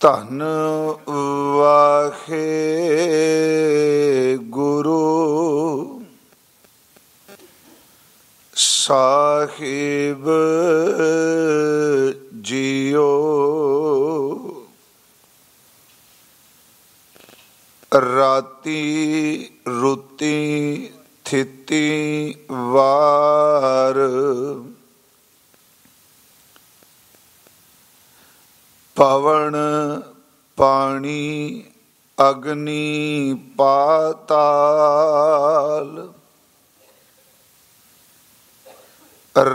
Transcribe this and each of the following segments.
ਧਨ ਵਾਖੇ ਗੁਰੂ ਸਾਹਿਬ ਜੀਓ। ਰਾਤੀ ਰੁਤੀ ਥਿਤੀ ਵਾਰ ਪਵਨ ਪਾਣੀ ਅਗਨੀ ਪਾਤਾਲ।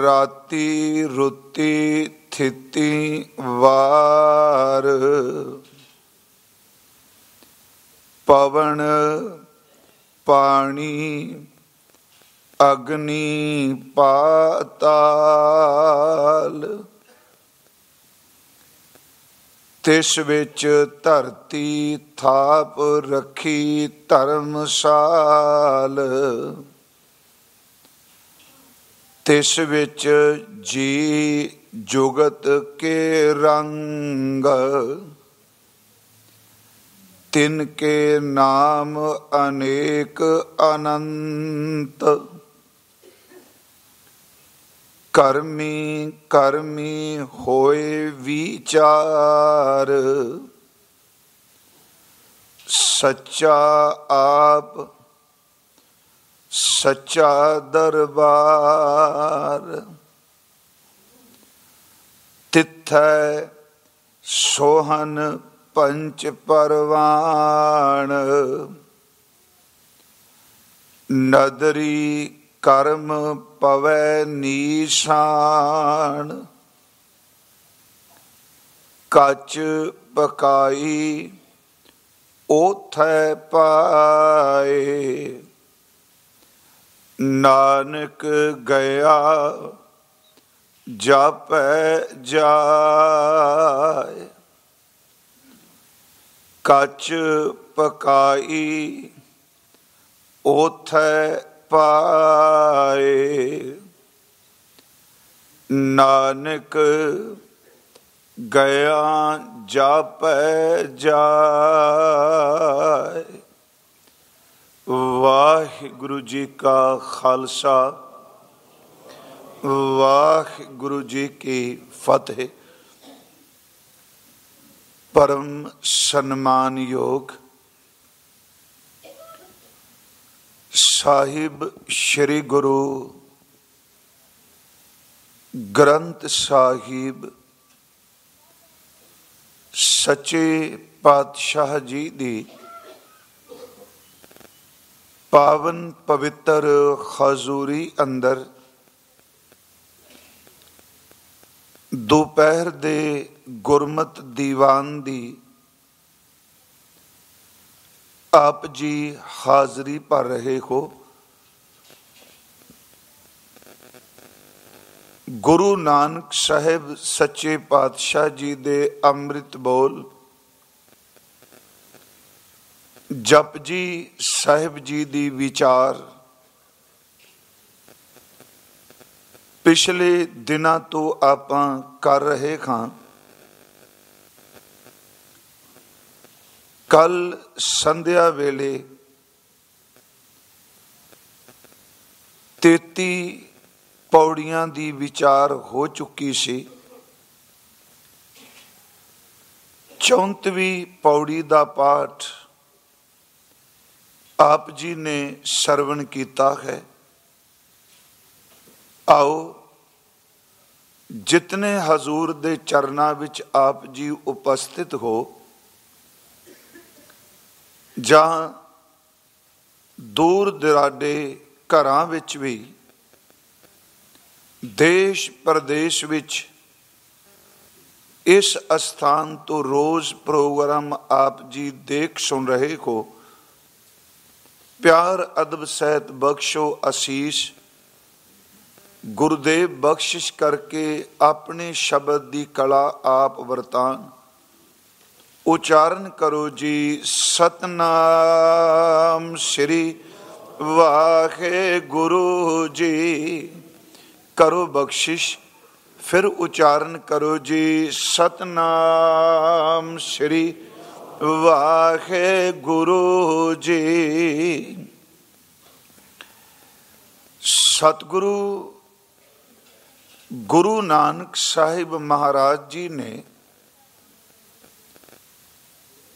ਰਾਤੀ ਰੁੱਤੀ ਥਿਤੀ ਵਾਰ। ਪਵਨ ਪਾਣੀ ਅਗਨੀ ਪਾਤਾਲ। ਤਿਸ ਵਿੱਚ ਧਰਤੀ ਥਾਪ ਰੱਖੀ ਧਰਮਸਾਲ। ਤਿਸ ਵਿੱਚ ਜੀ ਜੁਗਤ ਕੇ ਰੰਗ। ਤਿਨ ਕੇ ਨਾਮ ਅਨੇਕ ਅਨੰਤ। ਕਰਮੀ ਕਰਮੀ ਹੋਏ ਵਿਚਾਰ ਸੱਚਾ ਆਪ ਸੱਚਾ ਦਰਬਾਰ। ਤਿੱਥੈ ਸੋਹਨ ਪੰਚ ਪਰਵਾਨ ਨਦਰੀ ਕਰਮ ਪਵੈ ਨੀਸ਼ਾਨ। ਕੱਚ ਪਕਾਈ ਉਥੈ ਪਾਏ। ਨਾਨਕ ਗਿਆ ਜਾਪੈ ਜਾਏ। ਕੱਚ ਪਕਾਈ ਉਥੈ ਪਾਏ। ਨਾਨਕ ਗਿਆ ਜਾਪੈ ਜਾਏ। ਵਾਹਿਗੁਰੂ ਜੀ ਕਾ ਖਾਲਸਾ, ਵਾਹਿਗੁਰੂ ਜੀ ਕੀ ਫਤਿਹ। ਪਰਮ ਸਨਮਾਨਯੋਗ ਸਾਹਿਬ ਸ੍ਰੀ ਗੁਰੂ ਗ੍ਰੰਥ ਸਾਹਿਬ ਸੱਚੇ ਪਾਤਸ਼ਾਹ ਜੀ ਦੀ ਪਾਵਨ ਪਵਿੱਤਰ ਹਜ਼ੂਰੀ ਅੰਦਰ ਦੁਪਹਿਰ ਦੇ ਗੁਰਮਤ ਦੀਵਾਨ ਦੀ ਆਪ ਜੀ ਹਾਜ਼ਰੀ ਭਰ ਰਹੇ ਹੋ। ਗੁਰੂ ਨਾਨਕ ਸਾਹਿਬ ਸੱਚੇ ਪਾਤਸ਼ਾਹ ਜੀ ਦੇ ਅੰਮ੍ਰਿਤ ਬੋਲ, ਜਪ ਜੀ ਸਾਹਿਬ ਜੀ ਦੀ ਵਿਚਾਰ, ਪਿਛਲੇ ਦਿਨਾਂ ਤੋਂ ਆਪਾਂ ਕਰ ਰਹੇ ਹਾਂ। ਕੱਲ ਸੰਧਿਆ ਵੇਲੇ 33 ਪੌੜੀਆਂ ਦੀ ਵਿਚਾਰ ਹੋ ਚੁੱਕੀ ਸੀ। 34ਵੀਂ ਪੌੜੀ ਦਾ ਪਾਠ ਆਪ ਜੀ ਨੇ ਸਰਵਣ ਕੀਤਾ ਹੈ। ਆਓ, ਜਿਤਨੇ ਹਜ਼ੂਰ ਦੇ ਚਰਨਾਂ ਵਿੱਚ ਆਪ ਜੀ ਉਪਸਥਿਤ ਹੋ ਜਾਂ ਦੂਰ ਦਰਾਡੇ ਘਰਾਂ ਵਿੱਚ ਵੀ ਦੇਸ਼ ਪ੍ਰਦੇਸ਼ ਵਿੱਚ ਇਸ ਅਸਥਾਨ ਤੋਂ ਰੋਜ਼ ਪ੍ਰੋਗਰਾਮ ਆਪ ਜੀ ਦੇਖ ਸੁਣ ਰਹੇ ਹੋ। ਪਿਆਰ ਅਦਬ ਸਹਿਤ ਬਖਸ਼ੋ ਅਸੀਸ। ਗੁਰਦੇਵ ਬਖਸ਼ਿਸ਼ ਕਰਕੇ ਆਪਣੇ ਸ਼ਬਦ ਦੀ ਕਲਾ ਆਪ ਵਰਤਾਨ ਉਚਾਰਨ ਕਰੋ ਜੀ ਸਤਨਾਮ ਸ੍ਰੀ ਵਾਹਿਗੁਰੂ ਜੀ। ਕਰੋ ਬਖਸ਼ਿਸ਼, ਫਿਰ ਉਚਾਰਨ ਕਰੋ ਜੀ ਸਤਨਾਮ ਸ੍ਰੀ ਵਾਹਿਗੁਰੂ ਜੀ। ਸਤਿਗੁਰੂ, ਗੁਰੂ ਨਾਨਕ ਸਾਹਿਬ ਮਹਾਰਾਜ ਜੀ ਨੇ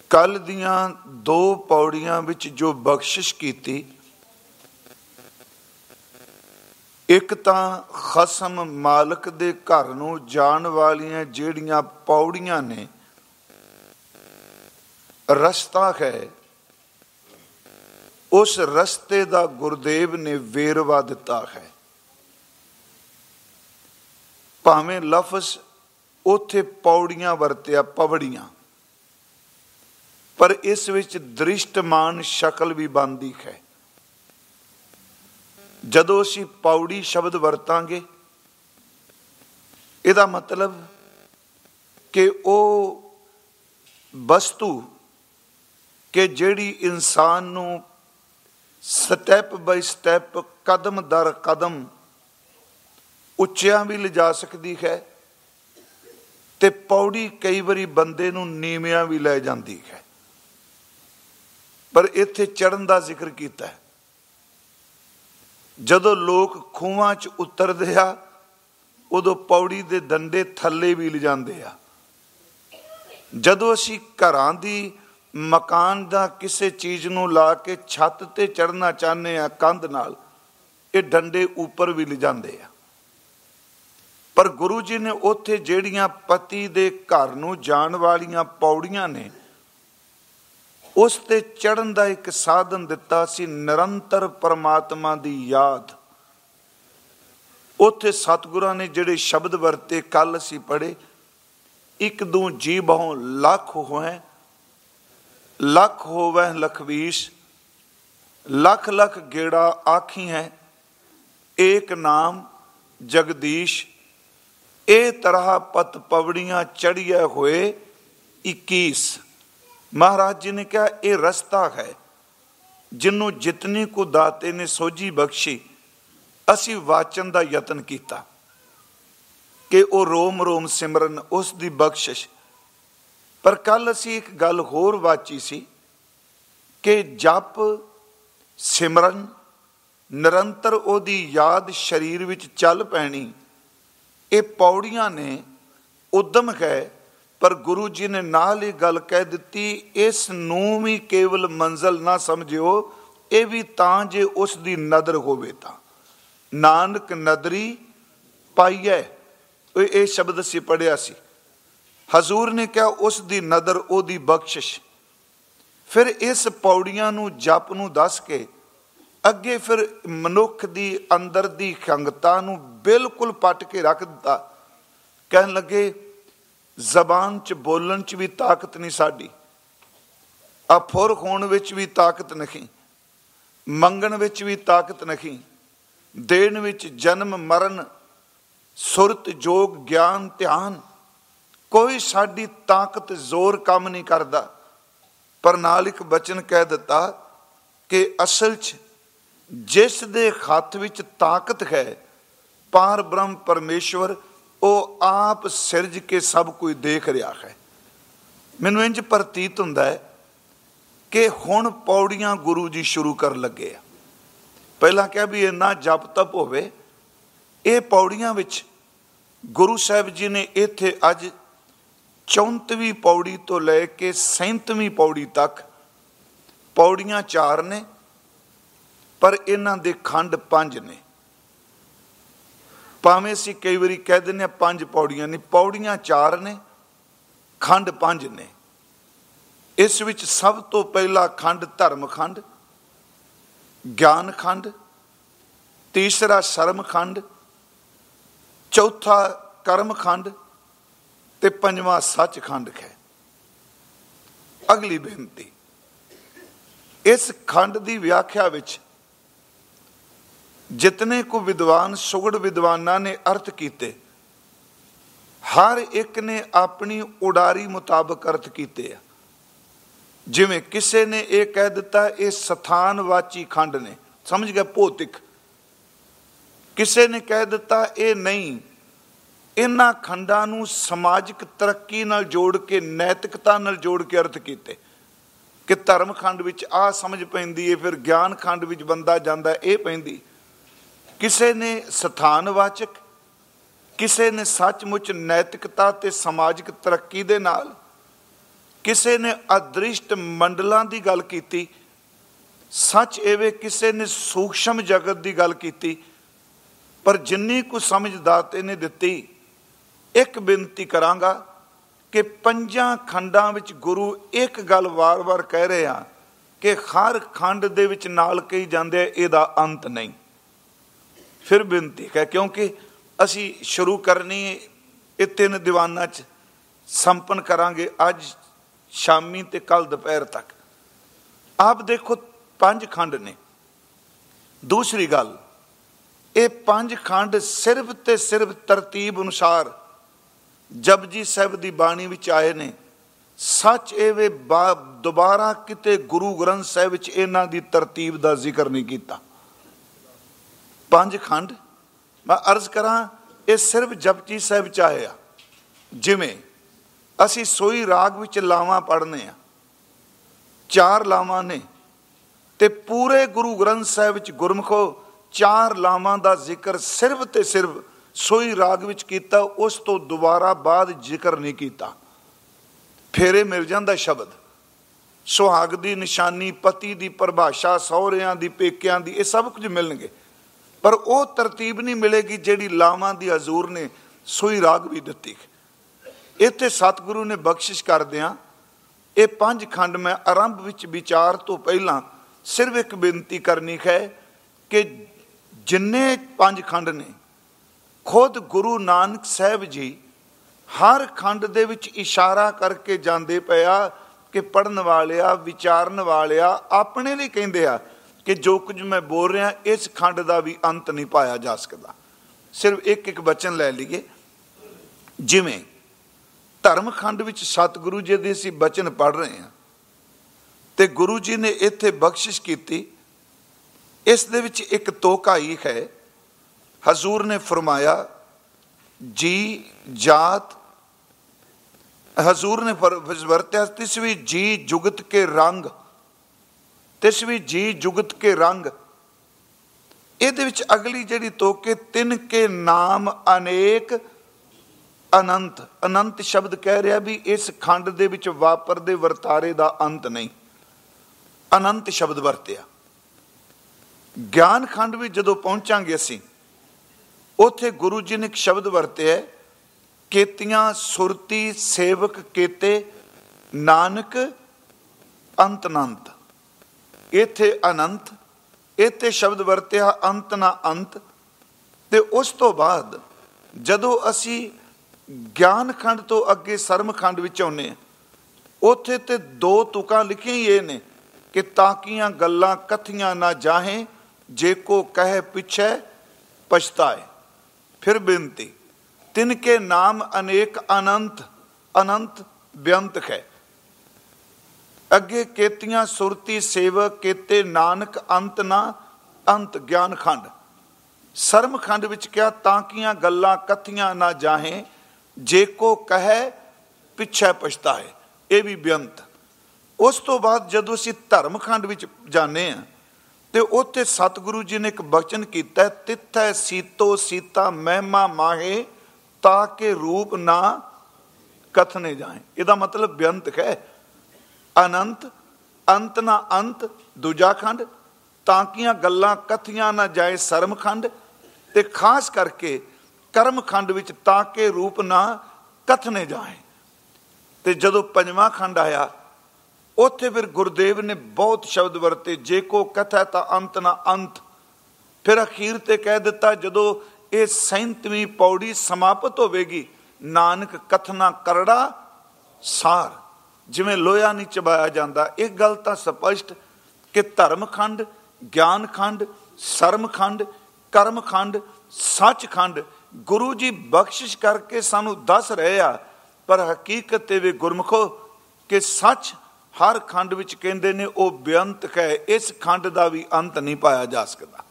ਕੱਲ ਦੀਆਂ ਦੋ ਪੌੜੀਆਂ ਵਿੱਚ ਜੋ ਬਖਸ਼ਿਸ਼ ਕੀਤੀ, ਇੱਕ ਤਾਂ ਖਸਮ ਮਾਲਕ ਦੇ ਘਰ ਨੂੰ ਜਾਣ ਵਾਲੀਆਂ ਜਿਹੜੀਆਂ ਪੌੜੀਆਂ ਨੇ, ਰਸਤਾ ਹੈ। ਉਸ ਰਸਤੇ ਦਾ ਗੁਰਦੇਵ ਨੇ ਵੇਰਵਾ ਦਿੱਤਾ ਹੈ। ਭਾਵੇਂ ਲਫ਼ਜ਼ ਉਥੇ ਪੌੜੀਆਂ ਵਰਤਿਆ, ਪਵੜੀਆਂ। ਪਰ ਇਸ ਵਿੱਚ ਦ੍ਰਿਸ਼ਟਮਾਨ ਸ਼ਕਲ ਵੀ ਬੰਦੀ ਹੈ। ਜਦੋਂ ਅਸੀਂ ਪੌੜੀ ਸ਼ਬਦ ਵਰਤਾਂਗੇ, ਇਹਦਾ ਮਤਲਬ ਕਿ ਉਹ ਵਸਤੂ ਕਿ ਜਿਹੜੀ ਇਨਸਾਨ ਨੂੰ ਸਟੈਪ ਬਾਈ ਸਟੈਪ ਕਦਮ ਦਰ ਕਦਮ ਉੱਚਿਆਂ ਵੀ ਲਿਜਾ ਸਕਦੀ ਹੈ ਤੇ ਪੌੜੀ ਕਈ ਵਾਰੀ ਬੰਦੇ ਨੂੰ ਨੀਵਿਆਂ ਵੀ ਲੈ ਜਾਂਦੀ ਹੈ। ਪਰ ਇੱਥੇ ਚੜਨ ਦਾ ਜ਼ਿਕਰ ਕੀਤਾ ਹੈ। ਜਦੋਂ ਲੋਕ ਖੂਹਾਂ 'ਚ ਉਤਰਦੇ ਆ, ਉਦੋਂ ਪੌੜੀ ਦੇ ਡੰਡੇ ਥੱਲੇ ਵੀ ਲਿਜਾਂਦੇ ਆ। ਜਦੋਂ ਅਸੀਂ ਘਰਾਂ ਦੀ ਮਕਾਨ ਦਾ ਕਿਸੇ ਚੀਜ਼ ਨੂੰ ਲਾ ਕੇ ਛੱਤ ਤੇ ਚੜਨਾ ਚਾਹੁੰਦੇ ਆ, ਕੰਧ ਨਾਲ, ਇਹ ਡੰਡੇ ਉੱਪਰ ਵੀ ਲਿਜਾਂਦੇ ਆ। ਪਰ ਗੁਰੂ ਜੀ ਨੇ ਉੱਥੇ ਜਿਹੜੀਆਂ ਪਤੀ ਦੇ ਘਰ ਨੂੰ ਜਾਣ ਵਾਲੀਆਂ ਪੌੜੀਆਂ ਨੇ ਉਸ ਤੇ ਚੜਨ ਦਾ ਇੱਕ ਸਾਧਨ ਦਿੱਤਾ ਸੀ ਨਿਰੰਤਰ ਪਰਮਾਤਮਾ ਦੀ ਯਾਦ। ਉੱਥੇ ਸਤਿਗੁਰਾਂ ਨੇ ਜਿਹੜੇ ਸ਼ਬਦ ਵਰਤੇ ਕੱਲ ਅਸੀਂ ਪੜੇ ਇੱਕ ਦੂ ਜੀ ਬਹੁ ਲੱਖ ਹੋਏ, ਲੱਖ ਹੋਵੇ ਲਖਵੀਸ਼, ਲੱਖ ਲੱਖ ਗੇੜਾ ਆਖੀ ਹੈ, ਏਕ ਨਾਮ ਜਗਦੀਸ਼, ਇਹ ਤਰ੍ਹਾਂ ਪਤ ਪਵੜੀਆਂ ਚੜੀਏ ਹੋਏ 21 ਮਹਾਰਾਜ ਜੀ ਨੇ ਕਿਹਾ, ਇਹ ਰਸਤਾ ਹੈ, ਜਿੰਨੂੰ ਜਿਤਨੀ ਕੋ ਦਾਤੇ ਨੇ ਸੋਝੀ ਬਖਸ਼ੀ, ਅਸੀਂ ਵਾਚਨ ਦਾ ਯਤਨ ਕੀਤਾ ਕਿ ਉਹ ਰੋਮ ਰੋਮ ਸਿਮਰਨ, ਉਸ ਦੀ ਬਖਸ਼ਿਸ਼। ਪਰ ਕੱਲ ਅਸੀਂ ਇੱਕ ਗੱਲ ਹੋਰ ਵਾਚੀ ਸੀ ਕਿ ਜਪ, ਸਿਮਰਨ, ਨਿਰੰਤਰ ਉਹਦੀ ਯਾਦ ਸਰੀਰ ਵਿੱਚ ਚੱਲ ਪੈਣੀ, ਇਹ ਪੌੜੀਆਂ ਨੇ, ਉਦਮ ਹੈ ਪਰ ਗੁਰੂ ਜੀ ਨੇ ਨਾਲ ਹੀ ਗੱਲ ਕਹਿ ਦਿੱਤੀ, ਇਸ ਨੂੰ ਵੀ ਕੇਵਲ ਮੰਜ਼ਲ ਨਾ ਸਮਝਿਓ, ਇਹ ਵੀ ਤਾਂ ਜੇ ਉਸ ਦੀ ਨਦਰ ਹੋਵੇ ਤਾਂ। ਨਾਨਕ ਨਦਰੀ ਪਾਈਐ। ਇਹ ਸ਼ਬਦ ਸੀ ਪੜਿਆ ਸੀ। ਹਜ਼ੂਰ ਨੇ ਕਿਹਾ, ਉਸ ਦੀ ਨਦਰ, ਉਹਦੀ ਬਖਸ਼ਿਸ਼। ਫਿਰ ਇਸ ਪੌੜੀਆਂ ਨੂੰ, ਜਪ ਨੂੰ ਦੱਸ ਕੇ, ਅੱਗੇ ਫਿਰ ਮਨੁੱਖ ਦੀ ਅੰਦਰ ਦੀ ਖੰਗਤਾ ਨੂੰ ਬਿਲਕੁਲ ਪੱਟ ਕੇ ਰੱਖ ਦਿੱਤਾ। ਕਹਿਣ ਲੱਗੇ ਜ਼ਬਾਨ 'ਚ ਬੋਲਣ 'ਚ ਵੀ ਤਾਕਤ ਨਹੀਂ ਸਾਡੀ। ਅਫੁਰ ਹੋਣ ਵਿੱਚ ਵੀ ਤਾਕਤ ਨਹੀਂ। ਮੰਗਣ ਵਿੱਚ ਵੀ ਤਾਕਤ ਨਹੀਂ। ਦੇਣ ਵਿੱਚ ਜਨਮ, ਮਰਨ, ਸੁਰਤ, ਜੋਗ, ਗਿਆਨ, ਧਿਆਨ। ਕੋਈ ਸਾਡੀ ਤਾਕਤ ਜ਼ੋਰ ਕੰਮ ਨਹੀਂ ਕਰਦਾ। ਪਰ ਨਾਲ ਇੱਕ ਬਚਨ ਕਹਿ ਦਿੱਤਾ ਕਿ ਅਸਲ 'ਚ ਜਿਸ ਦੇ ਹੱਥ ਵਿੱਚ ਤਾਕਤ ਹੈ, ਪਾਰ ਬ੍ਰਹਮ ਪਰਮੇਸ਼ਵਰ ਉਹ ਆਪ ਸਿਰਜ ਕੇ ਸਭ ਕੁਝ ਦੇਖ ਰਿਹਾ ਹੈ। ਮੈਨੂੰ ਇੰਜ ਪ੍ਰਤੀਤ ਹੁੰਦਾ ਹੈ ਕਿ ਹੁਣ ਪੌੜੀਆਂ ਗੁਰੂ ਜੀ ਸ਼ੁਰੂ ਕਰਨ ਲੱਗੇ ਆ। ਪਹਿਲਾਂ ਕਿਹਾ ਵੀ ਇੰਨਾ ਜਪ ਤਪ ਹੋਵੇ, ਇਹ ਪੌੜੀਆਂ ਵਿੱਚ ਗੁਰੂ ਸਾਹਿਬ ਜੀ ਨੇ ਇੱਥੇ ਅੱਜ 34ਵੀਂ ਪੌੜੀ ਤੋਂ ਲੈ ਕੇ 37ਵੀਂ ਪੌੜੀ ਤੱਕ ਪੌੜੀਆਂ ਚਾਰ ਨੇ ਪਰ ਇਹਨਾਂ ਦੇ ਖੰਡ ਪੰਜ ਨੇ। ਭਾਵੇਂ ਅਸੀਂ ਕਈ ਵਾਰੀ ਕਹਿ ਦਿੰਦੇ ਆ ਪੰਜ ਪੌੜੀਆਂ ਨੇ, ਪੌੜੀਆਂ ਚਾਰ ਨੇ, ਖੰਡ ਪੰਜ ਨੇ। ਇਸ ਵਿੱਚ ਸਭ ਤੋਂ ਪਹਿਲਾ ਖੰਡ ਧਰਮ ਖੰਡ, ਗਿਆਨ ਖੰਡ, ਤੀਸਰਾ ਸ਼ਰਮ ਖੰਡ, ਚੌਥਾ ਕਰਮ ਖੰਡ ਤੇ ਪੰਜਵਾਂ ਸੱਚ ਖੰਡ ਹੈ। ਅਗਲੀ ਬੇਨਤੀ, ਇਸ ਖੰਡ ਦੀ ਵਿਆਖਿਆ ਵਿੱਚ ਜਿਤਨੇ ਕੋ ਵਿਦਵਾਨ, ਸੁਗੜ ਵਿਦਵਾਨਾਂ ਨੇ ਅਰਥ ਕੀਤੇ, ਹਰ ਇੱਕ ਨੇ ਆਪਣੀ ਉਡਾਰੀ ਮੁਤਾਬਕ ਅਰਥ ਕੀਤੇ ਆ। ਜਿਵੇਂ ਕਿਸੇ ਨੇ ਇਹ ਕਹਿ ਦਿੱਤਾ, ਇਹ ਸਥਾਨਵਾਚੀ ਖੰਡ ਨੇ। ਸਮਝ ਗਿਆ? ਭੌਤਿਕ। ਕਿਸੇ ਨੇ ਕਹਿ ਦਿੱਤਾ, ਇਹ ਨਹੀਂ। ਇਹਨਾਂ ਖੰਡਾਂ ਨੂੰ ਸਮਾਜਿਕ ਤਰੱਕੀ ਨਾਲ ਜੋੜ ਕੇ, ਨੈਤਿਕਤਾ ਨਾਲ ਜੋੜ ਕੇ ਅਰਥ ਕੀਤੇ। ਕਿ ਧਰਮ ਖੰਡ ਵਿੱਚ ਆ ਸਮਝ ਪੈਂਦੀ ਏ, ਫਿਰ ਗਿਆਨ ਖੰਡ ਵਿੱਚ ਬੰਦਾ ਜਾਂਦਾ, ਇਹ ਪੈਂਦੀ। ਕਿਸੇ ਨੇ ਸਥਾਨਵਾਚਕ ਕਿਸੇ ਨੇ ਸੱਚਮੁੱਚ ਨੈਤਿਕਤਾ ਤੇ ਸਮਾਜਿਕ ਤਰੱਕੀ ਦੇ ਨਾਲ, ਕਿਸੇ ਨੇ ਅਦ੍ਰਿਸ਼ਟ ਮੰਡਲਾਂ ਦੀ ਗੱਲ ਕੀਤੀ, ਸੱਚ ਐਵੇਂ ਕਿਸੇ ਨੇ ਸੂਖਸ਼ਮ ਜਗਤ ਦੀ ਗੱਲ ਕੀਤੀ, ਪਰ ਜਿੰਨੀ ਕੁ ਸਮਝ ਦਾਤੇ ਨੇ ਦਿੱਤੀ, ਇੱਕ ਬੇਨਤੀ ਕਰਾਂਗਾ ਕਿ ਪੰਜਾਂ ਖੰਡਾਂ ਵਿੱਚ ਗੁਰੂ ਇੱਕ ਗੱਲ ਵਾਰ-ਵਾਰ ਕਹਿ ਰਹੇ ਆ ਕਿ ਹਰ ਖੰਡ ਦੇ ਵਿੱਚ ਨਾਲ ਕਹੀ ਜਾਂਦੇ ਇਹਦਾ ਅੰਤ ਨਹੀਂ। ਫਿਰ ਬੇਨਤੀ ਹੈ ਕਿਉਂਕਿ ਅਸੀਂ ਸ਼ੁਰੂ ਕਰਨੀ ਇਹ ਤਿੰਨ ਦੀਵਾਨਾਂ 'ਚ ਸੰਪਨ ਕਰਾਂਗੇ ਅੱਜ, ਸ਼ਾਮੀ ਤੇ ਕੱਲ ਦੁਪਹਿਰ ਤੱਕ। ਆਪ ਦੇਖੋ, ਪੰਜ ਖੰਡ ਨੇ। ਦੂਸਰੀ ਗੱਲ, ਇਹ ਪੰਜ ਖੰਡ ਸਿਰਫ ਤੇ ਸਿਰਫ ਤਰਤੀਬ ਅਨੁਸਾਰ ਜਪਜੀ ਸਾਹਿਬ ਦੀ ਬਾਣੀ ਵਿੱਚ ਆਏ ਨੇ। ਸੱਚ ਇਹ ਵੇ ਦੁਬਾਰਾ ਕਿਤੇ ਗੁਰੂ ਗ੍ਰੰਥ ਸਾਹਿਬ ਵਿੱਚ ਇਹਨਾਂ ਦੀ ਤਰਤੀਬ ਦਾ ਜ਼ਿਕਰ ਨਹੀਂ ਕੀਤਾ। ਪੰਜ ਖੰਡ। ਮੈਂ ਅਰਜ਼ ਕਰਾਂ, ਇਹ ਸਿਰਫ ਜਪਜੀ ਸਾਹਿਬ ਚ ਆ। ਜਿਵੇਂ, ਅਸੀਂ ਸੋਈ ਰਾਗ ਵਿੱਚ ਲਾਵਾਂ ਪੜ੍ਹਨੇ ਆ। ਚਾਰ ਲਾਵਾਂ ਨੇ। ਤੇ ਪੂਰੇ ਗੁਰੂ ਗ੍ਰੰਥ ਸਾਹਿਬ ਵਿੱਚ ਗੁਰਮਖੋ, ਚਾਰ ਲਾਵਾਂ ਦਾ ਜ਼ਿਕਰ ਸਿਰਫ ਤੇ ਸਿਰਫ ਸੋਈ ਰਾਗ ਵਿੱਚ ਕੀਤਾ, ਉਸ ਤੋਂ ਦੁਬਾਰਾ ਬਾਅਦ ਜ਼ਿਕਰ ਨਹੀਂ ਕੀਤਾ। ਫੇਰੇ ਮਿਲ ਜਾਂਦਾ ਸ਼ਬਦ। ਸੁਹਾਗ ਦੀ ਨਿਸ਼ਾਨੀ, ਪਤੀ ਦੀ ਪਰਿਭਾਸ਼ਾ, ਸਹੁਰਿਆਂ ਦੀ, ਪੇਕਿਆਂ ਦੀ, ਇਹ ਸਭ ਕੁਝ ਮਿਲਣਗੇ। ਪਰ ਉਹ ਤਰਤੀਬ ਨਹੀਂ ਮਿਲੇਗੀ ਜਿਹੜੀ ਲਾਵਾਂ ਦੀ ਹਜ਼ੂਰ ਨੇ ਸੋਈ ਰਾਗ ਵੀ ਦਿੱਤੀ। ਇੱਥੇ ਸਤਿਗੁਰੂ ਨੇ ਬਖਸ਼ਿਸ਼ ਕਰਦਿਆਂ ਇਹ ਪੰਜ ਖੰਡ ਮੈਂ ਆਰੰਭ ਵਿੱਚ ਵਿਚਾਰ ਤੋਂ ਪਹਿਲਾਂ ਸਿਰਫ ਇੱਕ ਬੇਨਤੀ ਕਰਨੀ ਹੈ ਕਿ ਜਿੰਨੇ ਪੰਜ ਖੰਡ ਨੇ, ਖੁਦ ਗੁਰੂ ਨਾਨਕ ਸਾਹਿਬ ਜੀ ਹਰ ਖੰਡ ਦੇ ਵਿੱਚ ਇਸ਼ਾਰਾ ਕਰਕੇ ਜਾਂਦੇ ਪਿਆ ਕਿ ਪੜਨ ਵਾਲਿਆ, ਵਿਚਾਰਨ ਵਾਲਿਆ ਆਪਣੇ ਲਈ ਕਹਿੰਦੇ ਆ ਕਿ ਜੋ ਕੁਝ ਮੈਂ ਬੋਲ ਰਿਹਾ, ਇਸ ਖੰਡ ਦਾ ਵੀ ਅੰਤ ਨਹੀਂ ਪਾਇਆ ਜਾ ਸਕਦਾ। ਸਿਰਫ ਇੱਕ ਇੱਕ ਬਚਨ ਲੈ ਲਈਏ। ਜਿਵੇਂ, ਧਰਮ ਖੰਡ ਵਿੱਚ ਸਤਿਗੁਰੂ ਜੀ ਦੇ ਅਸੀਂ ਬਚਨ ਪੜ ਰਹੇ ਹਾਂ ਤੇ ਗੁਰੂ ਜੀ ਨੇ ਇੱਥੇ ਬਖਸ਼ਿਸ਼ ਕੀਤੀ। ਇਸ ਦੇ ਵਿੱਚ ਇੱਕ ਤੋਕਾਈ ਹੈ। ਹਜ਼ੂਰ ਨੇ ਫਰਮਾਇਆ, ਜੀ ਜਾਤ, ਹਜ਼ੂਰ ਨੇ ਵਰਤਿਆ, ਤਿਸਵੀ ਜੀ ਜੁਗਤ ਕੇ ਰੰਗ। ਤਿਸ ਵੀ ਜੀ ਜੁਗਤ ਕੇ ਰੰਗ। ਇਹਦੇ ਵਿੱਚ ਅਗਲੀ ਜਿਹੜੀ ਤੋਕੇ, ਤਿੰਨ ਕੇ ਨਾਮ ਅਨੇਕ ਅਨੰਤ। ਅਨੰਤ ਸ਼ਬਦ ਕਹਿ ਰਿਹਾ ਵੀ ਇਸ ਖੰਡ ਦੇ ਵਿੱਚ ਵਾਪਰਦੇ ਵਰਤਾਰੇ ਦਾ ਅੰਤ ਨਹੀਂ। ਅਨੰਤ ਸ਼ਬਦ ਵਰਤਿਆ। ਗਿਆਨ ਖੰਡ ਵਿੱਚ ਜਦੋਂ ਪਹੁੰਚਾਂਗੇ ਅਸੀਂ, ਉੱਥੇ ਗੁਰੂ ਜੀ ਨੇ ਇੱਕ ਸ਼ਬਦ ਵਰਤਿਆ ਕੇਤੀਆਂ ਸੁਰਤੀ ਸੇਵਕ ਕੇਤੇ, ਨਾਨਕ ਅੰਤਨੰਤ। ਇੱਥੇ ਅਨੰਤ, ਇੱਥੇ ਸ਼ਬਦ ਵਰਤਿਆ ਅੰਤ ਨਾ ਅੰਤ। ਤੇ ਉਸ ਤੋਂ ਬਾਅਦ ਜਦੋਂ ਅਸੀਂ ਗਿਆਨ ਖੰਡ ਤੋਂ ਅੱਗੇ ਸਰਮ ਖੰਡ ਵਿੱਚ ਆਉਨੇ ਆ ਉੱਥੇ ਤੇ ਦੋ ਤੁਕਾਂ ਲਿਖੀਆਂ ਹੀ ਇਹ ਨੇ ਕਿ ਤਾਕੀਆਂ ਗੱਲਾਂ ਕਥੀਆਂ ਨਾ ਜਾਹੇ, ਜੇ ਕੋ ਕਹੇ ਪਿਛੇ ਪਛਤਾਏ। ਫਿਰ ਬੇਨਤੀ, ਤਿਨ ਕੇ ਨਾਮ ਅਨੇਕ ਅਨੰਤ ਅਨੰਤ ਬੇਅੰਤ ਹੈ ਅੱਗੇ ਕੇਤੀਆਂ ਸੁਰਤੀ ਸੇਵਕ ਕੇਤੇ ਨਾਨਕ ਅੰਤ ਨਾ, ਅੰਤ ਗਿਆਨ ਖੰਡ। ਸਰਮ ਖੰਡ ਵਿੱਚ ਕਿਹਾ, ਤਾਂ ਕੀਆਂ ਗੱਲਾਂ ਕਥੀਆਂ ਨਾ ਜਾਹੇ, ਜੇ ਕੋ ਕਹੇ, ਪਿੱਛੇ ਪਛਤਾਏ ਇਹ ਵੀ ਬੇਅੰਤ। ਉਸ ਤੋਂ ਬਾਅਦ ਜਦੋਂ ਅਸੀਂ ਧਰਮ ਖੰਡ ਵਿੱਚ ਜਾਣੇ ਆ ਤੇ ਉੱਥੇ ਸਤਿਗੁਰੂ ਜੀ ਨੇ ਇੱਕ ਬਚਨ ਕੀਤਾ, ਤਿੱਥੈ ਸੀਤੋ ਸੀਤਾ ਮਹਿਮਾ ਮਾਹੇ, ਤਾਂ ਕਿ ਰੂਪ ਨਾ ਕਥਨੇ ਜਾਏ ਇਹਦਾ ਮਤਲਬ ਬੇਅੰਤ ਹੈ। ਅਨੰਤ, ਅੰਤ ਨਾ ਅੰਤ, ਦੂਜਾ ਖੰਡ ਤਾਂ ਕੀਆਂ ਗੱਲਾਂ ਕਥੀਆਂ ਨਾ ਜਾਏ ਸਰਮ ਖੰਡ, ਤੇ ਖਾਸ ਕਰਕੇ ਕਰਮ ਖੰਡ ਵਿੱਚ ਤਾਂ ਕਿ ਰੂਪ ਨਾ ਕਥਨੇ ਜਾਏ। ਤੇ ਜਦੋਂ ਪੰਜਵਾਂ ਖੰਡ ਆਇਆ, ਉੱਥੇ ਫਿਰ ਗੁਰਦੇਵ ਨੇ ਬਹੁਤ ਸ਼ਬਦ ਵਰਤੇ, ਜੇ ਕੋ ਕਥਾ ਤਾਂ ਅੰਤ ਨਾ ਅੰਤ। ਫਿਰ ਅਖੀਰ ਤੇ ਕਹਿ ਦਿੱਤਾ, ਜਦੋਂ ਇਹ 37ਵੀਂ ਪੌੜੀ ਸਮਾਪਤ ਹੋਵੇਗੀ, ਨਾਨਕ ਕਥਨਾ ਕਰੜਾ ਸਾਰ। ਜਿਵੇਂ ਲੋਹਾ ਨਹੀਂ ਚਬਾਇਆ ਜਾਂਦਾ, ਇਹ ਗੱਲ ਤਾਂ ਸਪਸ਼ਟ ਕਿ ਧਰਮਖੰਡ ਗਿਆਨਖੰਡ ਸਰਮਖੰਡ ਕਰਮਖੰਡ ਸੱਚਖੰਡ ਗੁਰੂ ਜੀ ਬਖਸ਼ਿਸ਼ ਕਰਕੇ ਸਾਨੂੰ ਦੱਸ ਰਹੇ ਆ, ਪਰ ਹਕੀਕਤ ਤੇ ਵੀ ਗੁਰਮਖੋ ਕਿ ਸੱਚ ਹਰ ਖੰਡ ਵਿੱਚ ਕਹਿੰਦੇ ਨੇ, ਉਹ ਬੇਅੰਤ ਹੈ, ਇਸ ਖੰਡ ਦਾ ਵੀ ਅੰਤ ਨਹੀਂ ਪਾਇਆ ਜਾ ਸਕਦਾ।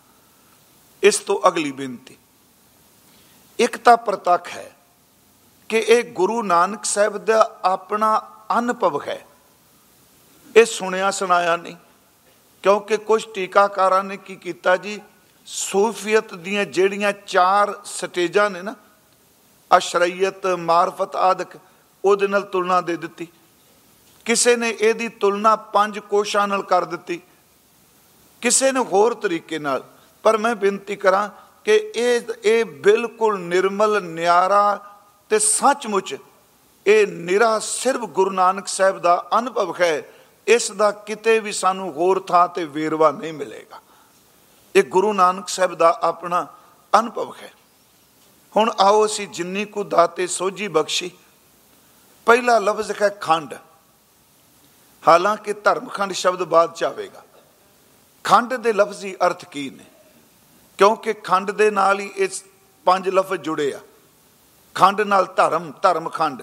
ਇਸ ਤੋਂ ਅਗਲੀ ਬੇਨਤੀ। ਇੱਕ ਤਾਂ ਪ੍ਰਤੱਖ ਹੈ ਕਿ ਇਹ ਗੁਰੂ ਨਾਨਕ ਸਾਹਿਬ ਦਾ ਆਪਣਾ ਅਨੁਭਵ ਹੈ। ਇਹ ਸੁਣਿਆ ਸੁਣਾਇਆ ਨਹੀਂ। ਕਿਉਂਕਿ ਕੁਝ ਟੀਕਾਕਾਰਾਂ ਨੇ ਕੀ ਕੀਤਾ ਜੀ? ਸੂਫੀਅਤ ਦੀਆਂ ਜਿਹੜੀਆਂ ਚਾਰ ਸਟੇਜਾਂ ਨੇ ਨਾ, ਅਸ਼ਰੀਅਤ, ਮਾਰਫਤ ਆਦਿਕ, ਉਹਦੇ ਨਾਲ ਤੁਲਨਾ ਦੇ ਦਿੱਤੀ। ਕਿਸੇ ਨੇ ਇਹਦੀ ਤੁਲਨਾ ਪੰਜ ਕੋਸ਼ਾਂ ਨਾਲ ਕਰ ਦਿੱਤੀ। ਕਿਸੇ ਨੇ ਹੋਰ ਤਰੀਕੇ ਨਾਲ। ਪਰ ਮੈਂ ਬੇਨਤੀ ਕਰਾਂ ਕਿ ਇਹ ਇਹ ਬਿਲਕੁਲ ਨਿਰਮਲ, ਨਿਆਰਾ ਤੇ ਸੱਚਮੁੱਚ ਇਹ ਨਿਰਾ ਸਿਰਫ ਗੁਰੂ ਨਾਨਕ ਸਾਹਿਬ ਦਾ ਅਨੁਭਵ ਹੈ, ਇਸ ਦਾ ਕਿਤੇ ਵੀ ਸਾਨੂੰ ਹੋਰ ਥਾਂ ਤੇ ਵੇਰਵਾ ਨਹੀਂ ਮਿਲੇਗਾ। ਇਹ ਗੁਰੂ ਨਾਨਕ ਸਾਹਿਬ ਦਾ ਆਪਣਾ ਅਨੁਭਵ ਹੈ। ਹੁਣ ਆਓ ਅਸੀਂ ਜਿੰਨੀ ਕੁ ਦਾਤੇ ਸੋਝੀ ਬਖਸ਼ੀ। ਪਹਿਲਾ ਲਫ਼ਜ਼ ਹੈ ਖੰਡ। ਹਾਲਾਂਕਿ ਧਰਮ ਖੰਡ ਸ਼ਬਦ ਬਾਅਦ ਚ ਆਵੇਗਾ। ਖੰਡ ਦੇ ਲਫ਼ਜ਼ੀ ਅਰਥ ਕੀ ਨੇ? ਕਿਉਂਕਿ ਖੰਡ ਦੇ ਨਾਲ ਹੀ ਇਸ ਪੰਜ ਲਫ਼ਜ਼ ਜੁੜੇ ਆ। ਖੰਡ ਨਾਲ ਧਰਮ ਧਰਮ ਖੰਡ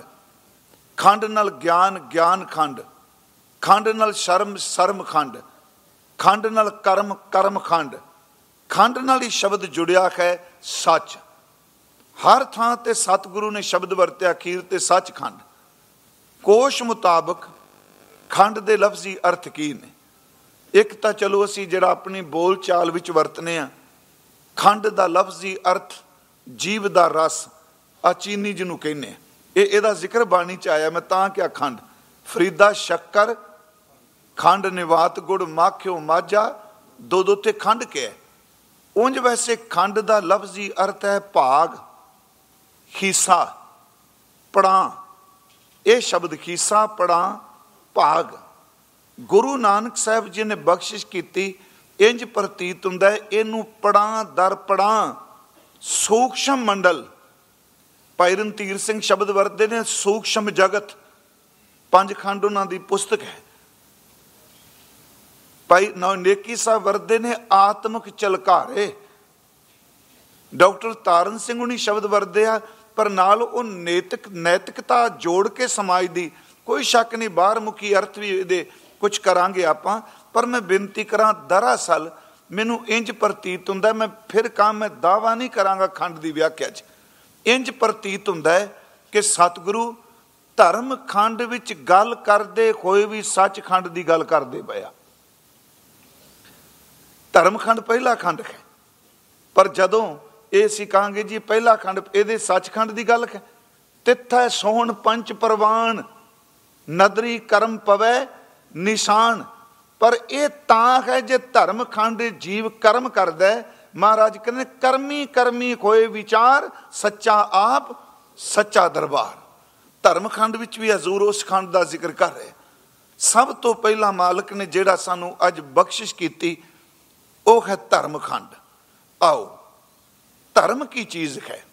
ਖੰਡ ਨਾਲ ਗਿਆਨ ਗਿਆਨ ਖੰਡ। ਖੰਡ ਨਾਲ ਸ਼ਰਮ ਸ਼ਰਮ ਖੰਡ। ਖੰਡ ਨਾਲ ਕਰਮ ਕਰਮ ਖੰਡ। ਖੰਡ ਨਾਲ ਹੀ ਸ਼ਬਦ ਜੁੜਿਆ ਹੈ ਸੱਚ। ਹਰ ਥਾਂ ਤੇ ਸਤਿਗੁਰੂ ਨੇ ਸ਼ਬਦ ਵਰਤਿਆ, ਅਖੀਰ ਤੇ ਸੱਚਖੰਡ ਕੋਸ਼ ਮੁਤਾਬਕ ਖੰਡ ਦੇ ਲਫ਼ਜ਼ੀ ਅਰਥ ਕੀ ਨੇ? ਇੱਕ ਤਾਂ ਚਲੋ ਅਸੀਂ ਜਿਹੜਾ ਆਪਣੀ ਬੋਲ ਚਾਲ ਵਿੱਚ ਵਰਤਨੇ ਆ, ਖੰਡ ਦਾ ਲਫ਼ਜ਼ੀ ਅਰਥ, ਜੀਵ ਦਾ ਰਸ ਆ ਚੀਨੀ ਜਿਹਨੂੰ ਕਹਿੰਨੇ ਇਹ ਇਹਦਾ ਜ਼ਿਕਰ ਬਾਣੀ ਚ ਆਇਆ, ਮੈਂ ਤਾਂ ਕਿਹਾ ਖੰਡ। ਫਰੀਦਾ ਸ਼ੱਕਰ ਖੰਡ ਨਿਵਾਤ ਗੁੜ ਮਾਖਿਓ ਮਾਝਾ ਦੁੱਧ ਦੋ ਖੰਡ ਕੇ ਉਂਝ ਵੈਸੇ ਖੰਡ ਦਾ ਲਫ਼ਜ਼ੀ ਅਰਥ ਹੈ ਭਾਗ ਖੀਸਾ ਪੜਾ ਇਹ ਸ਼ਬਦ ਹਿੱਸਾ ਪੜਾ ਭਾਗ। ਗੁਰੂ ਨਾਨਕ ਸਾਹਿਬ ਜੀ ਨੇ ਬਖਸ਼ਿਸ਼ ਕੀਤੀ ਇੰਜ ਪ੍ਰਤੀਤ ਹੁੰਦਾ ਇਹਨੂੰ ਪੜਾ ਦਰ ਪੜਾ ਸੂਖਸ਼ਮ ਮੰਡਲ। ਭਾਈ ਰਣਧੀਰ ਸਿੰਘ ਸ਼ਬਦ ਵਰਤਦੇ ਨੇ, ਸੂਖਸ਼ਮ ਜਗਤ। ਪੰਜ ਖੰਡ ਉਹਨਾਂ ਦੀ ਪੁਸਤਕ ਹੈ। ਭਾਈ ਨੌਨੇਕੀ ਸਾਹਿਬ ਵਰਤਦੇ ਨੇ, ਆਤਮਿਕ ਚਲਕਾਰੇ। ਡਾਕਟਰ ਤਾਰਨ ਸਿੰਘ ਹੁਣੀ ਸ਼ਬਦ ਵਰਤਦੇ ਆ, ਪਰ ਨਾਲ ਉਹ ਨੈਤਿਕ, ਨੈਤਿਕਤਾ ਜੋੜ ਕੇ ਸਮਾਜ ਦੀ ਕੋਈ ਸ਼ੱਕ ਨਹੀਂ ਬਾਹਰ ਮੁਖੀ ਅਰਥ ਵੀ ਇਹਦੇ ਕੁਝ ਕਰਾਂਗੇ ਆਪਾਂ। ਪਰ ਮੈਂ ਬੇਨਤੀ ਕਰਾਂ, ਦਰਅਸਲ ਮੈਨੂੰ ਇੰਜ ਪ੍ਰਤੀਤ ਹੁੰਦਾ, ਮੈਂ ਫਿਰ ਕੰਮ ਮੈਂ ਦਾਵਾ ਨਹੀਂ ਕਰਾਂਗਾ ਖੰਡ ਦੀ ਵਿਆਖਿਆ 'ਚ। ਇੰਜ ਪ੍ਰਤੀਤ ਹੁੰਦਾ ਹੈ ਕਿ ਸਤਿਗੁਰੂ ਧਰਮ ਖੰਡ ਵਿੱਚ ਗੱਲ ਕਰਦੇ ਹੋਏ ਵੀ ਸੱਚਖੰਡ ਦੀ ਗੱਲ ਕਰਦੇ ਪਿਆ ਧਰਮ ਖੰਡ ਪਹਿਲਾ ਖੰਡ ਹੈ। ਪਰ ਜਦੋਂ ਇਹ ਅਸੀਂ ਕਹਾਂਗੇ ਜੀ ਪਹਿਲਾ ਖੰਡ, ਇਹਦੇ ਸੱਚਖੰਡ ਦੀ ਗੱਲ ਹੈ। ਤਿੱਥੈ ਸੋਹਣ ਪੰਚ ਪ੍ਰਵਾਨ, ਨਦਰੀ ਕਰਮ ਪਵੈ ਨਿਸ਼ਾਨ। ਪਰ ਇਹ ਤਾਂ ਹੈ ਜੇ ਧਰਮ ਖੰਡ ਜੀਵ ਕਰਮ ਕਰਦਾ ਮਹਾਰਾਜ ਕਹਿੰਦੇ, ਕਰਮੀ ਕਰਮੀ ਕੋਈ ਵਿਚਾਰ, ਸੱਚਾ ਆਪ, ਸੱਚਾ ਦਰਬਾਰ। ਧਰਮ ਖੰਡ ਵਿੱਚ ਵੀ ਹਜ਼ੂਰ ਉਸ ਖੰਡ ਦਾ ਜ਼ਿਕਰ ਕਰ ਰਿਹਾ। ਸਭ ਤੋਂ ਪਹਿਲਾਂ ਮਾਲਕ ਨੇ ਜਿਹੜਾ ਸਾਨੂੰ ਅੱਜ ਬਖਸ਼ਿਸ਼ ਕੀਤੀ, ਉਹ ਹੈ ਧਰਮ ਖੰਡ ਆਓ, ਧਰਮ ਕੀ ਚੀਜ਼ ਹੈ?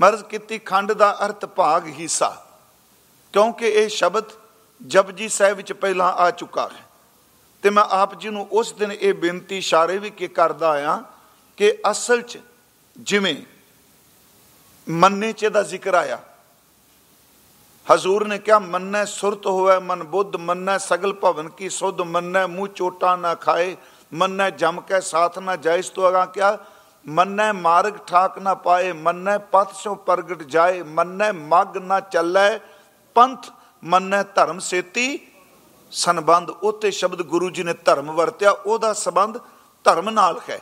ਮਰਜ਼ ਕੀਤੀ ਖੰਡ ਦਾ ਅਰਥ ਭਾਗ ਹਿੱਸਾ, ਕਿਉਂਕਿ ਇਹ ਸ਼ਬਦ ਜਪਜੀ ਸਾਹਿਬ ਵਿੱਚ ਪਹਿਲਾਂ ਆ ਚੁੱਕਾ ਹੈ। ਤੇ ਮੈਂ ਆਪ ਜੀ ਨੂੰ ਉਸ ਦਿਨ ਇਹ ਬੇਨਤੀ ਇਸ਼ਾਰੇ ਵੀ ਕਿ ਕਰਦਾ ਆਇਆ ਕਿ ਅਸਲ 'ਚ ਜਿਵੇਂ ਮੰਨੇ 'ਚ ਦਾ ਜ਼ਿਕਰ ਆਇਆ। ਹਜ਼ੂਰ ਨੇ ਕਿਹਾ, ਮੰਨੈ ਸੁਰਤ ਹੋਵੇ, ਮਨ ਬੁੱਧ, ਮੰਨੈ ਸਗਲ ਭਵਨ ਕੀ ਸੁਧ, ਮੰਨੈ ਮੂੰਹ ਚੋਟਾ ਨਾ ਖਾਏ, ਮੰਨੈ ਜਮ ਕੇ ਸਾਥ ਨਾ ਜਾਇਸ ਤੋਂ ਅਗਾ ਕਿਹਾ, ਮੰਨੈ ਮਾਰਗ ਠਾਕ ਨਾ ਪਾਏ, ਮੰਨੈ ਪਥ ਸੋ ਪ੍ਰਗਟ ਜਾਏ, ਮੰਨੈ ਮਗ ਨਾ ਚੱਲੈ, ਪੰਥ, ਮੰਨੈ ਧਰਮ ਸੇਤੀ, ਸੰਬੰਧ ਉਤੇ ਸ਼ਬਦ ਗੁਰੂ ਜੀ ਨੇ ਧਰਮ ਵਰਤਿਆ, ਉਹਦਾ ਸੰਬੰਧ ਧਰਮ ਨਾਲ ਹੈ।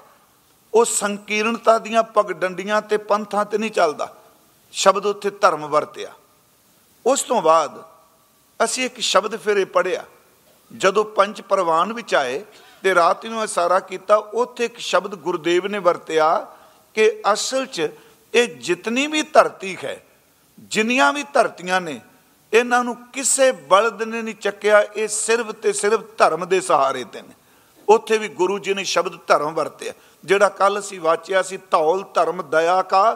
ਉਹ ਸੰਕੀਰਣਤਾ ਦੀਆਂ ਪਗਡੰਡੀਆਂ ਤੇ ਪੰਥਾਂ ਤੇ ਨਹੀਂ ਚੱਲਦਾ। ਸ਼ਬਦ ਉੱਥੇ ਧਰਮ ਵਰਤਿਆ। ਉਸ ਤੋਂ ਬਾਅਦ ਅਸੀਂ ਇੱਕ ਸ਼ਬਦ ਫੇਰੇ ਪੜਿਆ ਜਦੋਂ ਪੰਜ ਪ੍ਰਵਾਨ ਵਿੱਚ ਆਏ ਤੇ ਰਾਤ ਨੂੰ ਇਸ਼ਾਰਾ ਕੀਤਾ, ਉੱਥੇ ਇੱਕ ਸ਼ਬਦ ਗੁਰਦੇਵ ਨੇ ਵਰਤਿਆ ਕਿ ਅਸਲ 'ਚ ਇਹ ਜਿਤਨੀ ਵੀ ਧਰਤੀ ਹੈ, ਜਿੰਨੀਆਂ ਵੀ ਧਰਤੀਆਂ ਨੇ, ਇਹਨਾਂ ਨੂੰ ਕਿਸੇ ਬਲਦ ਨੇ ਨਹੀਂ ਚੱਕਿਆ, ਇਹ ਸਿਰਫ ਤੇ ਸਿਰਫ ਧਰਮ ਦੇ ਸਹਾਰੇ ਤੇ ਨੇ। ਉੱਥੇ ਵੀ ਗੁਰੂ ਜੀ ਨੇ ਸ਼ਬਦ ਧਰਮ ਵਰਤਿਆ। ਜਿਹੜਾ ਕੱਲ ਅਸੀਂ ਵਾਚਿਆ ਸੀ, ਧੌਲ, ਧਰਮ, ਦਇਆ ਕਾ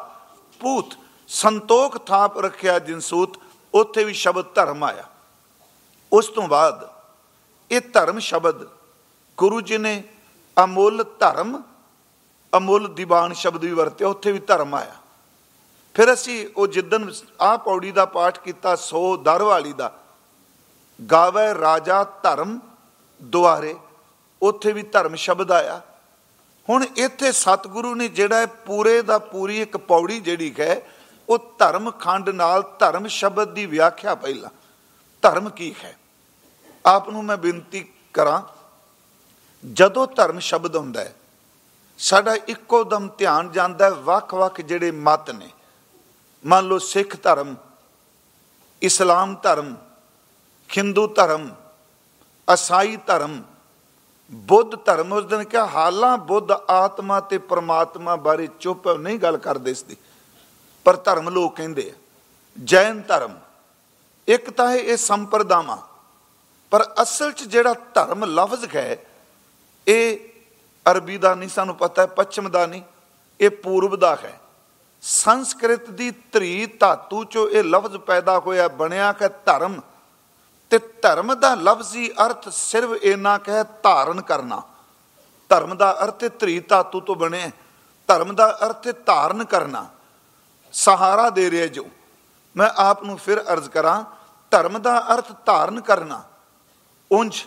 ਪੂਤ ਸੰਤੋਖ ਥਾਪ ਰੱਖਿਆ ਜਿਨਸੂਤ ਉੱਥੇ ਵੀ ਸ਼ਬਦ ਧਰਮ ਆਇਆ। ਉਸ ਤੋਂ ਬਾਅਦ ਇਹ ਧਰਮ ਸ਼ਬਦ ਗੁਰੂ ਜੀ ਨੇ ਅਮੁੱਲ ਧਰਮ, ਅਮੁੱਲ ਦੀਵਾਨ ਸ਼ਬਦ ਵੀ ਵਰਤਿਆ, ਉੱਥੇ ਵੀ ਧਰਮ ਆਇਆ। ਫਿਰ ਅਸੀਂ ਉਹ ਜਿੱਦਨ ਆ ਪੌੜੀ ਦਾ ਪਾਠ ਕੀਤਾ, ਸੋ ਦਰ ਵਾਲੀ ਦਾ, ਗਾਵੇ ਰਾਜਾ ਧਰਮ ਦੁਆਰੇ। ਉੱਥੇ ਵੀ ਧਰਮ ਸ਼ਬਦ ਆਇਆ। ਹੁਣ ਇੱਥੇ ਸਤਿਗੁਰੂ ਨੇ ਜਿਹੜਾ ਪੂਰੇ ਦਾ ਪੂਰੀ ਇੱਕ ਪੌੜੀ ਜਿਹੜੀ ਹੈ, ਉਹ ਧਰਮ ਖੰਡ ਨਾਲ ਧਰਮ ਸ਼ਬਦ ਦੀ ਵਿਆਖਿਆ ਪਹਿਲਾਂ। ਧਰਮ ਕੀ ਹੈ? ਆਪ ਨੂੰ ਮੈਂ ਬੇਨਤੀ ਕਰਾਂ, ਜਦੋਂ ਧਰਮ ਸ਼ਬਦ ਹੁੰਦਾ ਹੈ, ਸਾਡਾ ਇੱਕੋ ਦਮ ਧਿਆਨ ਜਾਂਦਾ ਹੈ, ਵੱਖ-ਵੱਖ ਜਿਹੜੇ ਮਤ ਨੇ। ਮੰਨ ਲਓ ਸਿੱਖ ਧਰਮ, ਇਸਲਾਮ ਧਰਮ, ਹਿੰਦੂ ਧਰਮ, ਅਸਾਈ ਧਰਮ ਬੁੱਧ ਧਰਮ ਉਸ ਦਿਨ ਕਿਹਾ, ਹਾਲਾਂ ਬੁੱਧ ਆਤਮਾ ਤੇ ਪਰਮਾਤਮਾ ਬਾਰੇ ਚੁੱਪ ਨਹੀਂ ਗੱਲ ਕਰਦੇ ਇਸ ਦੀ ਪਰ ਧਰਮ ਲੋਕ ਕਹਿੰਦੇ ਆ, ਜੈਨ ਧਰਮ, ਇੱਕ ਤਾਂ ਹੈ ਇਹ ਸੰਪਰਦਾਵਾਂ। ਪਰ ਅਸਲ 'ਚ ਜਿਹੜਾ ਧਰਮ ਲਫ਼ਜ਼ ਹੈ, ਇਹ ਅਰਬੀ ਦਾ ਨਹੀਂ, ਸਾਨੂੰ ਪਤਾ ਹੈ, ਪੱਛਮ ਦਾ ਨਹੀਂ, ਇਹ ਪੂਰਬ ਦਾ ਹੈ। ਸੰਸਕ੍ਰਿਤ ਦੀ ਧਰੀ ਧਾਤੂ 'ਚੋਂ ਇਹ ਲਫ਼ਜ਼ ਪੈਦਾ ਹੋਇਆ, ਬਣਿਆ ਕਿ ਧਰਮ। ਤੇ ਧਰਮ ਦਾ ਲਫ਼ਜ਼ੀ ਅਰਥ ਸਿਰਫ ਇੰਨਾ ਕਹਿ ਧਾਰਨ ਕਰਨਾ। ਧਰਮ ਦਾ ਅਰਥ ਤ੍ਰੀ ਧਾਤੂ ਤੋਂ ਬਣਿਆ ਧਰਮ ਦਾ ਅਰਥ ਧਾਰਨ ਕਰਨਾ। ਸਹਾਰਾ ਦੇ ਰਿਹਾ ਜੋ। ਮੈਂ ਆਪ ਨੂੰ ਫਿਰ ਅਰਜ਼ ਕਰਾਂ, ਧਰਮ ਦਾ ਅਰਥ ਧਾਰਨ ਕਰਨਾ। ਉੰਜ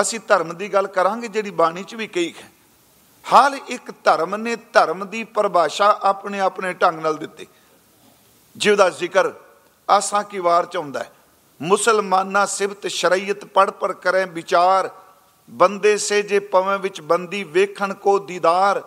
ਅਸੀਂ ਧਰਮ ਦੀ ਗੱਲ ਕਰਾਂਗੇ ਜਿਹੜੀ ਬਾਣੀ 'ਚ ਵੀ ਕਹੀ ਹੈ। ਹਾਲ ਇੱਕ ਧਰਮ ਨੇ ਧਰਮ ਦੀ ਪਰਿਭਾਸ਼ਾ ਆਪਣੇ ਆਪਣੇ ਢੰਗ ਨਾਲ ਦਿੱਤੀ। ਜਿਹਦਾ ਜ਼ਿਕਰ ਆਸਾਂ ਕੀ ਵਾਰ ਚ ਆਉਂਦਾ ਹੈ। ਮੁਸਲਮਾਨਾ ਸਿਬਤ ਸ਼ਰੀਅਤ ਪੜ ਪਰ ਕਰੇ ਵਿਚਾਰ। ਬੰਦੇ ਸੇ ਜੇ ਪਵੇਂ ਵਿੱਚ ਬੰਦੀ ਵੇਖਣ ਕੋ ਦੀਦਾਰ।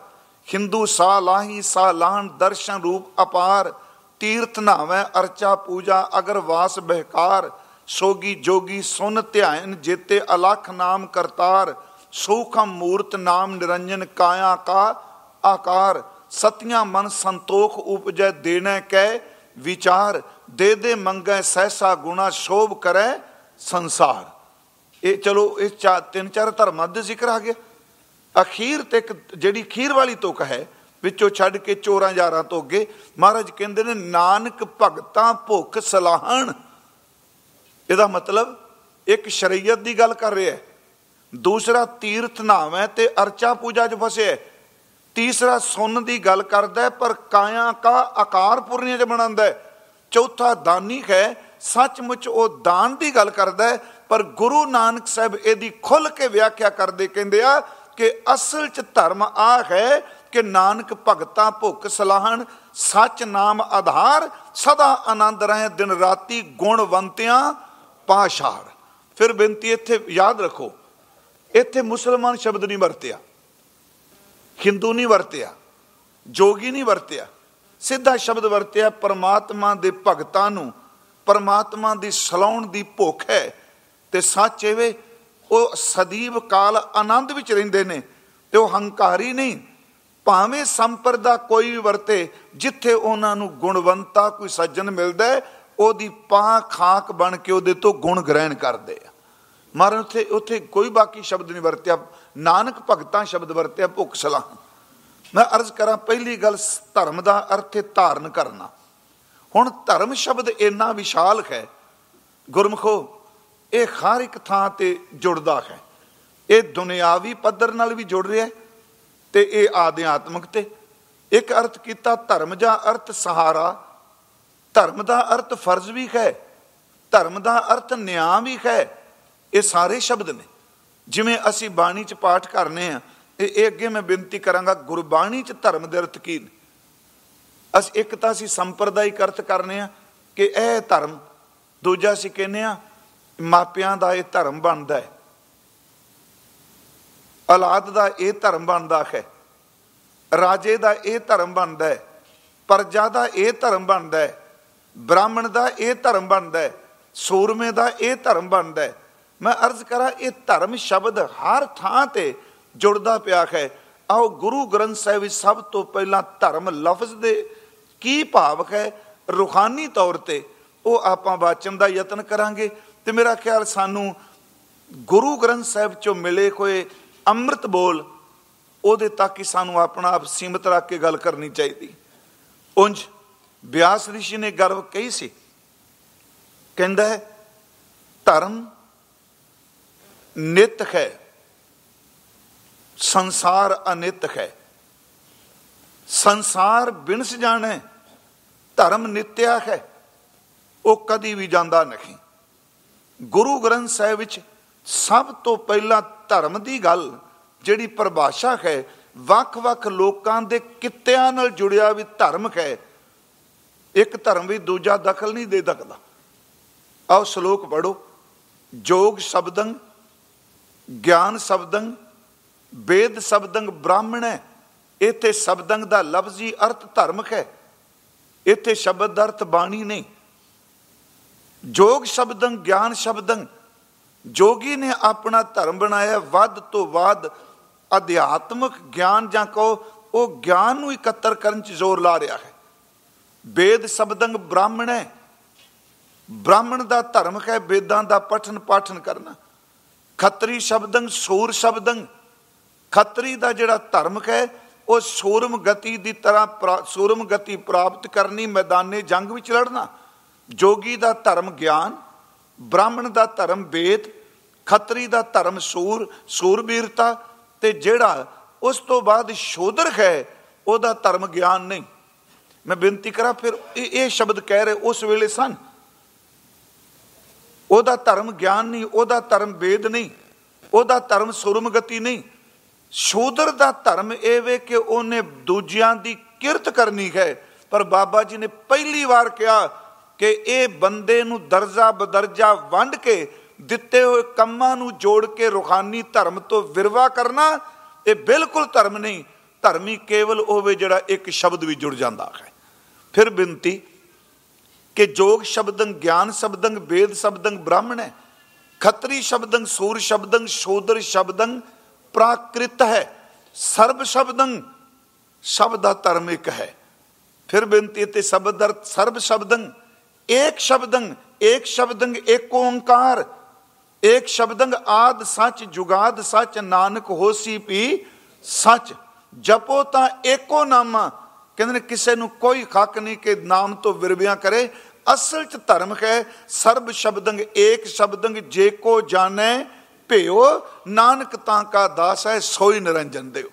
ਹਿੰਦੂ ਸਾ ਲਾਹੀ ਸਾ ਲਾਹਣ ਦਰਸ਼ਨ ਰੂਪ ਅਪਾਰ। ਤੀਰਥ ਨਾਵੇਂ ਅਰਚਾ ਪੂਜਾ ਅਗਰ ਵਾਸ ਬਹਿਕਾਰ। ਸੋਗੀ ਜੋਗੀ ਸੁਨ ਧਿਆਨ ਜੇਤੇ ਅਲਖ ਨਾਮ ਕਰਤਾਰ। ਸੂਖਮ ਮੂਰਤ ਨਾਮ ਨਿਰੰਜਨ ਕਾਇਆ ਕਾ ਆਕਾਰ। ਸਤਿਆਂ ਮਨ ਸੰਤੋਖ ਉਪਜੈ ਦੇਣਾ ਕਹਿ ਵਿਚਾਰ। ਦੇ ਦੇ ਮੰਗੈ ਸਹਿਸਾ ਗੁਣਾ ਸ਼ੋਭ ਕਰੈ ਸੰਸਾਰ। ਇਹ ਚਲੋ ਇਹ ਚਾਰ ਤਿੰਨ ਚਾਰ ਧਰਮਾਂ ਦੇ ਜ਼ਿਕਰ ਆ ਗਿਆ। ਅਖੀਰ ਤੇ ਇੱਕ ਜਿਹੜੀ ਖੀਰ ਵਾਲੀ ਤੁਕ ਹੈ, ਵਿੱਚੋਂ ਛੱਡ ਕੇ ਚੋਰਾਂ ਯਾਰਾਂ ਤੋਂ ਅੱਗੇ, ਮਹਾਰਾਜ ਕਹਿੰਦੇ ਨੇ, ਨਾਨਕ ਭਗਤਾਂ ਭੁੱਖ ਸਲਾਹਣ। ਇਹਦਾ ਮਤਲਬ ਇੱਕ ਸ਼ਰੀਅਤ ਦੀ ਗੱਲ ਕਰ ਰਿਹਾ ਹੈ। ਦੂਸਰਾ ਤੀਰਥ ਨਾਮ ਹੈ ਤੇ ਅਰਚਾ ਪੂਜਾ 'ਚ ਫਸਿਆ ਤੀਸਰਾ ਸੁੰਨ ਦੀ ਗੱਲ ਕਰਦਾ ਪਰ ਕਾਇਆ ਕਾ ਆਕਾਰ ਪੁਰਨੀਆਂ 'ਚ ਬਣਾਉਂਦਾ ਚੌਥਾ ਦਾਨੀ ਹੈ, ਸੱਚਮੁੱਚ ਉਹ ਦਾਨ ਦੀ ਗੱਲ ਕਰਦਾ ਹੈ, ਪਰ ਗੁਰੂ ਨਾਨਕ ਸਾਹਿਬ ਇਹਦੀ ਖੁੱਲ ਕੇ ਵਿਆਖਿਆ ਕਰਦੇ ਕਹਿੰਦੇ ਆ ਕਿ ਅਸਲ 'ਚ ਧਰਮ ਆ ਹੈ ਕਿ ਨਾਨਕ ਭਗਤਾ ਭੁੱਖ ਸਲਾਹਣ, ਸੱਚ ਨਾਮ ਆਧਾਰ, ਸਦਾ ਆਨੰਦ ਰਹੇ, ਦਿਨ ਰਾਤੀ ਗੁਣਵੰਤਿਆਂ ਪਾਸ਼ਾਰ। ਫਿਰ ਬੇਨਤੀ ਇੱਥੇ ਯਾਦ ਰੱਖੋ, ਇੱਥੇ ਮੁਸਲਮਾਨ ਸ਼ਬਦ ਨਹੀਂ ਵਰਤਿਆ, ਹਿੰਦੂ ਨਹੀਂ ਵਰਤਿਆ, ਜੋਗੀ ਨਹੀਂ ਵਰਤਿਆ ਸਿੱਧਾ ਸ਼ਬਦ ਵਰਤਿਆ, ਪਰਮਾਤਮਾ ਦੇ ਭਗਤਾਂ ਨੂੰ, ਪਰਮਾਤਮਾ ਦੀ ਸਲਾਉਣ ਦੀ ਭੁੱਖ ਹੈ। ਤੇ ਸੱਚ ਵੇ, ਉਹ ਸਦੀਵ ਕਾਲ ਆਨੰਦ ਵਿੱਚ ਰਹਿੰਦੇ ਨੇ ਤੇ ਉਹ ਹੰਕਾਰੀ ਨਹੀਂ। ਭਾਵੇਂ ਸੰਪਰਦਾ ਕੋਈ ਵੀ ਵਰਤੇ, ਜਿੱਥੇ ਉਹਨਾਂ ਨੂੰ ਗੁਣਵੰਤਾ ਕੋਈ ਸੱਜਣ ਮਿਲਦਾ ਉਹਦੀ ਪਾਂ ਖਾਕ ਬਣ ਕੇ ਉਹਦੇ ਤੋਂ ਗੁਣ ਗ੍ਰਹਿਣ ਕਰਦੇ ਆ। ਮਾਰਨ ਉੱਥੇ ਉੱਥੇ ਕੋਈ ਬਾਕੀ ਸ਼ਬਦ ਨਹੀਂ ਵਰਤਿਆ, ਨਾਨਕ ਭਗਤਾਂ ਸ਼ਬਦ ਵਰਤਿਆ ਭੁੱਖ ਸਲਾਹ। ਮੈਂ ਅਰਜ਼ ਕਰਾਂ ਪਹਿਲੀ ਗੱਲ ਧਰਮ ਦਾ ਅਰਥ ਹੈ ਧਾਰਨ ਕਰਨਾ। ਹੁਣ ਧਰਮ ਸ਼ਬਦ ਇੰਨਾ ਵਿਸ਼ਾਲ ਹੈ, ਗੁਰਮਖੋ, ਇਹ ਹਰ ਇੱਕ ਥਾਂ ਤੇ ਜੁੜਦਾ ਹੈ। ਇਹ ਦੁਨਿਆਵੀ ਪੱਧਰ ਨਾਲ ਵੀ ਜੁੜ ਰਿਹਾ ਤੇ ਇਹ ਆਧਿਆਤਮਿਕ ਤੇ। ਇੱਕ ਅਰਥ ਕੀਤਾ ਧਰਮ ਜਾਂ ਅਰਥ ਸਹਾਰਾ, ਧਰਮ ਦਾ ਅਰਥ ਫਰਜ਼ ਵੀ ਹੈ, ਧਰਮ ਦਾ ਅਰਥ ਨਿਆਂ ਵੀ ਹੈ, ਇਹ ਸਾਰੇ ਸ਼ਬਦ ਨੇ। ਜਿਵੇਂ ਅਸੀਂ ਬਾਣੀ ਚ ਪਾਠ ਕਰਨੇ ਆ ਇਹ ਅੱਗੇ ਮੈਂ ਬੇਨਤੀ ਕਰਾਂਗਾ, ਗੁਰਬਾਣੀ ਚ ਧਰਮ ਦੇ ਅਰਥ ਕੀ ਨੇ? ਅਸ ਇੱਕ ਤਾਂ ਅਸੀਂ ਸੰਪਰਦਾਇਕ ਅਰਥ ਕਰਨੇ ਆ ਕਿ ਇਹ ਧਰਮ, ਦੂਜਾ ਅਸੀਂ ਕਹਿੰਨੇ ਆ, ਮਾਪਿਆਂ ਦਾ ਇਹ ਧਰਮ ਬਣਦਾ ਹੈ। ਔਲਾਦ ਦਾ ਇਹ ਧਰਮ ਬਣਦਾ ਹੈ। ਰਾਜੇ ਦਾ ਇਹ ਧਰਮ ਬਣਦਾ ਹੈ। ਪਰਜਾ ਦਾ ਇਹ ਧਰਮ ਬਣਦਾ ਹੈ। ਬ੍ਰਾਹਮਣ ਦਾ ਇਹ ਧਰਮ ਬਣਦਾ ਹੈ। ਸੂਰਮੇ ਦਾ ਇਹ ਧਰਮ ਬਣਦਾ ਹੈ। ਮੈਂ ਅਰਜ਼ ਕਰਾਂ, ਇਹ ਧਰਮ ਸ਼ਬਦ ਹਰ ਥਾਂ ਤੇ ਜੁੜਦਾ ਪਿਆ ਹੈ। ਆਓ ਗੁਰੂ ਗ੍ਰੰਥ ਸਾਹਿਬ ਵਿੱਚ ਸਭ ਤੋਂ ਪਹਿਲਾਂ ਧਰਮ ਲਫ਼ਜ਼ ਦੇ ਕੀ ਭਾਵ ਹੈ ਰੂਹਾਨੀ ਤੌਰ ਤੇ, ਉਹ ਆਪਾਂ ਵਾਚਨ ਦਾ ਯਤਨ ਕਰਾਂਗੇ। ਤੇ ਮੇਰਾ ਖਿਆਲ ਸਾਨੂੰ ਗੁਰੂ ਗ੍ਰੰਥ ਸਾਹਿਬ ਚੋਂ ਮਿਲੇ ਹੋਏ ਅੰਮ੍ਰਿਤ ਬੋਲ, ਉਹਦੇ ਤੱਕ ਹੀ ਸਾਨੂੰ ਆਪਣਾ ਆਪ ਸੀਮਤ ਰੱਖ ਕੇ ਗੱਲ ਕਰਨੀ ਚਾਹੀਦੀ। ਉੰਜ ਬਿਆਸ ਰਿਸ਼ੀ ਨੇ ਗਰਵ ਕਹੀ ਸੀ, ਕਹਿੰਦਾ ਹੈ, ਧਰਮ ਨਿਤ ਹੈ। ਸੰਸਾਰ ਅਨਿਤ ਹੈ। ਸੰਸਾਰ ਬਿਨਸ ਜਾਣੇ, ਧਰਮ ਨਿਤਿਆ ਹੈ। ਉਹ ਕਦੀ ਵੀ ਜਾਂਦਾ ਨਹੀਂ। ਗੁਰੂ ਗ੍ਰੰਥ ਸਾਹਿਬ ਵਿੱਚ ਸਭ ਤੋਂ ਪਹਿਲਾਂ ਧਰਮ ਦੀ ਗੱਲ, ਜਿਹੜੀ ਪਰਿਭਾਸ਼ਾ ਹੈ, ਵੱਖ-ਵੱਖ ਲੋਕਾਂ ਦੇ ਕਿੱਤਿਆਂ ਨਾਲ ਜੁੜਿਆ ਵੀ ਧਰਮ ਹੈ। ਇੱਕ ਧਰਮ ਵੀ ਦੂਜਾ ਦਖਲ ਨਹੀਂ ਦੇ ਸਕਦਾ। ਆਓ ਸ਼ਲੋਕ ਪੜੋ ਜੋਗ ਸ਼ਬਦੰ, ਗਿਆਨ ਸ਼ਬਦੰ ਵੇਦ ਸ਼ਬਦੰਗ ਬ੍ਰਾਹਮਣ ਹੈ। ਇੱਥੇ ਸ਼ਬਦੰਗ ਦਾ ਲਫ਼ਜ਼ੀ ਅਰਥ ਧਰਮਕ ਹੈ। ਇੱਥੇ ਸ਼ਬਦ ਦਾ ਅਰਥ ਬਾਣੀ ਨਹੀਂ। ਜੋਗ ਸ਼ਬਦੰ ਗਿਆਨ ਸ਼ਬਦੰ ਜੋਗੀ ਨੇ ਆਪਣਾ ਧਰਮ ਬਣਾਇਆ। ਵੱਧ ਤੋਂ ਵੱਧ ਅਧਿਆਤਮਕ ਗਿਆਨ ਜਾਂ ਕਹੋ, ਉਹ ਗਿਆਨ ਨੂੰ ਇਕੱਤਰ ਕਰਨ 'ਚ ਜ਼ੋਰ ਲਾ ਰਿਹਾ ਹੈ। ਵੇਦ ਸ਼ਬਦੰਗ ਬ੍ਰਾਹਮਣ ਹੈ। ਬ੍ਰਾਹਮਣ ਦਾ ਧਰਮ ਹੈ ਵੇਦਾਂ ਦਾ ਪਠਨ ਪਾਠਨ ਕਰਨਾ। ਖੱਤਰੀ ਸ਼ਬਦੰਗ, ਸੂਰ ਸ਼ਬਦੰਗ ਖੱਤਰੀ ਦਾ ਜਿਹੜਾ ਧਰਮ ਹੈ, ਉਹ ਸੂਰਮ ਗਤੀ ਦੀ ਤਰ੍ਹਾਂ ਸੂਰਮ ਗਤੀ ਪ੍ਰਾਪਤ ਕਰਨੀ, ਮੈਦਾਨੇ ਜੰਗ ਵਿੱਚ ਲੜਨਾ। ਜੋਗੀ ਦਾ ਧਰਮ ਗਿਆਨ, ਬ੍ਰਾਹਮਣ ਦਾ ਧਰਮ ਵੇਦ, ਖੱਤਰੀ ਦਾ ਧਰਮ ਸੂਰ, ਸੂਰਬੀਰਤਾ ਤੇ ਜਿਹੜਾ ਉਸ ਤੋਂ ਬਾਅਦ ਸ਼ੋਦਰ ਹੈ, ਉਹਦਾ ਧਰਮ ਗਿਆਨ ਨਹੀਂ। ਮੈਂ ਬੇਨਤੀ ਕਰਾਂ, ਫਿਰ ਇਹ ਸ਼ਬਦ ਕਹਿ ਰਹੇ ਉਸ ਵੇਲੇ ਸਨ। ਉਹਦਾ ਧਰਮ ਗਿਆਨ ਨਹੀਂ, ਉਹਦਾ ਧਰਮ ਵੇਦ ਨਹੀਂ, ਉਹਦਾ ਧਰਮ ਸੁਰਮਗਤੀ ਨਹੀਂ। ਸ਼ੂਦਰ ਦਾ ਧਰਮ ਇਹ ਵੇ ਕਿ ਉਹਨੇ ਦੂਜਿਆਂ ਦੀ ਕਿਰਤ ਕਰਨੀ ਹੈ। ਪਰ ਬਾਬਾ ਜੀ ਨੇ ਪਹਿਲੀ ਵਾਰ ਕਿਹਾ ਕਿ ਇਹ ਬੰਦੇ ਨੂੰ ਦਰਜਾ ਬਦਰਜਾ ਵੰਡ ਕੇ ਦਿੱਤੇ ਹੋਏ ਕੰਮਾਂ ਨੂੰ ਜੋੜ ਕੇ ਰੂਹਾਨੀ ਧਰਮ ਤੋਂ ਵਿਰਵਾ ਕਰਨਾ, ਇਹ ਬਿਲਕੁਲ ਧਰਮ ਨਹੀਂ। ਧਰਮੀ ਕੇਵਲ ਹੋਵੇ ਜਿਹੜਾ ਇੱਕ ਸ਼ਬਦ ਵੀ ਜੁੜ ਜਾਂਦਾ ਹੈ। ਫਿਰ ਬੇਨਤੀ ਕਿ ਜੋਗ ਸ਼ਬਦੰ, ਗਿਆਨ ਸ਼ਬਦੰ, ਵੇਦ ਸ਼ਬਦੰ ਬ੍ਰਾਹਮਣ ਹੈ। ਖੱਤਰੀ ਸ਼ਬਦੰ, ਸੂਰ ਸ਼ਬਦੰ ਸ਼ੋਦਰ ਸ਼ਬਦੰ ਪ੍ਰਾਕ੍ਰਿਤ ਹੈ। ਸਰਬ ਸ਼ਬਦੰ ਸ਼ਬਦ ਦਾ ਧਰਮ ਇੱਕ ਹੈ। ਫਿਰ ਬੇਨਤੀ ਤੇ ਸ਼ਬਦ ਅਰਥ ਸਰਬ ਸ਼ਬਦੰ, ਏਕ ਸ਼ਬਦੰ ਏਕ ਸ਼ਬਦੰ ਏਕ ਓੰਕਾਰ, ਏਕ ਸ਼ਬਦੰ ਆਦ ਸੱਚ, ਜੁਗਾਦ ਸੱਚ, ਨਾਨਕ ਹੋਸੀ ਪੀ ਸੱਚ। ਜਪੋ ਤਾਂ ਏਕੋ ਨਾਮਾ। ਕਹਿੰਦੇ ਨੇ ਕਿਸੇ ਨੂੰ ਕੋਈ ਹੱਕ ਨਹੀਂ ਕਿ ਨਾਮ ਤੋਂ ਵਿਰਵਿਆਂ ਕਰੇ। ਅਸਲ ਚ ਧਰਮ ਹੈ, ਸਰਬ ਸ਼ਬਦੰਗ ਏਕ ਸ਼ਬਦੰਗ ਜੇ ਕੋ ਜਾਣੈ ਭਿਓ, ਨਾਨਕ ਤਾਂ ਕਾ ਦਾਸ ਹੈ, ਸੋਈ ਨਿਰੰਜਨ ਦਿਓ।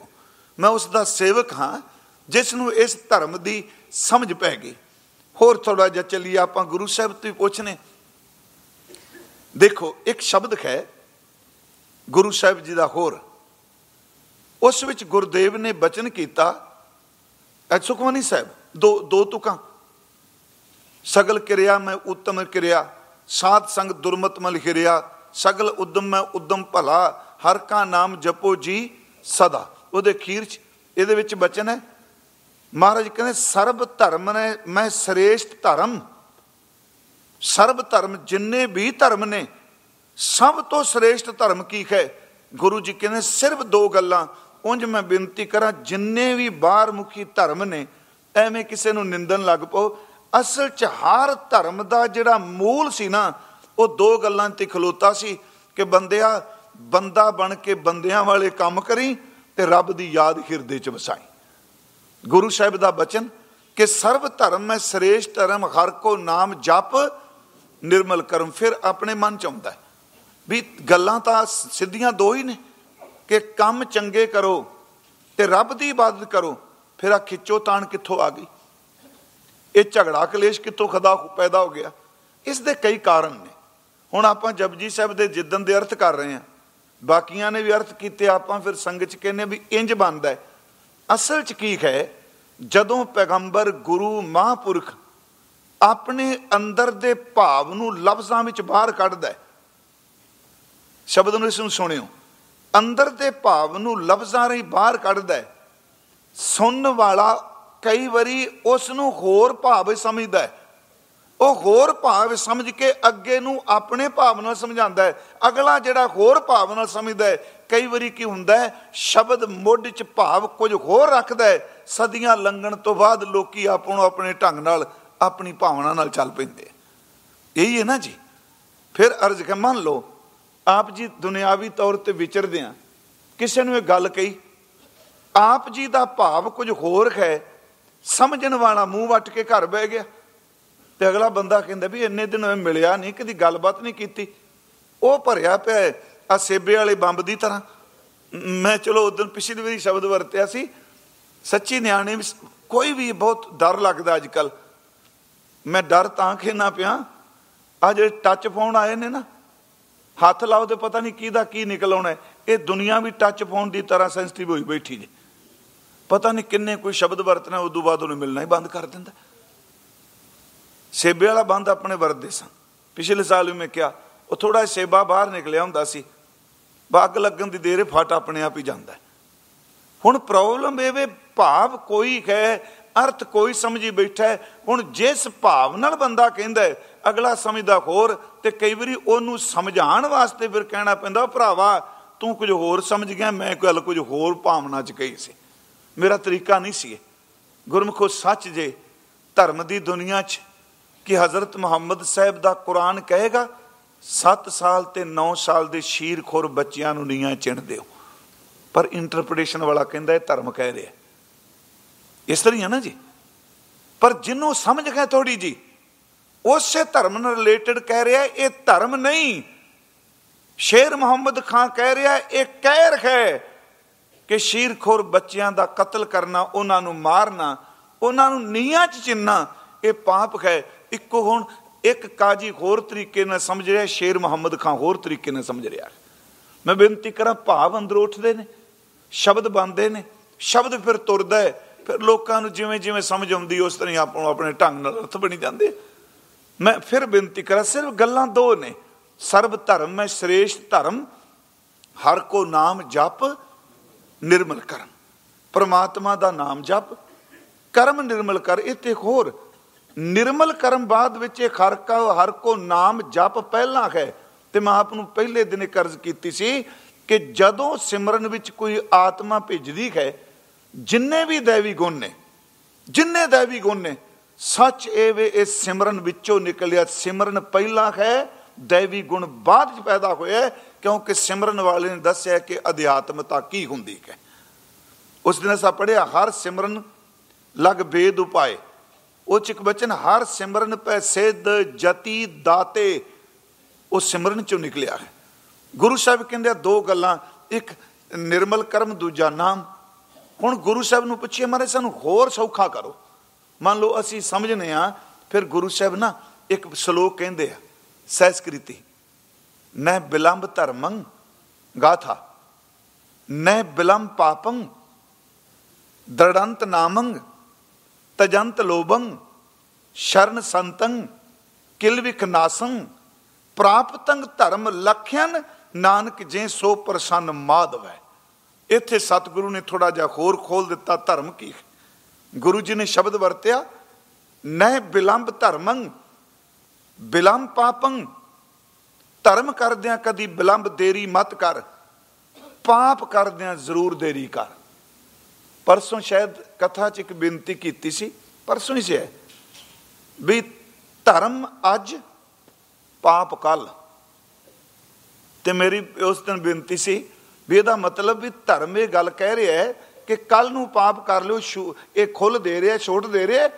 ਮੈਂ ਉਸ ਦਾ ਸੇਵਕ ਹਾਂ, ਜਿਸ ਨੂੰ ਇਸ ਧਰਮ ਦੀ ਸਮਝ ਪੈ ਗਈ। ਹੋਰ ਥੋੜਾ ਜਿਹਾ ਚੱਲੀ ਆਪਾਂ ਗੁਰੂ ਸਾਹਿਬ ਤੋਂ ਪੁੱਛਨੇ। ਦੇਖੋ, ਇੱਕ ਸ਼ਬਦ ਹੈ, ਗੁਰੂ ਸਾਹਿਬ ਜੀ ਦਾ ਹੋਰ। ਉਸ ਵਿੱਚ ਗੁਰਦੇਵ ਨੇ ਬਚਨ ਕੀਤਾ, ਐ ਸੁਖਮਨੀ ਸਾਹਿਬ, ਦੋ ਦੋ ਤੁਕਾਂ। ਸਗਲ ਕਿਰਿਆ ਮੈਂ ਉੱਤਮ ਕਿਰਿਆ, ਸਾਧ ਸੰਗ ਦੁਰਮਤ ਮਲ ਹਿਰਿਆ ਸਗਲ ਉਦਮ ਮੈਂ ਉਦਮ ਭਲਾ, ਹਰ ਕਾ ਨਾਮ ਜਪੋ ਜੀ ਸਦਾ। ਉਹਦੇ ਖੀਰ ਚ ਇਹਦੇ ਵਿੱਚ ਬਚਨ ਹੈ, ਮਹਾਰਾਜ ਕਹਿੰਦੇ, ਸਰਬ ਧਰਮ ਨੇ ਮੈਂ ਸ੍ਰੇਸ਼ਟ ਧਰਮ, ਸਰਬ ਧਰਮ ਜਿੰਨੇ ਵੀ ਧਰਮ ਨੇ, ਸਭ ਤੋਂ ਸ੍ਰੇਸ਼ਟ ਧਰਮ ਕੀ ਹੈ? ਗੁਰੂ ਜੀ ਕਹਿੰਦੇ, ਸਿਰਫ ਦੋ ਗੱਲਾਂ, ਉਂਝ ਮੈਂ ਬੇਨਤੀ ਕਰਾਂ, ਜਿੰਨੇ ਵੀ ਬਾਹਰ ਮੁਖੀ ਧਰਮ ਨੇ, ਐਵੇਂ ਕਿਸੇ ਨੂੰ ਨਿੰਦਣ ਲੱਗ ਪਓ। ਅਸਲ 'ਚ ਹਰ ਧਰਮ ਦਾ ਜਿਹੜਾ ਮੂਲ ਸੀ ਨਾ ਉਹ ਦੋ ਗੱਲਾਂ ਤੇ ਖਲੋਤਾ ਸੀ ਕਿ ਬੰਦਿਆ, ਬੰਦਾ ਬਣ ਕੇ ਬੰਦਿਆਂ ਵਾਲੇ ਕੰਮ ਕਰੀ ਤੇ ਰੱਬ ਦੀ ਯਾਦ ਹਿਰਦੇ 'ਚ ਵਸਾਈ। ਗੁਰੂ ਸਾਹਿਬ ਦਾ ਬਚਨ ਕਿ ਸਰਬ ਧਰਮ ਮੈਂ ਸ੍ਰੇਸ਼ਟ ਧਰਮ, ਹਰ ਕੋ ਨਾਮ ਜਪ, ਨਿਰਮਲ ਕਰਮ, ਫਿਰ ਆਪਣੇ ਮਨ 'ਚ ਆਉਂਦਾ ਵੀ ਗੱਲਾਂ ਤਾਂ ਸਿੱਧੀਆਂ ਦੋ ਹੀ ਨੇ ਕਿ ਕੰਮ ਚੰਗੇ ਕਰੋ ਤੇ ਰੱਬ ਦੀ ਇਬਾਦਤ ਕਰੋ, ਫਿਰ ਆ ਖਿੱਚੋ ਤਾਣ ਕਿੱਥੋਂ ਆ ਗਈ? ਇਹ ਝਗੜਾ ਕਲੇਸ਼ ਕਿੱਥੋਂ ਖਦਾ ਪੈਦਾ ਹੋ ਗਿਆ? ਇਸ ਦੇ ਕਈ ਕਾਰਨ ਨੇ। ਹੁਣ ਆਪਾਂ ਜਪਜੀ ਸਾਹਿਬ ਦੇ ਜਿੱਦਨ ਦੇ ਅਰਥ ਕਰ ਰਹੇ ਹਾਂ। ਬਾਕੀਆਂ ਨੇ ਵੀ ਅਰਥ ਕੀਤੇ, ਆਪਾਂ ਫਿਰ ਸੰਗਤ ਚ ਕਹਿੰਨੇ ਵੀ ਇੰਜ ਬੰਦਾ ਅਸਲ ਚ ਕੀ ਹੈ ਜਦੋਂ ਪੈਗੰਬਰ ਗੁਰੂ ਮਹਾਪੁਰਖ ਆਪਣੇ ਅੰਦਰ ਦੇ ਭਾਵ ਨੂੰ ਲਫ਼ਜ਼ਾਂ ਵਿੱਚ ਬਾਹਰ ਕੱਢਦਾ ਸ਼ਬਦ ਨੂੰ ਇਸ ਨੂੰ ਸੁਣਿਓ। ਅੰਦਰ ਦੇ ਭਾਵ ਨੂੰ ਲਫ਼ਜ਼ਾਂ ਰਾਹੀਂ ਬਾਹਰ ਕੱਢਦਾ ਸੁਣਨ ਵਾਲਾ ਕਈ ਵਾਰੀ ਉਸ ਨੂੰ ਹੋਰ ਭਾਵ ਸਮਝਦਾ ਹੈ। ਉਹ ਹੋਰ ਭਾਵ ਸਮਝ ਕੇ ਅੱਗੇ ਨੂੰ ਆਪਣੇ ਭਾਵ ਨਾਲ ਸਮਝਾਉਂਦਾ ਹੈ। ਅਗਲਾ ਜਿਹੜਾ ਹੋਰ ਭਾਵ ਨਾਲ ਸਮਝਦਾ ਹੈ, ਕਈ ਵਾਰੀ ਕੀ ਹੁੰਦਾ ਹੈ, ਸ਼ਬਦ ਮੁੱਢ 'ਚ ਭਾਵ ਕੁਝ ਹੋਰ ਰੱਖਦਾ ਹੈ। ਸਦੀਆਂ ਲੰਘਣ ਤੋਂ ਬਾਅਦ ਲੋਕੀ ਆਪਣੋ ਆਪਣੇ ਢੰਗ ਨਾਲ ਆਪਣੀ ਭਾਵਨਾ ਨਾਲ ਚੱਲ ਪੈਂਦੇ ਇਹੀ ਹੈ ਨਾ ਜੀ? ਫਿਰ ਅਰਜ਼ ਕਰ ਮੰਨ ਲਓ, ਆਪ ਜੀ ਦੁਨਿਆਵੀ ਤੌਰ ਤੇ ਵਿਚਰਦੇ ਆ। ਕਿਸੇ ਨੂੰ ਇਹ ਗੱਲ ਕਹੀ, ਆਪ ਜੀ ਦਾ ਭਾਵ ਕੁਝ ਹੋਰ ਹੈ, ਸਮਝਣ ਵਾਲਾ ਮੂੰਹ ਵੱਟ ਕੇ ਘਰ ਬਹਿ ਗਿਆ। ਤੇ ਅਗਲਾ ਬੰਦਾ ਕਹਿੰਦਾ ਵੀ ਇੰਨੇ ਦਿਨ ਮਿਲਿਆ ਨਹੀਂ, ਕਦੀ ਗੱਲਬਾਤ ਨਹੀਂ ਕੀਤੀ। ਉਹ ਭਰਿਆ ਪਿਆ ਆ ਸੇਬੇ ਵਾਲੇ ਬੰਬ ਦੀ ਤਰ੍ਹਾਂ। ਮੈਂ ਚਲੋ ਉਦੋਂ ਪਿਛਲੀ ਵਾਰੀ ਸ਼ਬਦ ਵਰਤਿਆ ਸੀ, ਸੱਚੀ ਨਿਆਣੇ ਕੋਈ ਵੀ ਬਹੁਤ ਡਰ ਲੱਗਦਾ ਅੱਜ ਕੱਲ ਮੈਂ ਡਰ ਤਾਂ ਖੇਨਾ ਪਿਆ ਆ ਜਿਹੜੇ ਟੱਚ ਫੋਨ ਆਏ ਨੇ ਨਾ, ਹੱਥ ਲਾਓ ਤੇ ਪਤਾ ਨਹੀਂ ਕਿਹਦਾ ਕੀ ਨਿਕਲ ਆਉਣਾ ਇਹ ਦੁਨੀਆ ਵੀ ਟੱਚ ਫੋਨ ਦੀ ਤਰ੍ਹਾਂ ਸੈਂਸਿਟਿਵ ਹੋਈ ਬੈਠੀ ਜੇ। ਪਤਾ ਨਹੀਂ ਕਿੰਨੇ ਕੋਈ ਸ਼ਬਦ ਵਰਤਣਾ, ਉਦੋਂ ਬਾਅਦ ਉਹਨੂੰ ਮਿਲਣਾ ਹੀ ਬੰਦ ਕਰ ਦਿੰਦਾ। ਸੇਬੇ ਵਾਲਾ ਬੰਦ ਆਪਣੇ ਵਰਦੇ ਸਨ। ਪਿਛਲੇ ਸਾਲ ਵੀ ਮੈਂ ਕਿਹਾ, ਉਹ ਥੋੜਾ ਸੇਬਾ ਬਾਹਰ ਨਿਕਲਿਆ ਹੁੰਦਾ ਸੀ। ਬੱਗ ਲੱਗਣ ਦੀ ਦੇਰੇ ਫਟ ਆਪਣੇ ਆਪ ਹੀ ਜਾਂਦਾ ਹੁਣ ਪ੍ਰੋਬਲਮ ਇਹ ਵੇ, ਭਾਵ ਕੋਈ ਹੈ, ਅਰਥ ਕੋਈ ਸਮਝੀ ਬੈਠਾ ਹੁਣ ਜਿਸ ਭਾਵ ਨਾਲ ਬੰਦਾ ਕਹਿੰਦਾ ਅਗਲਾ ਸਮਝਦਾ ਹੋਰ ਤੇ ਕਈ ਵਾਰੀ ਉਹਨੂੰ ਸਮਝਾਉਣ ਵਾਸਤੇ ਫਿਰ ਕਹਿਣਾ ਪੈਂਦਾ ਭਰਾਵਾ, ਤੂੰ ਕੁਝ ਹੋਰ ਸਮਝ ਗਿਆ, ਮੈਂ ਗੱਲ ਕੁਝ ਹੋਰ ਭਾਵਨਾ ਚ ਕਹੀ ਸੀ। ਮੇਰਾ ਤਰੀਕਾ ਨਹੀਂ ਸੀ ਗੁਰਮਖੋ ਸੱਚ ਜੇ, ਧਰਮ ਦੀ ਦੁਨੀਆ 'ਚ ਕਿ ਹਜ਼ਰਤ ਮੁਹੰਮਦ ਸਾਹਿਬ ਦਾ ਕੁਰਾਨ ਕਹੇਗਾ 7 ਸਾਲ ਤੇ 9 ਸਾਲ ਦੇ ਸ਼ੀਰਖੋਰ ਬੱਚਿਆਂ ਨੂੰ ਨੀਆਂ ਚਿਣ ਦਿਓ ਪਰ ਇੰਟਰਪ੍ਰੀਟੇਸ਼ਨ ਵਾਲਾ ਕਹਿੰਦਾ ਇਹ ਧਰਮ ਕਹਿ ਰਿਹਾ ਇਸ ਤਰ੍ਹਾਂ ਹੀ ਹੈ ਨਾ ਜੀ ਪਰ ਜਿੰਨੂੰ ਸਮਝ ਗਏ ਥੋੜੀ ਜੀ ਉਸੇ ਧਰਮ ਨਾਲ ਰਿਲੇਟਡ ਕਹਿ ਰਿਹਾ ਇਹ ਧਰਮ ਨਹੀਂ ਸ਼ੇਰ ਮੁਹੰਮਦ ਖਾਨ ਕਹਿ ਰਿਹਾ ਇਹ ਕਹਿਰ ਹੈ ਕਿ ਸ਼ੀਰਖੋਰ ਬੱਚਿਆਂ ਦਾ ਕਤਲ ਕਰਨਾ ਉਹਨਾਂ ਨੂੰ ਮਾਰਨਾ ਉਹਨਾਂ ਨੂੰ ਨੀਹਾਂ 'ਚ ਚਿੰਨਾ ਇਹ ਪਾਪ ਹੈ ਇੱਕੋ ਹੁਣ ਇੱਕ ਕਾਜੀ ਹੋਰ ਤਰੀਕੇ ਨਾਲ ਸਮਝ ਰਿਹਾ, ਸ਼ੇਰ ਮੁਹੰਮਦ ਖਾਨ ਹੋਰ ਤਰੀਕੇ ਨਾਲ ਸਮਝ ਰਿਹਾ। ਮੈਂ ਬੇਨਤੀ ਕਰਾਂ, ਭਾਵ ਅੰਦਰ ਉੱਠਦੇ ਨੇ, ਸ਼ਬਦ ਬੰਦੇ ਨੇ, ਸ਼ਬਦ ਫਿਰ ਤੁਰਦਾ ਹੈ, ਫਿਰ ਲੋਕਾਂ ਨੂੰ ਜਿਵੇਂ ਜਿਵੇਂ ਸਮਝ ਆਉਂਦੀ, ਉਸ ਤਰ੍ਹਾਂ ਆਪੋ ਆਪਣੇ ਢੰਗ ਨਾਲ ਅਰਥ ਬਣੀ ਜਾਂਦੇ। ਮੈਂ ਫਿਰ ਬੇਨਤੀ ਕਰਾਂ, ਸਿਰਫ ਗੱਲਾਂ ਦੋ ਨੇ, ਸਰਬ ਧਰਮ ਮੈਂ ਸ੍ਰੇਸ਼ਟ ਧਰਮ, ਹਰ ਕੋ ਨਾਮ ਜਪ, ਨਿਰਮਲ ਕਰਮ। ਪਰਮਾਤਮਾ ਦਾ ਨਾਮ ਜਪ, ਕਰਮ ਨਿਰਮਲ ਕਰ, ਇਹ ਤੇ ਹੋਰ ਨਿਰਮਲ ਕਰਮ ਬਾਅਦ ਵਿੱਚ ਇਹ ਹਰ ਹਰ ਕੋ ਨਾਮ ਜਪ ਪਹਿਲਾਂ ਹੈ ਤੇ ਮੈਂ ਆਪ ਨੂੰ ਪਹਿਲੇ ਦਿਨ ਕਰਜ਼ ਕੀਤੀ ਸੀ ਕਿ ਜਦੋਂ ਸਿਮਰਨ ਵਿੱਚ ਕੋਈ ਆਤਮਾ ਭਿੱਜਦੀ ਹੈ, ਜਿੰਨੇ ਵੀ ਦੇਵੀ ਗੁਣ ਨੇ, ਜਿੰਨੇ ਦੇਵੀ ਗੁਣ ਨੇ, ਸੱਚ ਇਹ ਵੇ ਇਸ ਸਿਮਰਨ ਵਿੱਚੋਂ ਨਿਕਲਿਆ, ਸਿਮਰਨ ਪਹਿਲਾਂ ਹੈ, ਦੇਵੀ ਗੁਣ ਬਾਅਦ ਚ ਪੈਦਾ ਹੋਇਆ ਕਿਉਂਕਿ ਸਿਮਰਨ ਵਾਲੇ ਨੇ ਦੱਸਿਆ ਕਿ ਅਧਿਆਤਮਤਾ ਕੀ ਹੁੰਦੀ ਹੈ। ਉਸ ਦਿਨ ਅਸਾਂ ਪੜਿਆ ਹਰ ਸਿਮਰਨ ਲਗ ਬੇਦ ਉਪਾਏ। ਉਹ ਚ ਇੱਕ ਬਚਨ, ਹਰ ਸਿਮਰਨ ਪੈ ਸਿੱਧ, ਜਤੀ ਦਾਤੇ। ਉਹ ਸਿਮਰਨ ਚੋਂ ਨਿਕਲਿਆ ਹੈ। ਗੁਰੂ ਸਾਹਿਬ ਕਹਿੰਦੇ ਦੋ ਗੱਲਾਂ, ਇੱਕ ਨਿਰਮਲ ਕਰਮ, ਦੂਜਾ ਨਾਮ। ਹੁਣ ਗੁਰੂ ਸਾਹਿਬ ਨੂੰ ਪੁੱਛਿਆ ਮਾਰੇ ਸਾਨੂੰ ਹੋਰ ਸੌਖਾ ਕਰੋ। ਮੰਨ ਲਓ, ਅਸੀਂ ਸਮਝਨੇ ਆ, ਫਿਰ ਗੁਰੂ ਸਾਹਿਬ ਨਾ ਇੱਕ ਸ਼ਲੋਕ ਕਹਿੰਦੇ ਆ ਸੈਸਕ੍ਰਿਤੀ ਨੈ ਬਿਲੰਬ ਧਰਮੰ ਗਾਥਾ ਨੈ ਬਿਲੰਬ ਪਾਪੰ ਦ੍ਰੜੰਤ ਨਾਮੰ ਤਜੰਤ ਲੋਭੰ, ਸ਼ਰਨ ਸੰਤੰ ਕਿਲਵਿਕ ਨਾਸੰ ਪ੍ਰਾਪਤੰਗ ਧਰਮ ਲਖਿਆਨ ਨਾਨਕ ਜੇ ਸੋ ਪ੍ਰਸੰਨ ਮਾਧਵੈ। ਇੱਥੇ ਸਤਿਗੁਰੂ ਨੇ ਥੋੜਾ ਜਿਹਾ ਹੋਰ ਖੋਲ ਦਿੱਤਾ, ਧਰਮ ਕੀ? ਗੁਰੂ ਜੀ ਨੇ ਸ਼ਬਦ ਵਰਤਿਆ, ਨਹਿ ਬਿਲੰਬ ਧਰਮੰ, ਬਿਲੰਬ ਪਾਪੰ। ਧਰਮ ਕਰਦਿਆਂ ਕਦੀ ਬਿਲੰਬ ਦੇਰੀ ਮਤ ਕਰ, ਪਾਪ ਕਰਦਿਆਂ ਜ਼ਰੂਰ ਦੇਰੀ ਕਰ। ਪਰਸੋਂ ਸ਼ਾਇਦ ਕਥਾ 'ਚ ਇੱਕ ਬੇਨਤੀ ਕੀਤੀ ਸੀ, ਪਰਸੋਂ ਹੀ ਸੀ ਵੀ ਧਰਮ ਅੱਜ ਪਾਪ ਕੱਲ ਤੇ ਮੇਰੀ ਉਸ ਦਿਨ ਬੇਨਤੀ ਸੀ ਵੀ ਇਹਦਾ ਮਤਲਬ ਵੀ ਧਰਮ ਇਹ ਗੱਲ ਕਹਿ ਰਿਹਾ ਹੈ ਕਿ ਕੱਲ ਨੂੰ ਪਾਪ ਕਰ ਲਿਓ ਇਹ ਖੁੱਲ ਦੇ ਰਿਹਾ, ਛੋਟ ਦੇ ਰਿਹਾ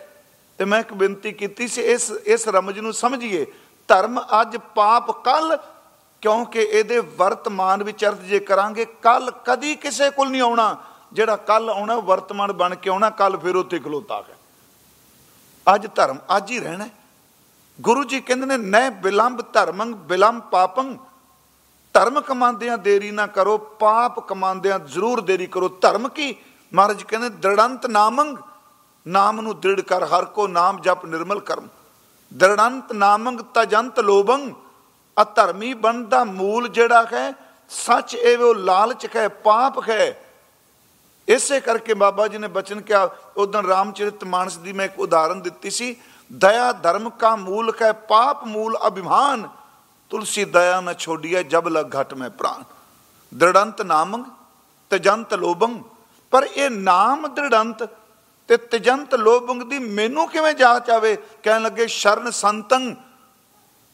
ਤੇ ਮੈਂ ਇੱਕ ਬੇਨਤੀ ਕੀਤੀ ਸੀ, ਇਸ ਇਸ ਰਮਜ ਨੂੰ ਸਮਝੀਏ, ਧਰਮ ਅੱਜ ਪਾਪ ਕੱਲ ਕਿਉਂਕਿ ਇਹਦੇ ਵਰਤਮਾਨ ਵਿੱਚ ਅਰਥ ਜੇ ਕਰਾਂਗੇ ਕੱਲ ਕਦੀ ਕਿਸੇ ਕੋਲ ਨਹੀਂ ਆਉਣਾ। ਜਿਹੜਾ ਕੱਲ ਆਉਣਾ, ਵਰਤਮਾਨ ਬਣ ਕੇ ਆਉਣਾ, ਕੱਲ ਫਿਰ ਉੱਥੇ ਖਲੋਤਾ ਹੈ। ਅੱਜ ਧਰਮ, ਅੱਜ ਹੀ ਰਹਿਣਾ ਗੁਰੂ ਜੀ ਕਹਿੰਦੇ ਨੇ ਨੈ ਬਿਲੰਬ ਧਰਮੰ, ਬਿਲੰਬ ਪਾਪੰ। ਧਰਮ ਕਮਾਉਂਦਿਆਂ ਦੇਰੀ ਨਾ ਕਰੋ, ਪਾਪ ਕਮਾਉਂਦਿਆਂ ਜ਼ਰੂਰ ਦੇਰੀ ਕਰੋ। ਧਰਮ ਕੀ? ਮਹਾਰਾਜ ਕਹਿੰਦੇ, ਦ੍ਰਿੜੰਤ ਨਾਮੰਗ ਨਾਮ ਨੂੰ ਦ੍ਰਿੜ ਕਰ, ਹਰ ਕੋ ਨਾਮ ਜਪ ਨਿਰਮਲ ਕਰਮ। ਦ੍ਰਿੜੰਤ ਨਾਮੰਗ ਤਜੰਤ ਲੋਭੰ। ਅਧਰਮੀ ਬਣ ਦਾ ਮੂਲ ਜਿਹੜਾ ਹੈ, ਸੱਚ ਇਹ ਉਹ ਲਾਲਚ ਹੈ, ਪਾਪ ਹੈ। ਇਸੇ ਕਰਕੇ ਬਾਬਾ ਜੀ ਨੇ ਬਚਨ ਕਿਹਾ ਉਦੋਂ ਰਾਮਚਰਿਤ ਮਾਨਸ ਦੀ ਮੈਂ ਇੱਕ ਉਦਾਹਰਨ ਦਿੱਤੀ ਸੀ, ਦਇਆ ਧਰਮ ਕਾ ਮੂਲ ਹੈ, ਪਾਪ ਮੂਲ ਅਭਿਮਾਨ, ਤੁਲਸੀ ਦਇਆ ਨ ਛੋੜੀਏ ਜਬ ਲਗ ਘਟ ਮੈਂ ਪ੍ਰਾਨ। ਦ੍ਰਿੜੰਤ ਨਾਮੰਗ ਤਜੰਤ ਲੋਭੰ, ਪਰ ਇਹ ਨਾਮ ਦ੍ਰਿੜੰਤ ਤੇ ਤਜੰਤ ਲੋਭੰਗ ਦੀ ਮੈਨੂੰ ਕਿਵੇਂ ਜਾਚ ਆਵੇ? ਕਹਿਣ ਲੱਗੇ, ਸ਼ਰਨ ਸੰਤੰ,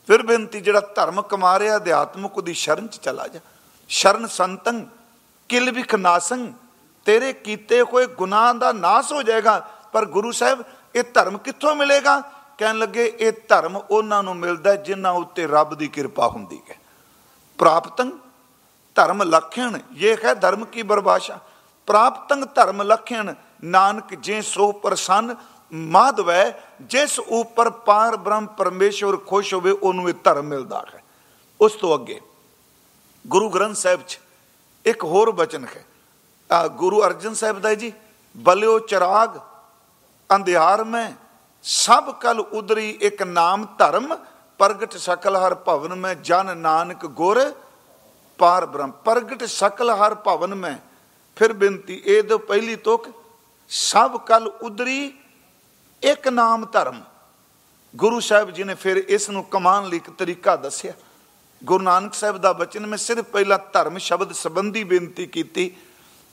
ਫਿਰ ਬੇਨਤੀ ਜਿਹੜਾ ਧਰਮ ਕਮਾ ਰਿਹਾ ਅਧਿਆਤਮਕ ਦੀ ਸ਼ਰਨ ਚ ਚਲਾ ਜਾ। ਸ਼ਰਨ ਸੰਤੰ ਕਿਲ ਵਿਖਨਾਸੰ ਤੇਰੇ ਕੀਤੇ ਹੋਏ ਗੁਨਾਹ ਦਾ ਨਾਸ ਹੋ ਜਾਏਗਾ, ਪਰ ਗੁਰੂ ਸਾਹਿਬ, ਇਹ ਧਰਮ ਕਿੱਥੋਂ ਮਿਲੇਗਾ? ਕਹਿਣ ਲੱਗੇ, ਇਹ ਧਰਮ ਉਹਨਾਂ ਨੂੰ ਮਿਲਦਾ ਜਿਨ੍ਹਾਂ ਉੱਤੇ ਰੱਬ ਦੀ ਕਿਰਪਾ ਹੁੰਦੀ ਹੈ। ਪ੍ਰਾਪਤੰ ਧਰਮ ਲਖਣ, ਇਹ ਹੈ ਧਰਮ ਕੀ ਪਰਿਭਾਸ਼ਾ ਪ੍ਰਾਪਤੰ ਧਰਮ ਲਖਣ, ਨਾਨਕ ਜੇ ਸੋ ਪ੍ਰਸੰਨ ਮਾਧਵੈ ਜਿਸ ਉੱਪਰ ਪਾਰ ਬ੍ਰਹਮ ਪਰਮੇਸ਼ਵਰ ਖੁਸ਼ ਹੋਵੇ, ਉਹਨੂੰ ਇਹ ਧਰਮ ਮਿਲਦਾ ਹੈ। ਉਸ ਤੋਂ ਅੱਗੇ, ਗੁਰੂ ਗ੍ਰੰਥ ਸਾਹਿਬ 'ਚ ਇੱਕ ਹੋਰ ਬਚਨ ਹੈ। ਗੁਰੂ ਅਰਜਨ ਸਾਹਿਬ ਦਾ ਜੀ, ਬਲਿਓ ਚਰਾਗ, ਅੰਧਿਆਰ ਮੈਂ, ਸਭ ਕਲ ਉਦਰੀ ਇੱਕ ਨਾਮ ਧਰਮ, ਪ੍ਰਗਟ ਸਕਲ ਹਰ ਭਵਨ ਮੈਂ, ਜਨ ਨਾਨਕ ਗੁਰ ਪਾਰ ਬ੍ਰਹਮ। ਪ੍ਰਗਟ ਸਕਲ ਹਰ ਭਵਨ ਮੈਂ, ਫਿਰ ਬੇਨਤੀ ਇਹ ਤੋਂ ਪਹਿਲੀ ਤੁਕ, ਸਭ ਕਲ ਉਦਰੀ ਇੱਕ ਨਾਮ ਧਰਮ। ਗੁਰੂ ਸਾਹਿਬ ਜੀ ਨੇ ਫਿਰ ਇਸ ਨੂੰ ਕਮਾਨ ਲਈ ਇੱਕ ਤਰੀਕਾ ਦੱਸਿਆ। ਗੁਰੂ ਨਾਨਕ ਸਾਹਿਬ ਦਾ ਬਚਨ, ਮੈਂ ਸਿਰਫ ਪਹਿਲਾਂ ਧਰਮ ਸ਼ਬਦ ਸੰਬੰਧੀ ਬੇਨਤੀ ਕੀਤੀ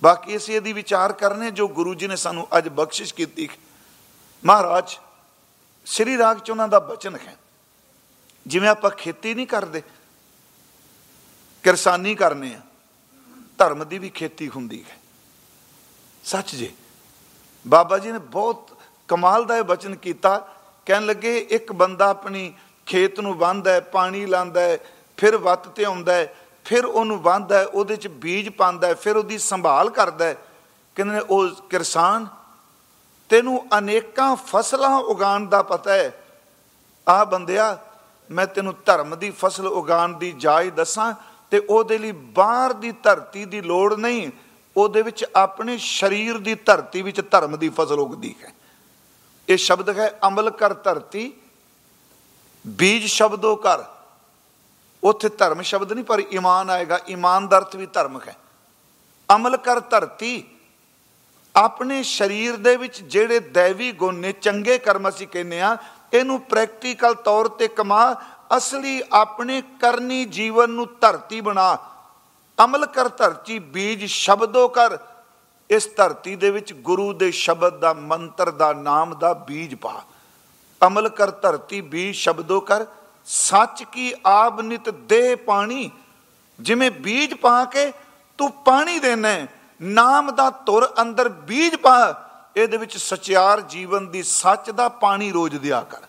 ਬਾਕੀ ਅਸੀਂ ਇਹਦੀ ਵਿਚਾਰ ਕਰਨੇ ਜੋ ਗੁਰੂ ਜੀ ਨੇ ਸਾਨੂੰ ਅੱਜ ਬਖਸ਼ਿਸ਼ ਕੀਤੀ। ਮਹਾਰਾਜ, ਸ੍ਰੀ ਰਾਗ ਚ ਉਹਨਾਂ ਦਾ ਬਚਨ ਹੈ। ਜਿਵੇਂ ਆਪਾਂ ਖੇਤੀ ਨਹੀਂ ਕਰਦੇ, ਕਿਰਸਾਨੀ ਕਰਨੇ ਆ, ਧਰਮ ਦੀ ਵੀ ਖੇਤੀ ਹੁੰਦੀ ਹੈ। ਸੱਚ ਜੀ, ਬਾਬਾ ਜੀ ਨੇ ਬਹੁਤ ਕਮਾਲ ਦਾ ਇਹ ਬਚਨ ਕੀਤਾ। ਕਹਿਣ ਲੱਗੇ, ਇੱਕ ਬੰਦਾ ਆਪਣੀ ਖੇਤ ਨੂੰ ਵਾਂਦਾ ਪਾਣੀ ਲਾਂਦਾ ਫਿਰ ਵੱਤ ਤੇ ਆਉਂਦਾ ਫਿਰ ਉਹਨੂੰ ਵਾਂਦਾ ਹੈ, ਉਹਦੇ ਚ ਬੀਜ ਪਾਉਂਦਾ ਹੈ, ਫਿਰ ਉਹਦੀ ਸੰਭਾਲ ਕਰਦਾ ਹੈ। ਕਹਿੰਦੇ ਉਹ ਕਿਸਾਨ ਤੈਨੂੰ ਅਨੇਕਾਂ ਫਸਲਾਂ ਉਗਾਉਣ ਦਾ ਪਤਾ ਹੈ। ਆ ਬੰਦਿਆ, ਮੈਂ ਤੈਨੂੰ ਧਰਮ ਦੀ ਫਸਲ ਉਗਾਉਣ ਦੀ ਜਾਇ ਦੱਸਾਂ ਤੇ ਉਹਦੇ ਲਈ ਬਾਹਰ ਦੀ ਧਰਤੀ ਦੀ ਲੋੜ ਨਹੀਂ। ਉਹਦੇ ਵਿੱਚ ਆਪਣੇ ਸਰੀਰ ਦੀ ਧਰਤੀ ਵਿੱਚ ਧਰਮ ਦੀ ਫਸਲ ਉਗਦੀ ਹੈ। ਇਹ ਸ਼ਬਦ ਹੈ, ਅਮਲ ਕਰ ਧਰਤੀ, ਬੀਜ ਸ਼ਬਦੋ ਕਰ ਉੱਥੇ ਧਰਮ ਸ਼ਬਦ ਨਹੀਂ, ਪਰ ਈਮਾਨ ਆਏਗਾ। ਈਮਾਨ ਦਾ ਅਰਥ ਵੀ ਧਰਮ ਹੈ। ਅਮਲ ਕਰ ਧਰਤੀ। ਆਪਣੇ ਸਰੀਰ ਦੇ ਵਿੱਚ ਜਿਹੜੇ ਦੇਵੀ ਗੁਣ ਨੇ, ਚੰਗੇ ਕਰਮ ਅਸੀਂ ਕਹਿੰਦੇ ਆ ਇਹਨੂੰ ਪ੍ਰੈਕਟੀਕਲ ਤੌਰ ਤੇ ਕਮਾ, ਅਸਲੀ ਆਪਣੇ ਕਰਨੀ ਜੀਵਨ ਨੂੰ ਧਰਤੀ ਬਣਾ। ਅਮਲ ਕਰ ਧਰਤੀ, ਬੀਜ ਸ਼ਬਦੋ ਕਰ। ਇਸ ਧਰਤੀ ਦੇ ਵਿੱਚ ਗੁਰੂ ਦੇ ਸ਼ਬਦ ਦਾ ਮੰਤਰ ਦਾ ਨਾਮ ਦਾ ਬੀਜ ਪਾ। ਅਮਲ ਕਰ ਧਰਤੀ, ਬੀਜ ਸ਼ਬਦੋ ਕਰ। ਸੱਚ ਕੀ ਆਬ ਨਿਤ ਦੇ ਪਾਣੀ? ਜਿਵੇਂ ਬੀਜ ਪਾ ਕੇ ਤੂੰ ਪਾਣੀ ਦੇਣਾ ਨਾਮ ਦਾ ਤੁਰ ਅੰਦਰ ਬੀਜ ਪਾ, ਇਹਦੇ ਵਿੱਚ ਸਚਿਆਰ ਜੀਵਨ ਦੀ ਸੱਚ ਦਾ ਪਾਣੀ ਰੋਜ਼ ਦਿਆ ਕਰ।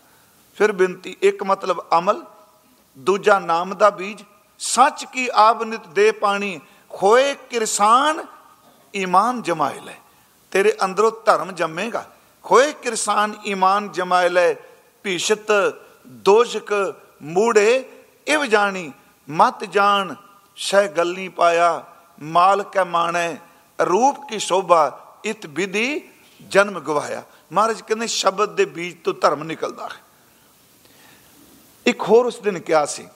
ਫਿਰ ਬੇਨਤੀ, ਇੱਕ ਮਤਲਬ ਅਮਲ, ਦੂਜਾ ਨਾਮ ਦਾ ਬੀਜ, ਸੱਚ ਕੀ ਆਬ ਨਿਤ ਦੇ ਪਾਣੀ? ਖੋਏ ਕਿਰਸਾਨ, ਈਮਾਨ ਜਮਾਇ ਲੈ। ਤੇਰੇ ਅੰਦਰੋਂ ਧਰਮ ਜੰਮੇਗਾ। ਖੋਏ ਕਿਰਸਾਨ, ਈਮਾਨ ਜਮਾਇ ਲੈ। ਭੀਸ਼ਤ, ਦੋਸ਼ਕ ਮੂੜੇ, ਇਵ ਜਾਣੀ, ਮਤ ਜਾਣ ਸਹਿ ਗੱਲ ਨਹੀਂ ਪਾਇਆ ਮਾਲ ਕੈ ਮਾਣੈ, ਰੂਪ ਕੀ ਸ਼ੋਭਾ, ਇਤ ਵਿਧੀ ਜਨਮ ਗਵਾਇਆ। ਮਹਾਰਾਜ ਕਹਿੰਦੇ, ਸ਼ਬਦ ਦੇ ਬੀਜ ਤੋਂ ਧਰਮ ਨਿਕਲਦਾ ਹੈ। ਇੱਕ ਹੋਰ ਉਸ ਦਿਨ ਕਿਹਾ ਸੀ,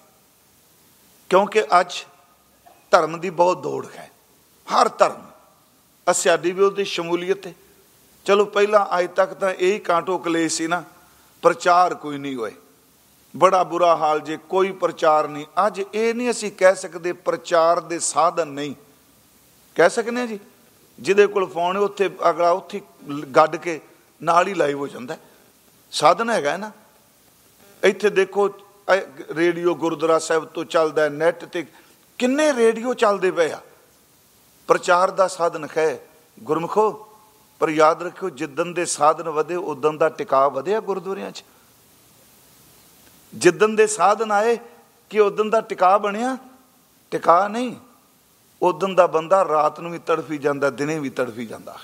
ਕਿਉਂਕਿ ਅੱਜ ਧਰਮ ਦੀ ਬਹੁਤ ਦੌੜ ਹੈ। ਹਰ ਧਰਮ ਅਸਿਆਦੀ ਵੀ ਉਹਦੀ ਸ਼ਮੂਲੀਅਤ ਹੈ। ਚਲੋ ਪਹਿਲਾਂ ਅੱਜ ਤੱਕ ਤਾਂ ਇਹੀ ਕਾਂਟੋ ਕਲੇਸ਼ ਸੀ ਨਾ, ਪ੍ਰਚਾਰ ਕੋਈ ਨਹੀਂ ਹੋਏ। ਬੜਾ ਬੁਰਾ ਹਾਲ ਜੇ ਕੋਈ ਪ੍ਰਚਾਰ ਨਹੀਂ। ਅੱਜ ਇਹ ਨਹੀਂ ਅਸੀਂ ਕਹਿ ਸਕਦੇ ਪ੍ਰਚਾਰ ਦੇ ਸਾਧਨ ਨਹੀਂ। ਕਹਿ ਸਕਨੇ ਜੀ? ਜਿਹਦੇ ਕੋਲ ਫੋਨ ਹੈ, ਉੱਥੇ ਅਗਲਾ ਉੱਥੇ ਗੱਡ ਕੇ ਨਾਲ ਹੀ ਲਾਈਵ ਹੋ ਜਾਂਦਾ ਸਾਧਨ ਹੈਗਾ ਨਾ। ਇੱਥੇ ਦੇਖੋ ਰੇਡੀਓ ਗੁਰਦੁਆਰਾ ਸਾਹਿਬ ਤੋਂ ਚੱਲਦਾ ਨੈਟ ਤੇ ਕਿੰਨੇ ਰੇਡੀਓ ਚੱਲਦੇ ਪਏ ਆ। ਪ੍ਰਚਾਰ ਦਾ ਸਾਧਨ ਹੈ ਗੁਰਮਖੋ, ਪਰ ਯਾਦ ਰੱਖਿਓ ਜਿੱਦਨ ਦੇ ਸਾਧਨ ਵਧੇ ਉਦੋਂ ਦਾ ਟਿਕਾਅ ਵਧਿਆ ਗੁਰਦੁਆਰਿਆਂ 'ਚ। ਜਿੱਦਨ ਦੇ ਸਾਧਨ ਆਏ ਕਿ ਉਦੋਂ ਦਾ ਟਿਕਾ ਬਣਿਆ? ਟਿਕਾ ਨਹੀਂ। ਉਦੋਂ ਦਾ ਬੰਦਾ ਰਾਤ ਨੂੰ ਵੀ ਤੜਫੀ ਜਾਂਦਾ, ਦਿਨੇ ਵੀ ਤੜਫੀ ਜਾਂਦਾ।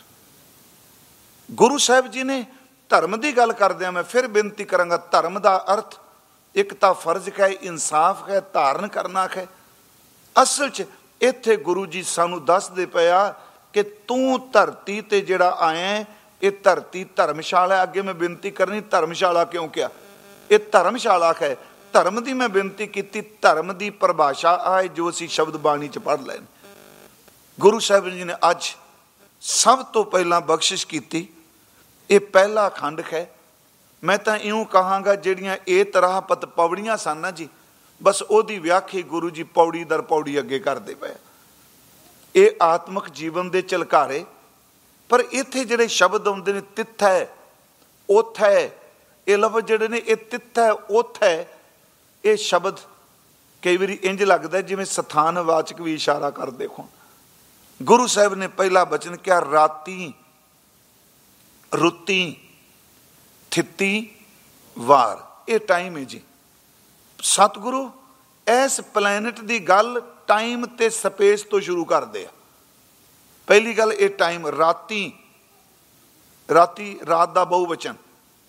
ਗੁਰੂ ਸਾਹਿਬ ਜੀ ਨੇ ਧਰਮ ਦੀ ਗੱਲ ਕਰਦਿਆਂ ਮੈਂ ਫਿਰ ਬੇਨਤੀ ਕਰਾਂਗਾ, ਧਰਮ ਦਾ ਅਰਥ ਇੱਕ ਤਾਂ ਫਰਜ਼ ਹੈ ਇਨਸਾਫ ਹੈ ਧਾਰਨ ਕਰਨਾ ਹੈ ਅਸਲ 'ਚ ਇੱਥੇ ਗੁਰੂ ਜੀ ਸਾਨੂੰ ਦੱਸਦੇ ਪਿਆ ਕਿ ਤੂੰ ਧਰਤੀ ਤੇ ਜਿਹੜਾ ਆਇਆ ਇਹ ਧਰਤੀ ਧਰਮਸ਼ਾਲਾ ਅੱਗੇ ਮੈਂ ਬੇਨਤੀ ਕਰਨੀ, ਧਰਮਸ਼ਾਲਾ ਕਿਉਂ ਕਿਹਾ? ਇਹ ਧਰਮਸ਼ਾਲਾ ਹੈ ਧਰਮ ਦੀ ਮੈਂ ਬੇਨਤੀ ਕੀਤੀ, ਧਰਮ ਦੀ ਪਰਿਭਾਸ਼ਾ ਆਏ ਜੋ ਅਸੀਂ ਸ਼ਬਦ ਬਾਣੀ ਚ ਪੜ੍ਹ ਲੈਣ। ਗੁਰੂ ਸਾਹਿਬ ਜੀ ਨੇ ਅੱਜ ਸਭ ਤੋਂ ਪਹਿਲਾਂ ਬਖਸ਼ਿਸ਼ ਕੀਤੀ। ਇਹ ਪਹਿਲਾ ਖੰਡ ਹੈ ਮੈਂ ਤਾਂ ਇਉਂ ਕਹਾਂਗਾ ਜਿਹੜੀਆਂ ਇਹ ਤਰ੍ਹਾਂ ਪਤ ਪੌੜੀਆਂ ਸਨ ਨਾ ਜੀ, ਬਸ ਉਹਦੀ ਵਿਆਖੀ ਗੁਰੂ ਜੀ ਪੌੜੀ ਦਰ ਪੌੜੀ ਅੱਗੇ ਕਰਦੇ ਪਏ। ਇਹ ਆਤਮਿਕ ਜੀਵਨ ਦੇ ਚਲਕਾਰੇ ਪਰ ਇੱਥੇ ਜਿਹੜੇ ਸ਼ਬਦ ਆਉਂਦੇ ਨੇ ਤਿੱਥ ਹੈ ਉਥ ਇਹ ਲਫ਼ਜ਼ ਜਿਹੜੇ ਨੇ, ਇਹ ਤਿੱਥ ਹੈ, ਉਥ ਹੈ। ਇਹ ਸ਼ਬਦ ਕਈ ਵਾਰੀ ਇੰਜ ਲੱਗਦਾ ਜਿਵੇਂ ਸਥਾਨ ਵਾਚਕ ਵੀ ਇਸ਼ਾਰਾ ਕਰਦੇ ਹੋਣ। ਗੁਰੂ ਸਾਹਿਬ ਨੇ ਪਹਿਲਾ ਬਚਨ ਕਿਹਾ, ਰਾਤੀ ਰੁੱਤੀ, ਥਿੱਤੀ, ਵਾਰ। ਇਹ ਟਾਈਮ ਹੈ ਜੀ। ਸਤਿਗੁਰੂ, ਇਸ ਪਲੈਨਟ ਦੀ ਗੱਲ ਟਾਈਮ ਤੇ ਸਪੇਸ ਤੋਂ ਸ਼ੁਰੂ ਕਰਦੇ ਆ। ਪਹਿਲੀ ਗੱਲ ਇਹ ਟਾਈਮ ਰਾਤੀ। ਰਾਤੀ, ਰਾਤ ਦਾ ਬਹੁਵਚਨ,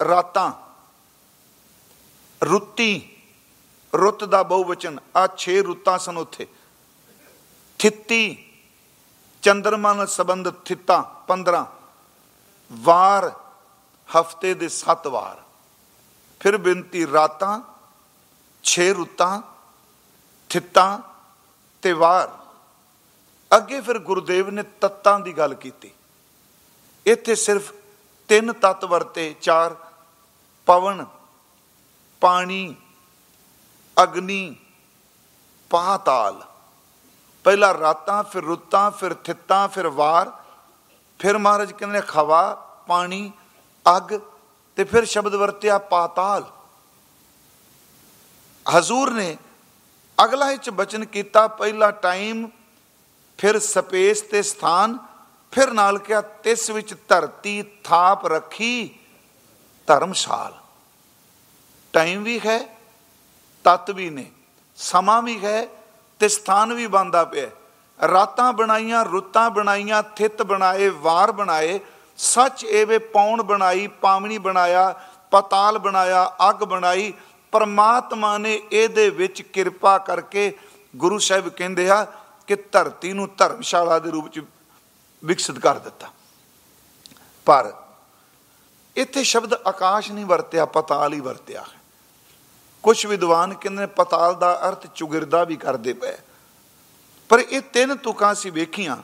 ਰਾਤਾਂ। ਰੁੱਤੀ, ਰੁੱਤ ਦਾ ਬਹੁਵਚਨ ਆ 6 ਰੁੱਤਾਂ ਸਨ ਉੱਥੇ। ਥਿੱਤੀ, ਚੰਦਰਮਾ ਨਾਲ ਸੰਬੰਧਿਤ ਥਿੱਤਾ 15 ਵਾਰ, ਹਫ਼ਤੇ ਦੇ 7 ਵਾਰ। ਫਿਰ ਬੇਨਤੀ, ਰਾਤਾਂ, ਛੇ ਰੁੱਤਾਂ, ਥਿੱਤਾਂ ਤੇ ਵਾਰ। ਅੱਗੇ ਫਿਰ ਗੁਰਦੇਵ ਨੇ ਤੱਤਾਂ ਦੀ ਗੱਲ ਕੀਤੀ। ਇੱਥੇ ਸਿਰਫ ਤਿੰਨ ਤੱਤ ਵਰਤੇ, ਚਾਰ, ਪਵਨ ਪਾਣੀ, ਅਗਨੀ, ਪਾਤਾਲ। ਪਹਿਲਾ ਰਾਤਾਂ, ਫਿਰ ਰੁੱਤਾਂ, ਫਿਰ ਥਿੱਤਾਂ, ਫਿਰ ਵਾਰ, ਫਿਰ ਮਹਾਰਾਜ ਕਹਿੰਦੇ ਖਵਾ ਪਾਣੀ, ਅਗ ਤੇ ਫਿਰ ਸ਼ਬਦ ਵਰਤਿਆ ਪਾਤਾਲ। ਹਜ਼ੂਰ ਨੇ ਅਗਲਾ ਵਿੱਚ ਬਚਨ ਕੀਤਾ, ਪਹਿਲਾ ਟਾਈਮ, ਫਿਰ ਸਪੇਸ ਤੇ ਸਥਾਨ, ਫਿਰ ਨਾਲ ਕਿਹਾ, ਤਿਸ ਵਿੱਚ ਧਰਤੀ ਥਾਪ ਰੱਖੀ ਧਰਮਸ਼ਾਲ। ਟਾਈਮ ਵੀ ਹੈ, ਤਤ ਵੀ ਨੇ, ਸਮਾਂ ਵੀ ਹੈ ਤੇ ਸਥਾਨ ਵੀ ਬੰਦਾ ਪਿਆ ਰਾਤਾਂ ਬਣਾਈਆਂ, ਰੁੱਤਾਂ ਬਣਾਈਆਂ, ਥਿਤ ਬਣਾਏ, ਵਾਰ ਬਣਾਏ, ਸੱਚ ਐਵੇਂ ਪੌਣ ਬਣਾਈ, ਪਾਵਣੀ ਬਣਾਇਆ, ਪਤਾਲ ਬਣਾਇਆ, ਅੱਗ ਬਣਾਈ, ਪਰਮਾਤਮਾ ਨੇ ਇਹਦੇ ਵਿੱਚ ਕਿਰਪਾ ਕਰਕੇ ਗੁਰੂ ਸਾਹਿਬ ਕਹਿੰਦੇ ਆ ਕਿ ਧਰਤੀ ਨੂੰ ਧਰਮਸ਼ਾਲਾ ਦੇ ਰੂਪ ਚ ਵਿਕਸਿਤ ਕਰ ਦਿੱਤਾ। ਪਰ ਇੱਥੇ ਸ਼ਬਦ ਆਕਾਸ਼ ਨਹੀਂ ਵਰਤਿਆ, ਪਤਾਲ ਹੀ ਵਰਤਿਆ। ਕੁਝ ਵਿਦਵਾਨ ਕਹਿੰਦੇ ਨੇ, ਪਤਾਲ ਦਾ ਅਰਥ ਚੁਗਿਰਦਾ ਵੀ ਕਰਦੇ ਪਏ। ਪਰ ਇਹ ਤਿੰਨ ਤੁਕਾਂ ਸੀ ਵੇਖੀਆਂ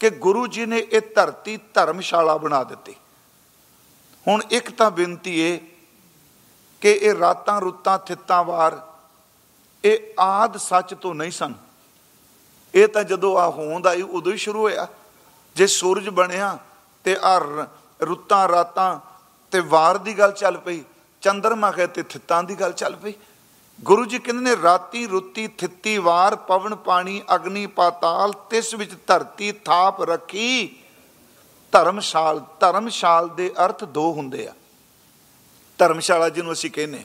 ਕਿ ਗੁਰੂ ਜੀ ਨੇ ਇਹ ਧਰਤੀ ਧਰਮਸ਼ਾਲਾ ਬਣਾ ਦਿੱਤੀ। ਹੁਣ ਇੱਕ ਤਾਂ ਬੇਨਤੀ ਏ ਕਿ ਇਹ ਰਾਤਾਂ ਰੁੱਤਾਂ ਥਿੱਤਾਂ ਵਾਰ ਇਹ ਆਦ ਸੱਚ ਤੋਂ ਨਹੀਂ ਸਨ। ਇਹ ਤਾਂ ਜਦੋਂ ਆ ਹੋਂਦ ਆਈ, ਉਦੋਂ ਹੀ ਸ਼ੁਰੂ ਹੋਇਆ। ਜੇ ਸੂਰਜ ਬਣਿਆ ਤੇ ਆ ਰੁੱਤਾਂ, ਰਾਤਾਂ ਤੇ ਵਾਰ ਦੀ ਗੱਲ ਚੱਲ ਪਈ ਚੰਦਰਮਾ ਕਹੇ ਤੇ ਥਿੱਤਾਂ ਦੀ ਗੱਲ ਚੱਲ ਪਈ। ਗੁਰੂ ਜੀ ਕਹਿੰਦੇ ਨੇ, ਰਾਤੀ ਰੁੱਤੀ ਥਿੱਤੀ ਵਾਰ ਪਵਨ ਪਾਣੀ, ਅਗਨੀ ਪਾਤਾਲ, ਤਿਸ ਵਿੱਚ ਧਰਤੀ ਥਾਪ ਰੱਖੀ। ਧਰਮਸ਼ਾਲ ਧਰਮਸ਼ਾਲ ਦੇ ਅਰਥ ਦੋ ਹੁੰਦੇ ਆ। ਧਰਮਸ਼ਾਲਾ ਜਿਹਨੂੰ ਅਸੀਂ ਕਹਿੰਨੇ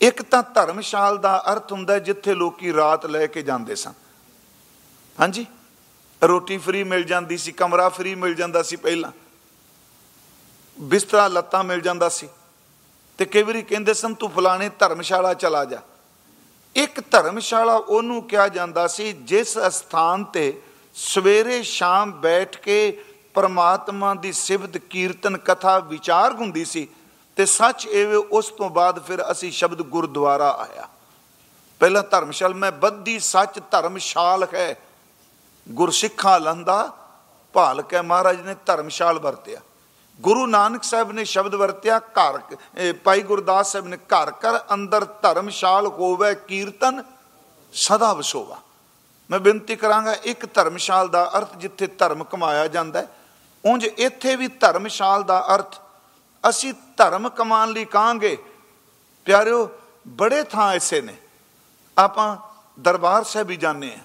ਇੱਕ ਤਾਂ ਧਰਮਸ਼ਾਲ ਦਾ ਅਰਥ ਹੁੰਦਾ ਜਿੱਥੇ ਲੋਕੀ ਰਾਤ ਲੈ ਕੇ ਜਾਂਦੇ ਸਨ। ਹਾਂਜੀ? ਰੋਟੀ ਫ੍ਰੀ ਮਿਲ ਜਾਂਦੀ ਸੀ, ਕਮਰਾ ਫ੍ਰੀ ਮਿਲ ਜਾਂਦਾ ਸੀ ਪਹਿਲਾਂ। ਬਿਸਤਰਾ, ਲੱਤਾਂ ਮਿਲ ਜਾਂਦਾ ਸੀ। ਤੇ ਕਈ ਵਾਰੀ ਕਹਿੰਦੇ ਸਨ, ਤੂੰ ਫਲਾਣੇ ਧਰਮਸ਼ਾਲਾ ਚਲਾ ਜਾ। ਇੱਕ ਧਰਮਸ਼ਾਲਾ ਉਹਨੂੰ ਕਿਹਾ ਜਾਂਦਾ ਸੀ, ਜਿਸ ਸਥਾਨ ਤੇ ਸਵੇਰੇ ਸ਼ਾਮ ਬੈਠ ਕੇ ਪਰਮਾਤਮਾ ਦੀ ਸਿਫਤ, ਕੀਰਤਨ, ਕਥਾ, ਵਿਚਾਰ ਹੁੰਦੀ ਸੀ ਤੇ ਸੱਚ ਇਹ ਉਸ ਤੋਂ ਬਾਅਦ ਫਿਰ ਅਸੀਂ ਸ਼ਬਦ ਗੁਰਦੁਆਰਾ ਆਇਆ। ਪਹਿਲਾਂ ਧਰਮਸ਼ਾਲ, ਮੈਂ ਬੱਧੀ ਸੱਚ ਧਰਮਸ਼ਾਲ ਹੈ, ਗੁਰਸਿੱਖਾਂ ਲੰਦਾ ਭਾਲ ਕੇ ਮਹਾਰਾਜ ਨੇ ਧਰਮਸ਼ਾਲ ਵਰਤਿਆ। ਗੁਰੂ ਨਾਨਕ ਸਾਹਿਬ ਨੇ ਸ਼ਬਦ ਵਰਤਿਆ, ਘਰ ਭਾਈ ਗੁਰਦਾਸ ਸਾਹਿਬ ਨੇ ਘਰ ਘਰ ਅੰਦਰ ਧਰਮਸ਼ਾਲ ਹੋਵੇ, ਕੀਰਤਨ ਸਦਾ ਵਸੋਵਾ। ਮੈਂ ਬੇਨਤੀ ਕਰਾਂਗਾ, ਇੱਕ ਧਰਮਸ਼ਾਲ ਦਾ ਅਰਥ ਜਿੱਥੇ ਧਰਮ ਕਮਾਇਆ ਜਾਂਦਾ ਹੈ, ਉਂਝ ਇੱਥੇ ਵੀ ਧਰਮਸ਼ਾਲ ਦਾ ਅਰਥ, ਅਸੀਂ ਧਰਮ ਕਮਾਉਣ ਲਈ ਕਾਂਗੇ। ਪਿਆਰਿਓ, ਬੜੇ ਥਾਂ ਐਸੇ ਨੇ। ਆਪਾਂ ਦਰਬਾਰ ਸਾਹਿਬ ਵੀ ਜਾਂਦੇ ਆ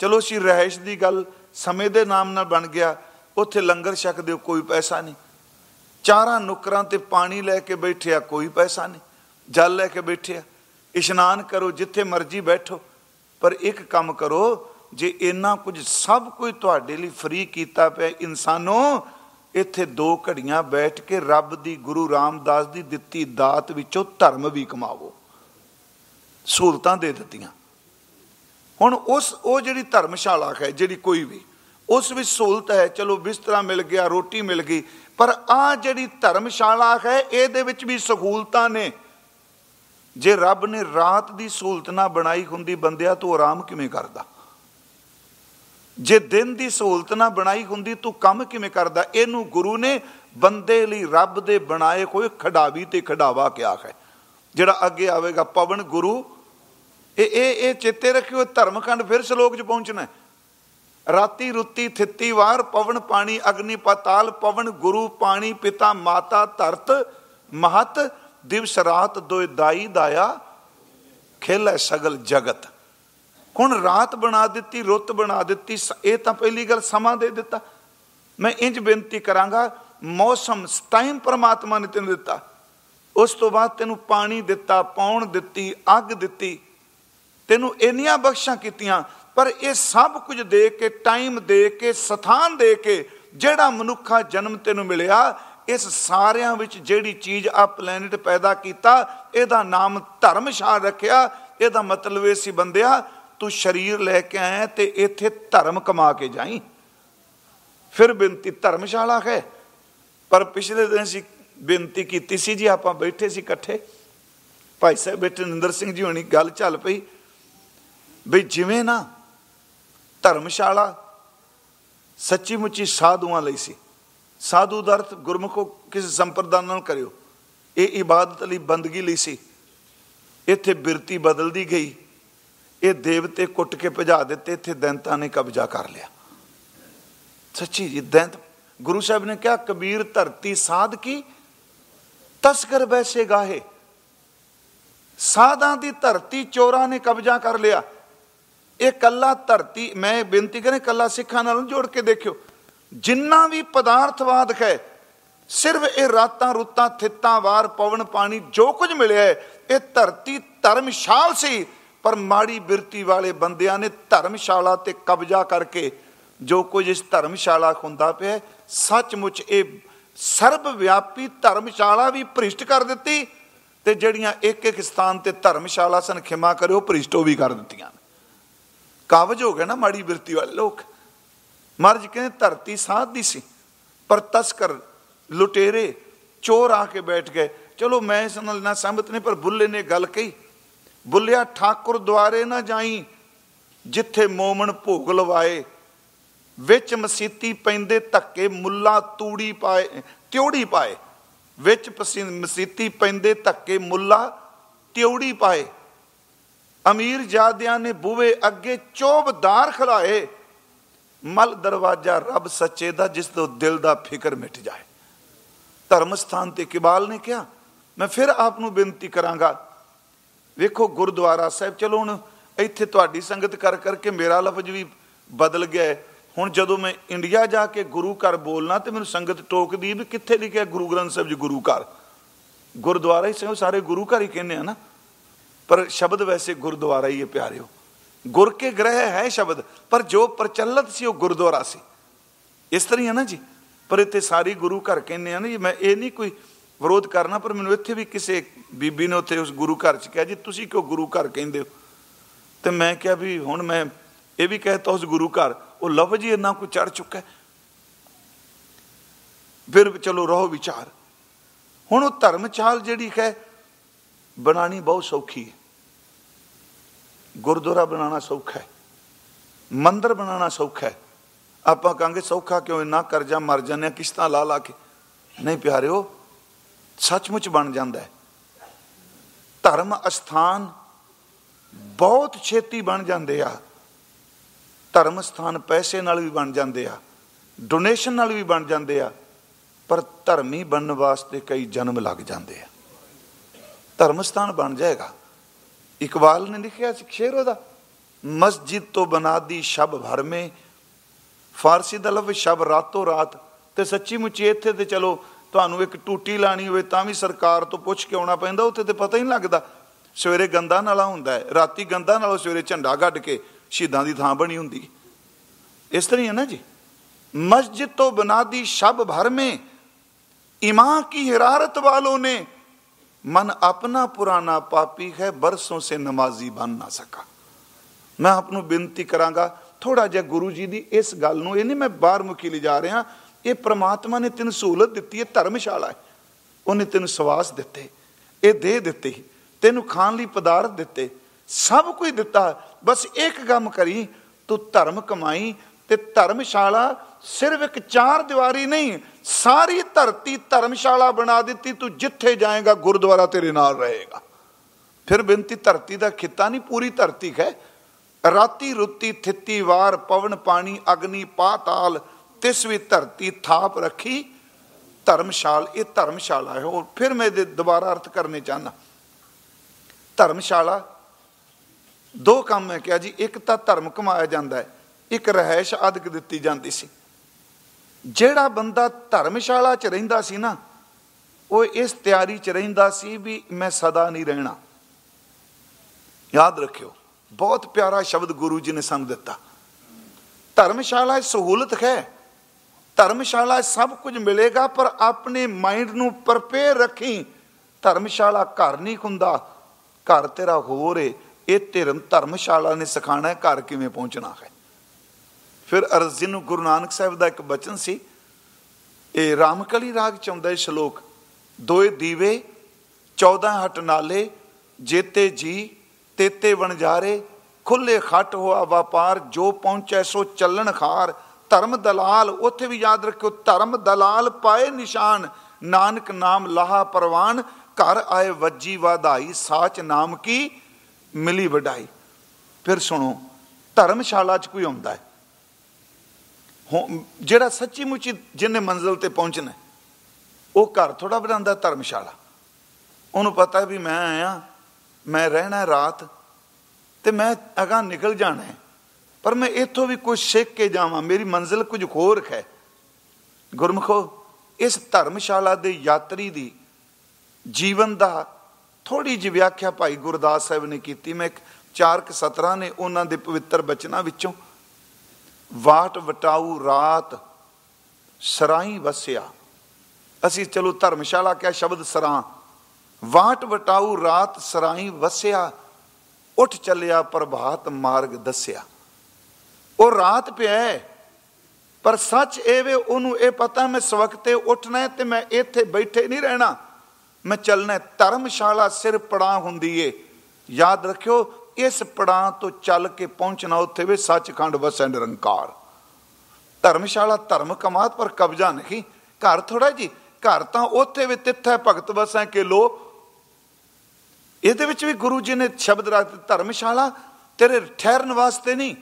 ਚਲੋ, ਅਸੀਂ ਰਹਿਸ਼ ਦੀ ਗੱਲ ਸਮੇਂ ਦੇ ਨਾਮ ਨਾਲ ਬਣ ਗਿਆ, ਉੱਥੇ ਲੰਗਰ ਛਕਦੇ ਕੋਈ ਪੈਸਾ ਨਹੀਂ। ਚਾਰਾਂ ਨੁਕਰਾਂ ਤੇ ਪਾਣੀ ਲੈ ਕੇ ਬੈਠਿਆ, ਕੋਈ ਪੈਸਾ ਨਹੀਂ। ਜਲ ਲੈ ਕੇ ਬੈਠਿਆ। ਇਸ਼ਨਾਨ ਕਰੋ, ਜਿੱਥੇ ਮਰਜ਼ੀ ਬੈਠੋ। ਪਰ ਇੱਕ ਕੰਮ ਕਰੋ, ਜੇ ਇੰਨਾ ਕੁਝ ਸਭ ਕੁਝ ਤੁਹਾਡੇ ਲਈ ਫ੍ਰੀ ਕੀਤਾ ਪਿਆ ਇਨਸਾਨੋ, ਇੱਥੇ ਦੋ ਘੜੀਆਂ ਬੈਠ ਕੇ ਰੱਬ ਦੀ, ਗੁਰੂ ਰਾਮਦਾਸ ਦੀ ਦਿੱਤੀ ਦਾਤ ਵਿੱਚੋਂ ਧਰਮ ਵੀ ਕਮਾਵੋ। ਸਹੂਲਤਾਂ ਦੇ ਦਿੱਤੀਆਂ। ਹੁਣ ਉਸ, ਉਹ ਜਿਹੜੀ ਧਰਮਸ਼ਾਲਾ ਹੈ, ਜਿਹੜੀ ਕੋਈ ਵੀ, ਉਸ ਵਿੱਚ ਸਹੂਲਤ ਹੈ, ਚਲੋ ਬਿਸਤਰਾ ਮਿਲ ਗਿਆ, ਰੋਟੀ ਮਿਲ ਗਈ ਪਰ ਆ ਜਿਹੜੀ ਧਰਮਸ਼ਾਲਾ ਹੈ, ਇਹਦੇ ਵਿੱਚ ਵੀ ਸਹੂਲਤਾਂ ਨੇ। ਜੇ ਰੱਬ ਨੇ ਰਾਤ ਦੀ ਸਹੂਲਤ ਨਾ ਬਣਾਈ ਹੁੰਦੀ, ਬੰਦਿਆ ਤੂੰ ਆਰਾਮ ਕਿਵੇਂ ਕਰਦਾ? ਜੇ ਦਿਨ ਦੀ ਸਹੂਲਤ ਨਾ ਬਣਾਈ ਹੁੰਦੀ, ਤੂੰ ਕੰਮ ਕਿਵੇਂ ਕਰਦਾ? ਇਹਨੂੰ ਗੁਰੂ ਨੇ ਬੰਦੇ ਲਈ ਰੱਬ ਦੇ ਬਣਾਏ ਕੋਈ ਖਡਾਵੀ ਤੇ ਖਡਾਵਾ ਕਿਹਾ ਹੈ। ਜਿਹੜਾ ਅੱਗੇ ਆਵੇਗਾ, ਪਵਨ ਗੁਰੂ, ਇਹ ਇਹ ਇਹ ਚਿੱਤੇ ਰੱਖਿਓ, ਧਰਮਖੰਡ ਫਿਰ ਸ਼ਲੋਕ 'ਚ ਪਹੁੰਚਣਾ ਰਾਤੀ ਰੁੱਤੀ ਥਿੱਤੀ ਵਾਰ ਪਵਨ ਪਾਣੀ ਅਗਨੀ ਪਤਾਲ, ਪਵਨ ਗੁਰੂ ਪਾਣੀ ਪਿਤਾ ਮਾਤਾ ਧਰਤ, ਮਹਤ, ਦਿਵਸ ਰਾਤ ਦੋਇ ਦਾਈ ਦਾਇਆ, ਖੇਲੇ ਸਗਲ ਜਗਤ। ਹੁਣ ਰਾਤ ਬਣਾ ਦਿੱਤੀ, ਰੁੱਤ ਬਣਾ ਦਿੱਤੀ ਇਹ ਤਾਂ ਪਹਿਲੀ ਗੱਲ ਸਮਾਂ ਦੇ ਦਿੱਤਾ। ਮੈਂ ਇੰਜ ਬੇਨਤੀ ਕਰਾਂਗਾ, ਮੌਸਮ ਟਾਈਮ ਪਰਮਾਤਮਾ ਨੇ ਤੈਨੂੰ ਦਿੱਤਾ। ਉਸ ਤੋਂ ਬਾਅਦ ਤੈਨੂੰ ਪਾਣੀ ਦਿੱਤਾ, ਪੌਣ ਦਿੱਤੀ, ਅੱਗ ਦਿੱਤੀ। ਤੈਨੂੰ ਇੰਨੀਆਂ ਬਖਸ਼ਾਂ ਕੀਤੀਆਂ ਪਰ ਇਹ ਸਭ ਕੁਝ ਦੇ ਕੇ, ਟਾਈਮ ਦੇ ਕੇ, ਸਥਾਨ ਦੇ ਕੇ ਜਿਹੜਾ ਮਨੁੱਖਾ ਜਨਮ ਤੈਨੂੰ ਮਿਲਿਆ, ਇਸ ਸਾਰਿਆਂ ਵਿੱਚ ਜਿਹੜੀ ਚੀਜ਼ ਆ ਪਲੈਨਟ ਪੈਦਾ ਕੀਤਾ, ਇਹਦਾ ਨਾਮ ਧਰਮਸ਼ਾਲ ਰੱਖਿਆ। ਇਹਦਾ ਮਤਲਬ ਇਹ ਸੀ ਬੰਦਿਆ, ਤੂੰ ਸਰੀਰ ਲੈ ਕੇ ਆਇਆ ਤੇ ਇੱਥੇ ਧਰਮ ਕਮਾ ਕੇ ਜਾਈ। ਫਿਰ ਬੇਨਤੀ ਧਰਮਸ਼ਾਲਾ ਹੈ। ਪਰ ਪਿਛਲੇ ਦਿਨ ਸੀ ਬੇਨਤੀ ਕੀਤੀ ਸੀ ਜੀ, ਆਪਾਂ ਬੈਠੇ ਸੀ ਇਕੱਠੇ। ਭਾਈ ਸਾਹਿਬ ਬੇਟੇ ਨਿੰਦਰ ਸਿੰਘ ਜੀ ਹੋਣੀ, ਗੱਲ ਚੱਲ ਪਈ। ਵੀ ਜਿਵੇਂ ਨਾ ਧਰਮਸ਼ਾਲਾ ਸੱਚੀ ਮੁੱਚੀ ਸਾਧੂਆਂ ਲਈ ਸੀ। ਸਾਧੂ ਦਾ ਅਰਥ ਗੁਰਮੁਖੋ ਕਿਸੇ ਸੰਪਰਦਾਨ ਨਾਲ ਕਰਿਓ। ਇਹ ਇਬਾਦਤ ਲਈ ਬੰਦਗੀ ਲਈ ਸੀ। ਇੱਥੇ ਬਿਰਤੀ ਬਦਲਦੀ ਗਈ। ਇਹ ਦੇਵਤੇ ਕੁੱਟ ਕੇ ਭਜਾ ਦਿੱਤੇ। ਇੱਥੇ ਦੈਂਤਾਂ ਨੇ ਕਬਜ਼ਾ ਕਰ ਲਿਆ। ਸੱਚੀ ਜੀ, ਦੈਂਤ। ਗੁਰੂ ਸਾਹਿਬ ਨੇ ਕਿਹਾ, ਕਬੀਰ ਧਰਤੀ ਸਾਧ ਕੀ? ਤਸਕਰ ਵੈਸੇ ਗਾਹੇ। ਸਾਧਾਂ ਦੀ ਧਰਤੀ ਚੋਰਾਂ ਨੇ ਕਬਜ਼ਾ ਕਰ ਲਿਆ। ਇਹ ਕੱਲਾ ਧਰਤੀ, ਮੈਂ ਬੇਨਤੀ ਕਰਾਂ ਕੱਲਾ ਸਿੱਖਾਂ ਨਾਲ ਜੋੜ ਕੇ ਦੇਖਿਓ। ਜਿੰਨਾ ਵੀ ਪਦਾਰਥਵਾਦ ਹੈ, ਸਿਰਫ ਇਹ ਰਾਤਾਂ ਰੁੱਤਾਂ, ਥਿੱਤਾਂ, ਵਾਰ, ਪਵਨ, ਪਾਣੀ, ਜੋ ਕੁਝ ਮਿਲਿਆ ਇਹ ਧਰਤੀ ਧਰਮਸ਼ਾਲ ਸੀ। ਪਰ ਮਾੜੀ ਬਿਰਤੀ ਵਾਲੇ ਬੰਦਿਆਂ ਨੇ ਧਰਮਸ਼ਾਲਾ ਤੇ ਕਬਜ਼ਾ ਕਰਕੇ ਜੋ ਕੁਝ ਇਸ ਧਰਮਸ਼ਾਲਾ ਹੁੰਦਾ ਪਿਆ ਸੱਚਮੁੱਚ ਇਹ ਸਰਬ ਵਿਆਪੀ ਧਰਮਸ਼ਾਲਾ ਵੀ ਭ੍ਰਿਸ਼ਟ ਕਰ ਦਿੱਤੀ ਤੇ ਜਿਹੜੀਆਂ ਇੱਕ ਇੱਕ ਸਥਾਨ ਤੇ ਧਰਮਸ਼ਾਲਾ ਸਨ, ਖਿਮਾ ਕਰਿਓ, ਭ੍ਰਿਸ਼ਟੋ ਵੀ ਕਰ ਦਿੱਤੀਆਂ। ਕਾਬਜ ਹੋ ਗਏ ਨਾ ਮਾੜੀ ਬਿਰਤੀ ਵਾਲੇ ਲੋਕ। ਮਰਜ ਕਹਿੰਦੇ ਧਰਤੀ ਸਾਧ ਦੀ ਸੀ, ਪਰ ਤਸਕਰ, ਲੁਟੇਰੇ, ਚੋਰ ਆ ਕੇ ਬੈਠ ਗਏ। ਚਲੋ ਮੈਂ ਇਸ ਨਾਲ ਨਾ ਸਹਿਮਤ ਨਹੀਂ, ਪਰ ਬੁੱਲੇ ਨੇ ਗੱਲ ਕਹੀ। ਬੁੱਲਿਆ, ਠਾਕੁਰ ਦੁਆਰੇ ਨਾ ਜਾਈ, ਜਿੱਥੇ ਮੋਮਨ ਭੋਗ ਲਵਾਏ। ਵਿੱਚ ਮਸੀਤੀ ਪੈਂਦੇ ਧੱਕੇ, ਮੁੱਲਾ ਤੂੜੀ ਪਾਏ, ਤਿਉੜੀ ਪਾਏ। ਵਿੱਚ ਮਸੀਤੀ ਪੈਂਦੇ ਧੱਕੇ, ਮੁੱਲਾ ਤਿਉੜੀ ਪਾਏ। ਅਮੀਰ ਜਾਦਿਆਂ ਨੇ ਬੂਵੇ ਅੱਗੇ ਚੋਬਦਾਰ ਖਲਾਏ। ਮਲ ਦਰਵਾਜ਼ਾ ਰੱਬ ਸੱਚੇ ਦਾ, ਜਿਸ ਤੋਂ ਦਿਲ ਦਾ ਫਿਕਰ ਮਿਟ ਜਾਏ। ਧਰਮ ਸਥਾਨ ਤੇ ਕਿਬਾਲ ਨੇ ਕਿਹਾ, ਮੈਂ ਫਿਰ ਆਪ ਨੂੰ ਬੇਨਤੀ ਕਰਾਂਗਾ। ਵੇਖੋ ਗੁਰਦੁਆਰਾ ਸਾਹਿਬ, ਚਲੋ ਹੁਣ ਇੱਥੇ ਤੁਹਾਡੀ ਸੰਗਤ ਕਰ ਕਰਕੇ ਮੇਰਾ ਲਫ਼ਜ਼ ਵੀ ਬਦਲ ਗਿਆ ਹੁਣ ਜਦੋਂ ਮੈਂ ਇੰਡੀਆ ਜਾ ਕੇ ਗੁਰੂ ਘਰ ਬੋਲਣਾ, ਤੇ ਮੈਨੂੰ ਸੰਗਤ ਟੋਕਦੀ ਵੀ ਕਿੱਥੇ ਲਿਖਿਆ ਗੁਰੂ ਗ੍ਰੰਥ ਸਾਹਿਬ ਜੀ ਗੁਰੂ ਘਰ? ਗੁਰਦੁਆਰਾ ਹੀ ਸਾਰੇ ਗੁਰੂ ਘਰ ਹੀ ਕਹਿੰਦੇ ਆ ਨਾ। ਪਰ ਸ਼ਬਦ ਵੈਸੇ ਗੁਰਦੁਆਰਾ ਹੀ ਹੈ ਪਿਆਰਿਓ। ਗੁਰ ਕੇ ਗ੍ਰਹਿ ਹੈ ਸ਼ਬਦ, ਪਰ ਜੋ ਪ੍ਰਚਲਿਤ ਸੀ ਉਹ ਗੁਰਦੁਆਰਾ ਸੀ। ਇਸ ਤਰ੍ਹਾਂ ਹੀ ਹੈ ਨਾ ਜੀ? ਪਰ ਇੱਥੇ ਸਾਰੀ ਗੁਰੂ ਘਰ ਕਹਿੰਦੇ ਆ ਨਾ ਜੀ, ਮੈਂ ਇਹ ਨਹੀਂ ਕੋਈ ਵਿਰੋਧ ਕਰਨਾ, ਪਰ ਮੈਨੂੰ ਇੱਥੇ ਵੀ ਕਿਸੇ ਬੀਬੀ ਨੇ ਉੱਥੇ ਉਸ ਗੁਰੂ ਘਰ 'ਚ ਕਿਹਾ, ਜੀ ਤੁਸੀਂ ਕਿਉਂ ਗੁਰੂ ਘਰ ਕਹਿੰਦੇ ਹੋ? ਤੇ ਮੈਂ ਕਿਹਾ ਵੀ ਹੁਣ ਮੈਂ ਇਹ ਵੀ ਕਹਿਤਾ ਉਸ ਗੁਰੂ ਘਰ, ਉਹ ਲਫ਼ਜ਼ ਹੀ ਇੰਨਾ ਕੋ ਚੜ ਚੁੱਕਾ ਫਿਰ ਚਲੋ ਰਹੋ ਵਿਚਾਰ। ਹੁਣ ਉਹ ਧਰਮ ਚਾਲ ਜਿਹੜੀ ਹੈ ਬਣਾਣੀ ਬਹੁਤ ਸੌਖੀ ਹੈ। ਗੁਰਦੁਆਰਾ ਬਣਾਉਣਾ ਸੌਖਾ ਹੈ। ਮੰਦਰ ਬਣਾਉਣਾ ਸੌਖਾ ਹੈ। ਆਪਾਂ ਕਹਾਂਗੇ, ਸੌਖਾ ਕਿਉਂ? ਇੰਨਾ ਕਰਜ਼ਾ ਮਰ ਜਾਂਦੇ ਕਿਸ਼ਤਾਂ ਲਾ ਲਾ ਕੇ। ਨਹੀਂ ਪਿਆਰਿਓ, ਸੱਚਮੁੱਚ ਬਣ ਜਾਂਦਾ ਹੈ। ਧਰਮ, ਅਸਥਾਨ ਬਹੁਤ ਛੇਤੀ ਬਣ ਜਾਂਦੇ ਆ। ਧਰਮ ਸਥਾਨ ਪੈਸੇ ਨਾਲ ਵੀ ਬਣ ਜਾਂਦੇ ਆ। ਡੋਨੇਸ਼ਨ ਨਾਲ ਵੀ ਬਣ ਜਾਂਦੇ ਆ। ਪਰ ਧਰਮੀ ਬਣਨ ਵਾਸਤੇ ਕਈ ਜਨਮ ਲੱਗ ਜਾਂਦੇ ਆ। ਧਰਮ ਸਥਾਨ ਬਣ ਜਾਏਗਾ। ਇਕਬਾਲ ਨੇ ਲਿਖਿਆ ਸੀ, ਸ਼ੇਰ ਉਹਦਾ। ਮਸਜਿਦ ਤੋਂ ਬਨਾਦੀ ਸ਼ਬ ਭਰ ਮੇ, ਫਾਰਸੀ ਦਾ ਲਫ਼ਜ਼ ਸ਼ਬ ਰਾਤੋਂ ਰਾਤ। ਤੇ ਸੱਚੀ ਮੁੱਚੀ ਇੱਥੇ ਤੇ ਚਲੋ, ਤੁਹਾਨੂੰ ਇੱਕ ਟੂਟੀ ਲਾਣੀ ਹੋਵੇ ਤਾਂ ਵੀ ਸਰਕਾਰ ਤੋਂ ਪੁੱਛ ਕੇ ਆਉਣਾ ਪੈਂਦਾ, ਉੱਥੇ ਤੇ ਪਤਾ ਹੀ ਨਹੀਂ ਲੱਗਦਾ। ਸਵੇਰੇ ਗੰਦਾ ਨਾਲਾ ਹੁੰਦਾ ਹੈ, ਰਾਤੀ ਗੰਦਾ ਨਾਲੋਂ, ਸਵੇਰੇ ਝੰਡਾ ਗੱਡ ਕੇ ਸ਼ਹੀਦਾਂ ਦੀ ਥਾਂ ਬਣੀ ਹੁੰਦੀ। ਇਸ ਤਰ੍ਹਾਂ ਹੀ ਹੈ ਨਾ ਜੀ। ਮਸਜਿਦ ਤੋਂ ਬਨਾਦੀ ਸ਼ਬ ਭਰ ਮੇ, ਇਮਾਂ ਕੀ ਹਰਾਰਤ ਵਾਲੋਂ ਨੇ ਮਨ ਆਪਣਾ ਪੁਰਾਣਾ ਪਾਪੀ ਹੈ, ਬਰਸੋਂ ਸੇ ਨਮਾਜ਼ੀ ਬਣ ਨਾ ਸਕਾ। ਮੈਂ ਆਪ ਨੂੰ ਬੇਨਤੀ ਕਰਾਂਗਾ, ਥੋੜਾ ਜਿਹਾ ਗੁਰੂ ਜੀ ਦੀ ਇਸ ਗੱਲ ਨੂੰ, ਇਹ ਨਹੀਂ ਮੈਂ ਬਾਹਰ ਮੁਖੀ ਲਿਜਾ ਰਿਹਾ, ਇਹ ਪ੍ਰਮਾਤਮਾ ਨੇ ਤੈਨੂੰ ਸਹੂਲਤ ਦਿੱਤੀ ਹੈ, ਧਰਮਸ਼ਾਲਾ ਹੈ। ਉਹਨੇ ਤੈਨੂੰ ਸਵਾਸ ਦਿੱਤੇ, ਇਹ ਦੇ ਦਿੱਤੀ, ਤੈਨੂੰ ਖਾਣ ਲਈ ਪਦਾਰਥ ਦਿੱਤੇ, ਸਭ ਕੁਝ ਦਿੱਤਾ, ਬਸ ਇੱਕ ਕੰਮ ਕਰੀ, ਤੂੰ ਧਰਮ ਕਮਾਈ, ਤੇ ਧਰਮਸ਼ਾਲਾ ਸਿਰਫ ਇੱਕ ਚਾਰ ਦੀਵਾਰੀ ਨਹੀਂ ਸਾਰੀ ਧਰਤੀ ਧਰਮਸ਼ਾਲਾ ਬਣਾ ਦਿੱਤੀ, ਤੂੰ ਜਿੱਥੇ ਜਾਏਗਾ ਗੁਰਦੁਆਰਾ ਤੇਰੇ ਨਾਲ ਰਹੇਗਾ। ਫਿਰ ਬੇਨਤੀ, ਧਰਤੀ ਦਾ ਖਿੱਤਾ ਨਹੀਂ, ਪੂਰੀ ਧਰਤੀ ਹੈ ਰਾਤੀ ਰੁੱਤੀ, ਥਿੱਤੀ ਵਾਰ, ਪਵਨ, ਪਾਣੀ, ਅਗਨੀ, ਪਾਤਾਲ, ਤਿਸ ਵੀ ਧਰਤੀ ਥਾਪ ਰੱਖੀ। ਧਰਮਸ਼ਾਲ, ਇਹ ਧਰਮਸ਼ਾਲਾ ਹੈ। ਹੋਰ ਫਿਰ ਮੈਂ ਦੇ ਦੁਬਾਰਾ ਅਰਥ ਕਰਨੇ ਚਾਹਨਾ ਧਰਮਸ਼ਾਲਾ, ਦੋ ਕੰਮ ਹੈ ਕਿਹਾ ਜੀ, ਇੱਕ ਤਾਂ ਧਰਮ ਕਮਾਇਆ ਜਾਂਦਾ ਹੈ, ਇੱਕ ਰਹਿائش ਅਦਕ ਦਿੱਤੀ ਜਾਂਦੀ ਸੀ। ਜਿਹੜਾ ਬੰਦਾ ਧਰਮਸ਼ਾਲਾ 'ਚ ਰਹਿੰਦਾ ਸੀ ਨਾ, ਉਹ ਇਸ ਤਿਆਰੀ 'ਚ ਰਹਿੰਦਾ ਸੀ ਵੀ ਮੈਂ ਸਦਾ ਨਹੀਂ ਰਹਿਣਾ। ਯਾਦ ਰੱਖਿਓ, ਬਹੁਤ ਪਿਆਰਾ ਸ਼ਬਦ ਗੁਰੂ ਜੀ ਨੇ ਸਾਨੂੰ ਦਿੱਤਾ। ਧਰਮਸ਼ਾਲਾ ਸਹੂਲਤ ਹੈ, ਧਰਮਸ਼ਾਲਾ ਸਭ ਕੁਝ ਮਿਲੇਗਾ, ਪਰ ਆਪਣੇ ਮਾਈਂਡ ਨੂੰ ਪ੍ਰਪੇਅਰ ਰੱਖੀ, ਧਰਮਸ਼ਾਲਾ ਘਰ ਨਹੀਂ ਹੁੰਦਾ। ਘਰ ਤੇਰਾ ਹੋਰ ਏ, ਇਹ ਧਰਮ ਧਰਮਸ਼ਾਲਾ ਨੇ ਸਿਖਾਣਾ ਘਰ ਕਿਵੇਂ ਪਹੁੰਚਣਾ ਹੈ। ਫਿਰ ਅਰਜ਼ੀ ਨੂੰ ਗੁਰੂ ਨਾਨਕ ਸਾਹਿਬ ਦਾ ਇੱਕ ਬਚਨ ਸੀ। ਇਹ ਰਾਮਕਲੀ ਰਾਗ ਚ ਆਉਂਦਾ ਇਹ ਸ਼ਲੋਕ, ਦੋਏ ਦੀਵੇ 14 ਹਟ ਨਾਲੇ, ਜੇਤੇ ਜੀ, ਤੇਤੇ ਵਣਜਾਰੇ, ਖੁੱਲੇ ਖੱਟ ਹੋਆ ਵਪਾਰ, ਜੋ ਪਹੁੰਚੈ ਸੋ ਚੱਲਣ ਖਾਰ। ਧਰਮ ਦਲਾਲ, ਉੱਥੇ ਵੀ ਯਾਦ ਰੱਖਿਓ, ਧਰਮ ਦਲਾਲ ਪਾਏ ਨਿਸ਼ਾਨ। ਨਾਨਕ ਨਾਮ ਲਾਹਾ ਪਰਵਾਨ, ਘਰ ਆਏ ਵੱਜੀ ਵਾਧਾਈ, ਸਾਚ ਨਾਮ ਕੀ, ਮਿਲੀ ਵਡਾਈ। ਫਿਰ ਸੁਣੋ, ਧਰਮਸ਼ਾਲਾ 'ਚ ਕੋਈ ਆਉਂਦਾ ਹੈ। ਜਿਹੜਾ ਸੱਚੀ ਮੁੱਚੀ ਜਿਹਨੇ ਮੰਜ਼ਲ ਤੇ ਪਹੁੰਚਣਾ ਉਹ ਘਰ ਥੋੜਾ ਬਣਾਉਂਦਾ ਧਰਮਸ਼ਾਲਾ। ਉਹਨੂੰ ਪਤਾ ਵੀ ਮੈਂ ਆਇਆ, ਮੈਂ ਰਹਿਣਾ ਰਾਤ ਤੇ ਮੈਂ ਅਗਾ ਨਿਕਲ ਜਾਣਾ ਪਰ ਮੈਂ ਇੱਥੋਂ ਵੀ ਕੁਝ ਸਿੱਖ ਕੇ ਜਾਵਾਂ, ਮੇਰੀ ਮੰਜ਼ਿਲ ਕੁਝ ਹੋਰ ਹੈ। ਗੁਰਮਖੋ, ਇਸ ਧਰਮਸ਼ਾਲਾ ਦੇ ਯਾਤਰੀ ਦੀ ਜੀਵਨ ਦਾ ਥੋੜੀ ਜਿਹੀ ਵਿਆਖਿਆ ਭਾਈ ਗੁਰਦਾਸ ਸਾਹਿਬ ਨੇ ਕੀਤੀ। ਮੈਂ ਚਾਰ ਕ ਸਤਰਾਂ ਨੇ ਉਹਨਾਂ ਦੇ ਪਵਿੱਤਰ ਬਚਨਾਂ ਵਿੱਚੋਂ ਵਾਟ ਵਟਾਊ ਰਾਤ, ਸਰਾਈ ਵਸਿਆ। ਅਸੀਂ ਚਲੋ ਧਰਮਸ਼ਾਲਾ ਕਿਹਾ ਸ਼ਬਦ ਸਰਾਂ। ਵਾਟ ਵਟਾਊ ਰਾਤ, ਸਰਾਈ ਵਸਿਆ, ਉੱਠ ਚੱਲਿਆ ਪ੍ਰਭਾਤ ਮਾਰਗ ਦੱਸਿਆ। ਉਹ ਰਾਤ ਪਿਆ ਪਰ ਸੱਚ ਇਹ ਵੇ, ਉਹਨੂੰ ਇਹ ਪਤਾ ਮੈਂ ਸਵਖਤੇ ਉੱਠਣਾ ਤੇ ਮੈਂ ਇੱਥੇ ਬੈਠੇ ਨਹੀਂ ਰਹਿਣਾ। ਮੈਂ ਚੱਲਣਾ ਧਰਮਸ਼ਾਲਾ ਸਿਰ ਪੜਾ ਹੁੰਦੀ ਏ। ਯਾਦ ਰੱਖਿਓ ਇਸ ਪੜਾਂ ਤੋਂ ਚੱਲ ਕੇ ਪਹੁੰਚਣਾ ਉੱਥੇ ਵੇ ਸੱਚਖੰਡ ਵਸੈ ਨਿਰੰਕਾਰ। ਧਰਮਸ਼ਾਲਾ ਧਰਮ ਕਮਾਤ ਪਰ ਕਬਜ਼ਾ ਨਹੀਂ। ਘਰ ਥੋੜਾ ਜੀ, ਘਰ ਤਾਂ ਉੱਥੇ ਵੀ ਤਿੱਥ ਹੈ ਭਗਤ ਵਸੈ ਕੇ ਲੋ ਇਹਦੇ ਵਿੱਚ ਵੀ ਗੁਰੂ ਜੀ ਨੇ ਸ਼ਬਦ ਰੱਖ ਧਰਮਸ਼ਾਲਾ ਤੇਰੇ ਠਹਿਰਨ ਵਾਸਤੇ ਨਹੀਂ।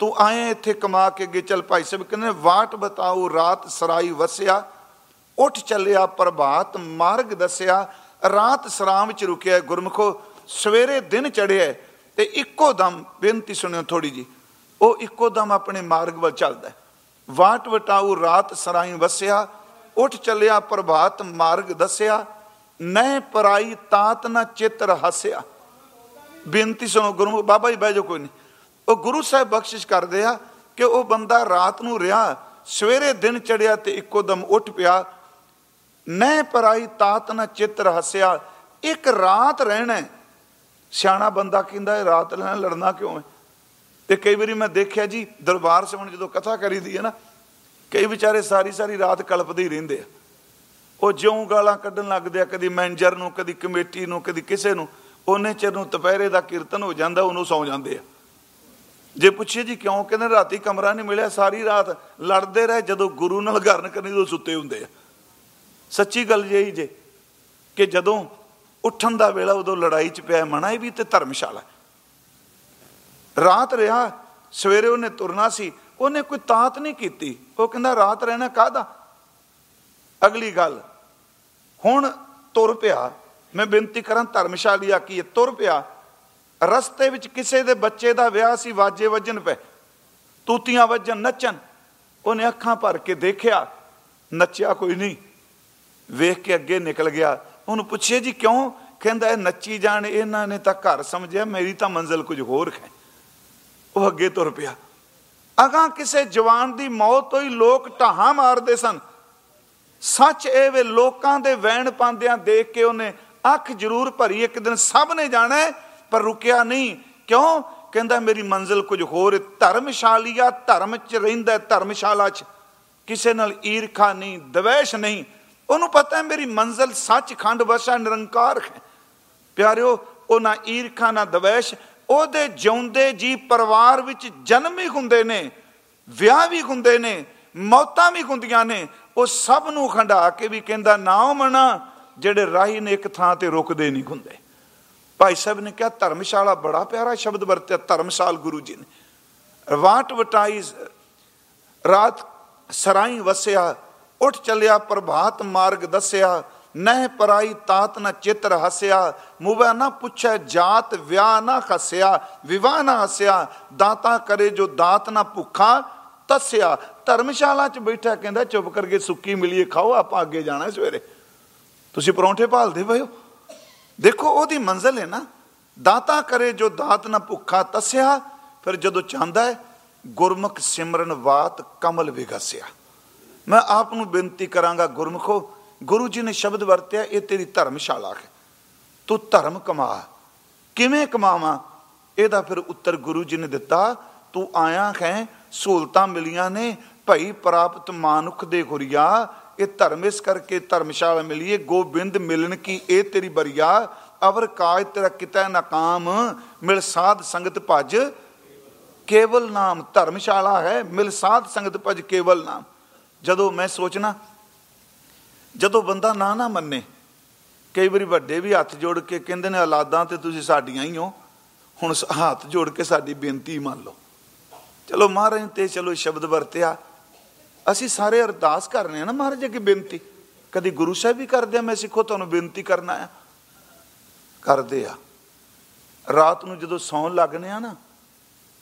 ਤੂੰ ਆਏ ਇੱਥੇ ਕਮਾ ਕੇ ਅੱਗੇ ਚੱਲ ਭਾਈ ਸਾਹਿਬ, ਕਹਿੰਦੇ ਵਾਟ ਬਤਾਓ, ਰਾਤ ਸਰਾਈ ਵਸਿਆ, ਉੱਠ ਚੱਲਿਆ ਪ੍ਰਭਾਤ, ਮਾਰਗ ਦੱਸਿਆ, ਰਾਤ ਸਰਾਮ ਵਿੱਚ ਰੁਕਿਆ ਗੁਰਮਖੋ, ਸਵੇਰੇ ਦਿਨ ਚੜਿਆ ਤੇ ਇੱਕੋ ਦਮ, ਬੇਨਤੀ ਸੁਣਿਓ ਥੋੜੀ ਜੀ ਉਹ ਇੱਕੋ ਦਮ ਆਪਣੇ ਮਾਰਗ ਵੱਲ ਚੱਲਦਾ ਵਾਟ ਵਟਾਉ ਰਾਤ ਸਰਾਈ ਵਸਿਆ, ਉੱਠ ਚੱਲਿਆ ਪ੍ਰਭਾਤ ਮਾਰਗ ਦੱਸਿਆ ਨਹਿ ਪਰਾਈ ਤਾਤ ਨਾ ਚਿੱਤਰ ਹਸਿਆ। ਬੇਨਤੀ ਸੁਣੋ ਗੁਰੂ, ਬਾਬਾ ਜੀ ਬਹਿ ਜਾ ਕੋਈ ਨਹੀਂ ਉਹ ਗੁਰੂ ਸਾਹਿਬ ਬਖਸ਼ਿਸ਼ ਕਰਦੇ ਆ ਕਿ ਉਹ ਬੰਦਾ ਰਾਤ ਨੂੰ ਰਿਹਾ, ਸਵੇਰੇ ਦਿਨ ਚੜਿਆ ਤੇ ਇੱਕੋ ਦਮ ਉੱਠ ਪਿਆ। ਨਹਿ ਪਰਾਈ ਤਾਤ ਨਾ ਚਿੱਤਰ ਹਸਿਆ, ਇੱਕ ਰਾਤ ਰਹਿਣਾ ਸਿਆਣਾ ਬੰਦਾ ਕਹਿੰਦਾ ਇਹ ਰਾਤ ਲੈਣਾ ਲੜਨਾ ਕਿਉਂ ਹੈ? ਤੇ ਕਈ ਵਾਰੀ ਮੈਂ ਦੇਖਿਆ ਜੀ, ਦਰਬਾਰ ਸਮਣ ਜਦੋਂ ਕਥਾ ਕਰੀਦੀ ਹੈ ਨਾ, ਕਈ ਵਿਚਾਰੇ ਸਾਰੀ ਸਾਰੀ ਰਾਤ ਕਲਪਦੇ ਹੀ ਰਹਿੰਦੇ ਆ। ਉਹ ਜਿਉਂ ਗਾਲਾਂ ਕੱਢਣ ਲੱਗਦੇ ਆ, ਕਦੀ ਮੈਨੇਜਰ ਨੂੰ, ਕਦੀ ਕਮੇਟੀ ਨੂੰ, ਕਦੀ ਕਿਸੇ ਨੂੰ, ਉਹਨੇ ਚਿਰ ਨੂੰ ਦੁਪਹਿਰੇ ਦਾ ਕੀਰਤਨ ਹੋ ਜਾਂਦਾ, ਉਹਨੂੰ ਸੌਂ ਜਾਂਦੇ ਆ। ਜੇ ਪੁੱਛੇ ਜੀ, ਕਿਉਂ? ਕਹਿੰਦੇ ਰਾਤੀ ਕਮਰਾ ਨਹੀਂ ਮਿਲਿਆ, ਸਾਰੀ ਰਾਤ ਲੜਦੇ ਰਹੇ, ਜਦੋਂ ਗੁਰੂ ਨਾਲ ਗਰਨ ਕਰਨੀ ਤੋਂ ਸੁੱਤੇ ਹੁੰਦੇ ਆ। ਸੱਚੀ ਗੱਲ ਜਈ ਜੇ, ਕਿ ਜਦੋਂ ਉੱਠਣ ਦਾ ਵੇਲਾ ਉਦੋਂ ਲੜਾਈ 'ਚ ਪਿਆ ਮਣਾ ਇਹ ਵੀ ਤੇ ਧਰਮਸ਼ਾਲਾ ਰਾਤ ਰਿਹਾ, ਸਵੇਰੇ ਉਹਨੇ ਤੁਰਨਾ ਸੀ, ਉਹਨੇ ਕੋਈ ਤਾਤ ਨਹੀਂ ਕੀਤੀ। ਉਹ ਕਹਿੰਦਾ, ਰਾਤ ਰਹਿਣਾ ਕਾਹਦਾ? ਅਗਲੀ ਗੱਲ, ਹੁਣ ਤੁਰ ਪਿਆ, ਮੈਂ ਬੇਨਤੀ ਕਰਾਂ ਧਰਮਸ਼ਾਲੀ ਆਕੀ ਤੁਰ ਪਿਆ। ਰਸਤੇ ਵਿੱਚ ਕਿਸੇ ਦੇ ਬੱਚੇ ਦਾ ਵਿਆਹ ਸੀ, ਵਾਜੇ ਵੱਜਣ ਪਏ। ਤੂਤੀਆਂ ਵੱਜਣ, ਨੱਚਣ। ਉਹਨੇ ਅੱਖਾਂ ਭਰ ਕੇ ਦੇਖਿਆ, ਨੱਚਿਆ ਕੋਈ ਨਹੀਂ। ਵੇਖ ਕੇ ਅੱਗੇ ਨਿਕਲ ਗਿਆ। ਉਹਨੂੰ ਪੁੱਛਿਆ ਜੀ ਕਿਉਂ? ਕਹਿੰਦਾ ਇਹ ਨੱਚੀ ਜਾਣ, ਇਹਨਾਂ ਨੇ ਤਾਂ ਘਰ ਸਮਝਿਆ, ਮੇਰੀ ਤਾਂ ਮੰਜ਼ਲ ਕੁਝ ਹੋਰ ਹੈ। ਉਹ ਅੱਗੇ ਤੁਰ ਪਿਆ। ਅਗਾਂ ਕਿਸੇ ਜਵਾਨ ਦੀ ਮੌਤ ਤੋਂ ਹੀ ਲੋਕ ਢਾਹਾਂ ਮਾਰਦੇ ਸਨ। ਸੱਚ ਇਹ ਵੇ, ਲੋਕਾਂ ਦੇ ਵੈਣ ਪਾਉਂਦਿਆਂ ਦੇਖ ਕੇ ਉਹਨੇ ਅੱਖ ਜ਼ਰੂਰ ਭਰੀ। ਇੱਕ ਦਿਨ ਸਭ ਨੇ ਜਾਣਾ ਪਰ ਰੁਕਿਆ ਨਹੀਂ। ਕਿਉਂ? ਕਹਿੰਦਾ ਮੇਰੀ ਮੰਜ਼ਿਲ ਕੁਝ ਹੋਰ ਧਰਮਸ਼ਾਲੀਆ ਧਰਮ ਚ ਰਹਿੰਦਾ ਧਰਮਸ਼ਾਲਾ ਚ। ਕਿਸੇ ਨਾਲ ਈਰਖਾ ਨਹੀਂ, ਦਵੇਸ਼ ਨਹੀਂ। ਉਹਨੂੰ ਪਤਾ ਹੈ ਮੇਰੀ ਮੰਜ਼ਿਲ ਸੱਚਖੰਡ ਵਸਾ ਨਿਰੰਕਾਰ ਹੈ। ਪਿਆਰਿਓ, ਉਹ ਨਾ ਈਰਖਾ, ਨਾ ਦਵੇਸ਼, ਉਹਦੇ ਜਿਉਂਦੇ ਜੀ ਪਰਿਵਾਰ ਵਿੱਚ ਜਨਮ ਹੀ ਹੁੰਦੇ ਨੇ, ਵਿਆਹ ਵੀ ਹੁੰਦੇ ਨੇ, ਮੌਤਾਂ ਵੀ ਹੁੰਦੀਆਂ ਨੇ, ਉਹ ਸਭ ਨੂੰ ਖੰਡਾ ਕੇ ਵੀ ਕਹਿੰਦਾ, ਨਾ ਮਣਾ, ਜਿਹੜੇ ਰਾਹੀ ਨੇ ਇੱਕ ਥਾਂ ਤੇ ਰੁਕਦੇ ਨਹੀਂ ਹੁੰਦੇ। ਭਾਈ ਸਾਹਿਬ ਨੇ ਕਿਹਾ, ਧਰਮਸ਼ਾਲਾ ਬੜਾ ਪਿਆਰਾ ਸ਼ਬਦ ਵਰਤਿਆ, ਧਰਮਸ਼ਾਲ ਗੁਰੂ ਜੀ ਨੇ। ਵਾਟ ਵਟਾਈ, ਰਾਤ ਸਰਾਈ ਵਸਿਆ ਉੱਠ ਚੱਲਿਆ ਪ੍ਰਭਾਤ ਮਾਰਗ ਦੱਸਿਆ, ਨਹਿ ਪਰਾਈ ਤਾਤ ਨਾ ਚਿੱਤਰ ਹਸਿਆ ਮੁਬਾ ਨਾ ਪੁੱਛੈ ਜਾਤ, ਵਿਆਹ ਨਾ ਖਸਿਆ ਵਿਵਾਹ ਨਾ ਹਸਿਆ, ਦਾਤਾ ਕਰੇ ਜੋ ਦਾਤ ਨਾ ਭੁੱਖਾ ਤਸਿਆ। ਧਰਮਸ਼ਾਲਾ 'ਚ ਬੈਠਾ ਕਹਿੰਦਾ, ਚੁੱਪ ਕਰਕੇ ਸੁੱਕੀ ਮਿਲੀਏ, ਖਾਓ, ਆਪਾਂ ਅੱਗੇ ਜਾਣਾ ਸਵੇਰੇ। ਤੁਸੀਂ ਪਰੌਂਠੇ ਭਾਲਦੇ ਪਏ ਹੋ? ਦੇਖੋ, ਉਹਦੀ ਮੰਜ਼ਲ ਹੈ ਨਾ। ਦਾਤਾ ਕਰੇ ਜੋ ਦਾਤ ਨਾ ਭੁੱਖਾ ਤਸਿਆ, ਫਿਰ ਜਦੋਂ ਚਾਹੁੰਦਾ ਹੈ, ਗੁਰਮੁਖ ਸਿਮਰਨ ਬਾਤ ਕਮਲ ਵਿਗਸਿਆ। ਮੈਂ ਆਪ ਨੂੰ ਬੇਨਤੀ ਕਰਾਂਗਾ ਗੁਰਮੁਖੋ, ਗੁਰੂ ਜੀ ਨੇ ਸ਼ਬਦ ਵਰਤਿਆ, ਇਹ ਤੇਰੀ ਧਰਮਸ਼ਾਲਾ ਹੈ। ਤੂੰ ਧਰਮ ਕਮਾ। ਕਿਵੇਂ ਕਮਾਵਾਂ? ਇਹਦਾ ਫਿਰ ਉੱਤਰ ਗੁਰੂ ਜੀ ਨੇ ਦਿੱਤਾ, ਤੂੰ ਆਇਆ ਹੈ, ਸਹੂਲਤਾਂ ਮਿਲੀਆਂ ਨੇ, ਭਈ ਪ੍ਰਾਪਤ ਮਾਨੁਖ ਦੇ ਹੁਰੀਆ, ਇਹ ਧਰਮ ਇਸ ਕਰਕੇ ਧਰਮਸ਼ਾਲਾ ਮਿਲੀਏ ਗੋਬਿੰਦ ਮਿਲਣ ਕੀ ਇਹ ਤੇਰੀ ਬਰੀਆ, ਅਵਰ ਕਾਜ ਤੇਰਾ ਕਿਤੈ ਨਾਕਾਮ ਮਿਲ ਸਾਧ ਸੰਗਤ ਭਜ, ਕੇਵਲ ਨਾਮ ਧਰਮਸ਼ਾਲਾ ਹੈ, ਮਿਲ ਸਾਧ ਸੰਗਤ ਭਜ ਕੇਵਲ ਨਾਮ। ਜਦੋਂ ਮੈਂ ਸੋਚਣਾ, ਜਦੋਂ ਬੰਦਾ ਨਾ ਨਾ ਮੰਨੇ, ਕਈ ਵਾਰੀ ਵੱਡੇ ਵੀ ਹੱਥ ਜੋੜ ਕੇ ਕਹਿੰਦੇ ਨੇ, ਔਲਾਦਾਂ ਤੇ ਤੁਸੀਂ ਸਾਡੀਆਂ ਹੀ ਹੋ, ਹੁਣ ਹੱਥ ਜੋੜ ਕੇ ਸਾਡੀ ਬੇਨਤੀ ਮੰਨ ਲਓ। ਚਲੋ ਮਹਾਰਾਜ ਤੇ ਚਲੋ ਸ਼ਬਦ ਵਰਤਿਆ। ਅਸੀਂ ਸਾਰੇ ਅਰਦਾਸ ਕਰ ਰਹੇ ਹਾਂ ਨਾ ਮਹਾਰਾਜ ਅੱਗੇ ਬੇਨਤੀ। ਕਦੀ ਗੁਰੂ ਸਾਹਿਬ ਵੀ ਕਰਦੇ ਆ, ਮੈਂ ਸਿੱਖੋ ਤੁਹਾਨੂੰ ਬੇਨਤੀ ਕਰਨਾ ਆ ਕਰਦੇ ਆ। ਰਾਤ ਨੂੰ ਜਦੋਂ ਸੌਣ ਲੱਗਨੇ ਆ ਨਾ,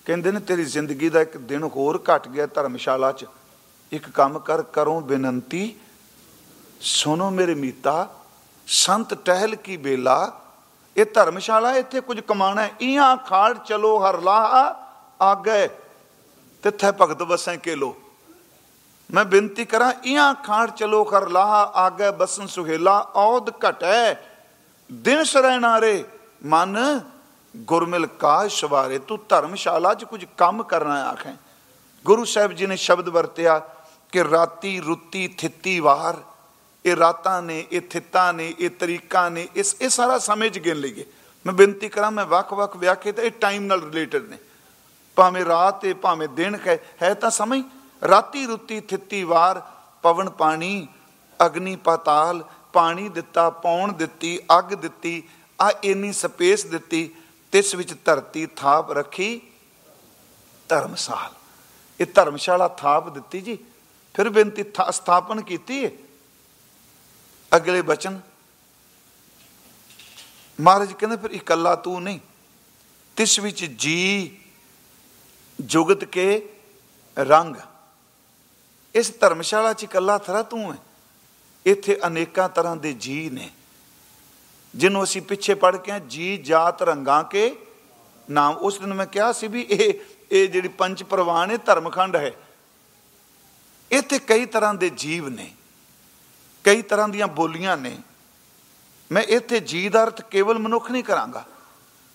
ਕਹਿੰਦੇ ਨੇ ਤੇਰੀ ਜ਼ਿੰਦਗੀ ਦਾ ਇੱਕ ਦਿਨ ਹੋਰ ਘਟ ਗਿਆ ਧਰਮਸ਼ਾਲਾ 'ਚ। ਇੱਕ ਕੰਮ ਕਰ, ਕਰੋ ਬੇਨੰਤੀ, ਸੁਣੋ ਮੇਰੇ ਮੀਤਾ, ਸੰਤ ਟਹਿਲ ਕੀ ਬੇਲਾ, ਇਹ ਧਰਮਸ਼ਾਲਾ ਇੱਥੇ ਕੁਝ ਕਮਾਣਾ, ਇਹਾਂ ਖਾੜ ਚਲੋ ਹਰ ਲਾਹ ਆ ਗਏ ਤਿੱਥੇ ਭਗਤ ਵਸੈ ਲੋ ਮੈਂ ਬੇਨਤੀ ਕਰਾਂ, ਇਹਾਂ ਖਾੜ ਚਲੋ ਕਰ ਲਾਹ, ਆਗੇ ਬਸਨ ਸੁਹੇਲਾ ਔਦ ਘਟੈ, ਦਿਨ ਸਰੈ ਨਾਰੇ ਮਨ ਗੁਰਮਿਲ ਕਾਸ਼ ਸਵਾਰੇ ਤੂੰ ਧਰਮਸ਼ਾਲਾ 'ਚ ਕੁਝ ਕੰਮ ਕਰਨਾ ਆਖੇ। ਗੁਰੂ ਸਾਹਿਬ ਜੀ ਨੇ ਸ਼ਬਦ ਵਰਤਿਆ ਕਿ ਰਾਤੀ ਰੁੱਤੀ ਥਿੱਤੀ ਵਾਰ। ਇਹ ਰਾਤਾਂ ਨੇ, ਇਹ ਥਿੱਤਾਂ ਨੇ, ਇਹ ਤਰੀਕਾਂ ਨੇ, ਇਸ, ਇਹ ਸਾਰਾ ਸਮੇਂ 'ਚ ਗਿਣ ਲਈਏ। ਮੈਂ ਬੇਨਤੀ ਕਰਾਂ, ਮੈਂ ਵੱਖ-ਵੱਖ ਵਿਆਖਿਆ ਤੇ ਇਹ ਟਾਈਮ ਨਾਲ ਰਿਲੇਟਡ ਨੇ। ਭਾਵੇਂ ਰਾਤ ਤੇ ਭਾਵੇਂ ਦਿਨ ਹੈ ਹੈ ਤਾਂ ਸਮਝ ਰਾਤੀ ਰੁੱਤੀ ਥਿੱਤੀ ਵਾਰ, ਪਵਨ ਪਾਣੀ, ਅਗਨੀ ਪਾਤਾਲ, ਪਾਣੀ ਦਿੱਤਾ, ਪੌਣ ਦਿੱਤੀ, ਅੱਗ ਦਿੱਤੀ, ਆ ਇੰਨੀ ਸਪੇਸ ਦਿੱਤੀ, ਤਿਸ ਵਿੱਚ ਧਰਤੀ ਥਾਪ ਰੱਖੀ ਧਰਮਸਾਲ। ਇਹ ਧਰਮਸ਼ਾਲਾ ਥਾਪ ਦਿੱਤੀ ਜੀ। ਫਿਰ ਬੇਨਤੀ ਸਥਾਪਨ ਕੀਤੀ ਅਗਲੇ ਬਚਨ। ਮਹਾਰਾਜ ਕਹਿੰਦੇ ਫਿਰ ਇਕੱਲਾ ਤੂੰ ਨਹੀਂ। ਤਿਸ ਵਿੱਚ ਜੀ, ਜੁਗਤ ਕੇ ਰੰਗ। ਇਸ ਧਰਮਸ਼ਾਲਾ 'ਚ ਇਕੱਲਾ ਥਰਾ ਤੂੰ ਹੈ ਇੱਥੇ ਅਨੇਕਾਂ ਤਰ੍ਹਾਂ ਦੇ ਜੀ ਨੇ। ਜਿਹਨੂੰ ਅਸੀਂ ਪਿੱਛੇ ਪੜ ਕੇ ਜੀ ਜਾਤ ਰੰਗਾਂ ਕੇ ਨਾਮ। ਉਸ ਦਿਨ ਮੈਂ ਕਿਹਾ ਸੀ ਵੀ ਇਹ ਇਹ ਜਿਹੜੀ ਪੰਜ ਪ੍ਰਵਾਨ ਹੈ ਧਰਮਖੰਡ ਹੈ ਇੱਥੇ ਕਈ ਤਰ੍ਹਾਂ ਦੇ ਜੀਵ ਨੇ, ਕਈ ਤਰ੍ਹਾਂ ਦੀਆਂ ਬੋਲੀਆਂ ਨੇ। ਮੈਂ ਇੱਥੇ ਜੀ ਦਾ ਅਰਥ ਕੇਵਲ ਮਨੁੱਖ ਨਹੀਂ ਕਰਾਂਗਾ।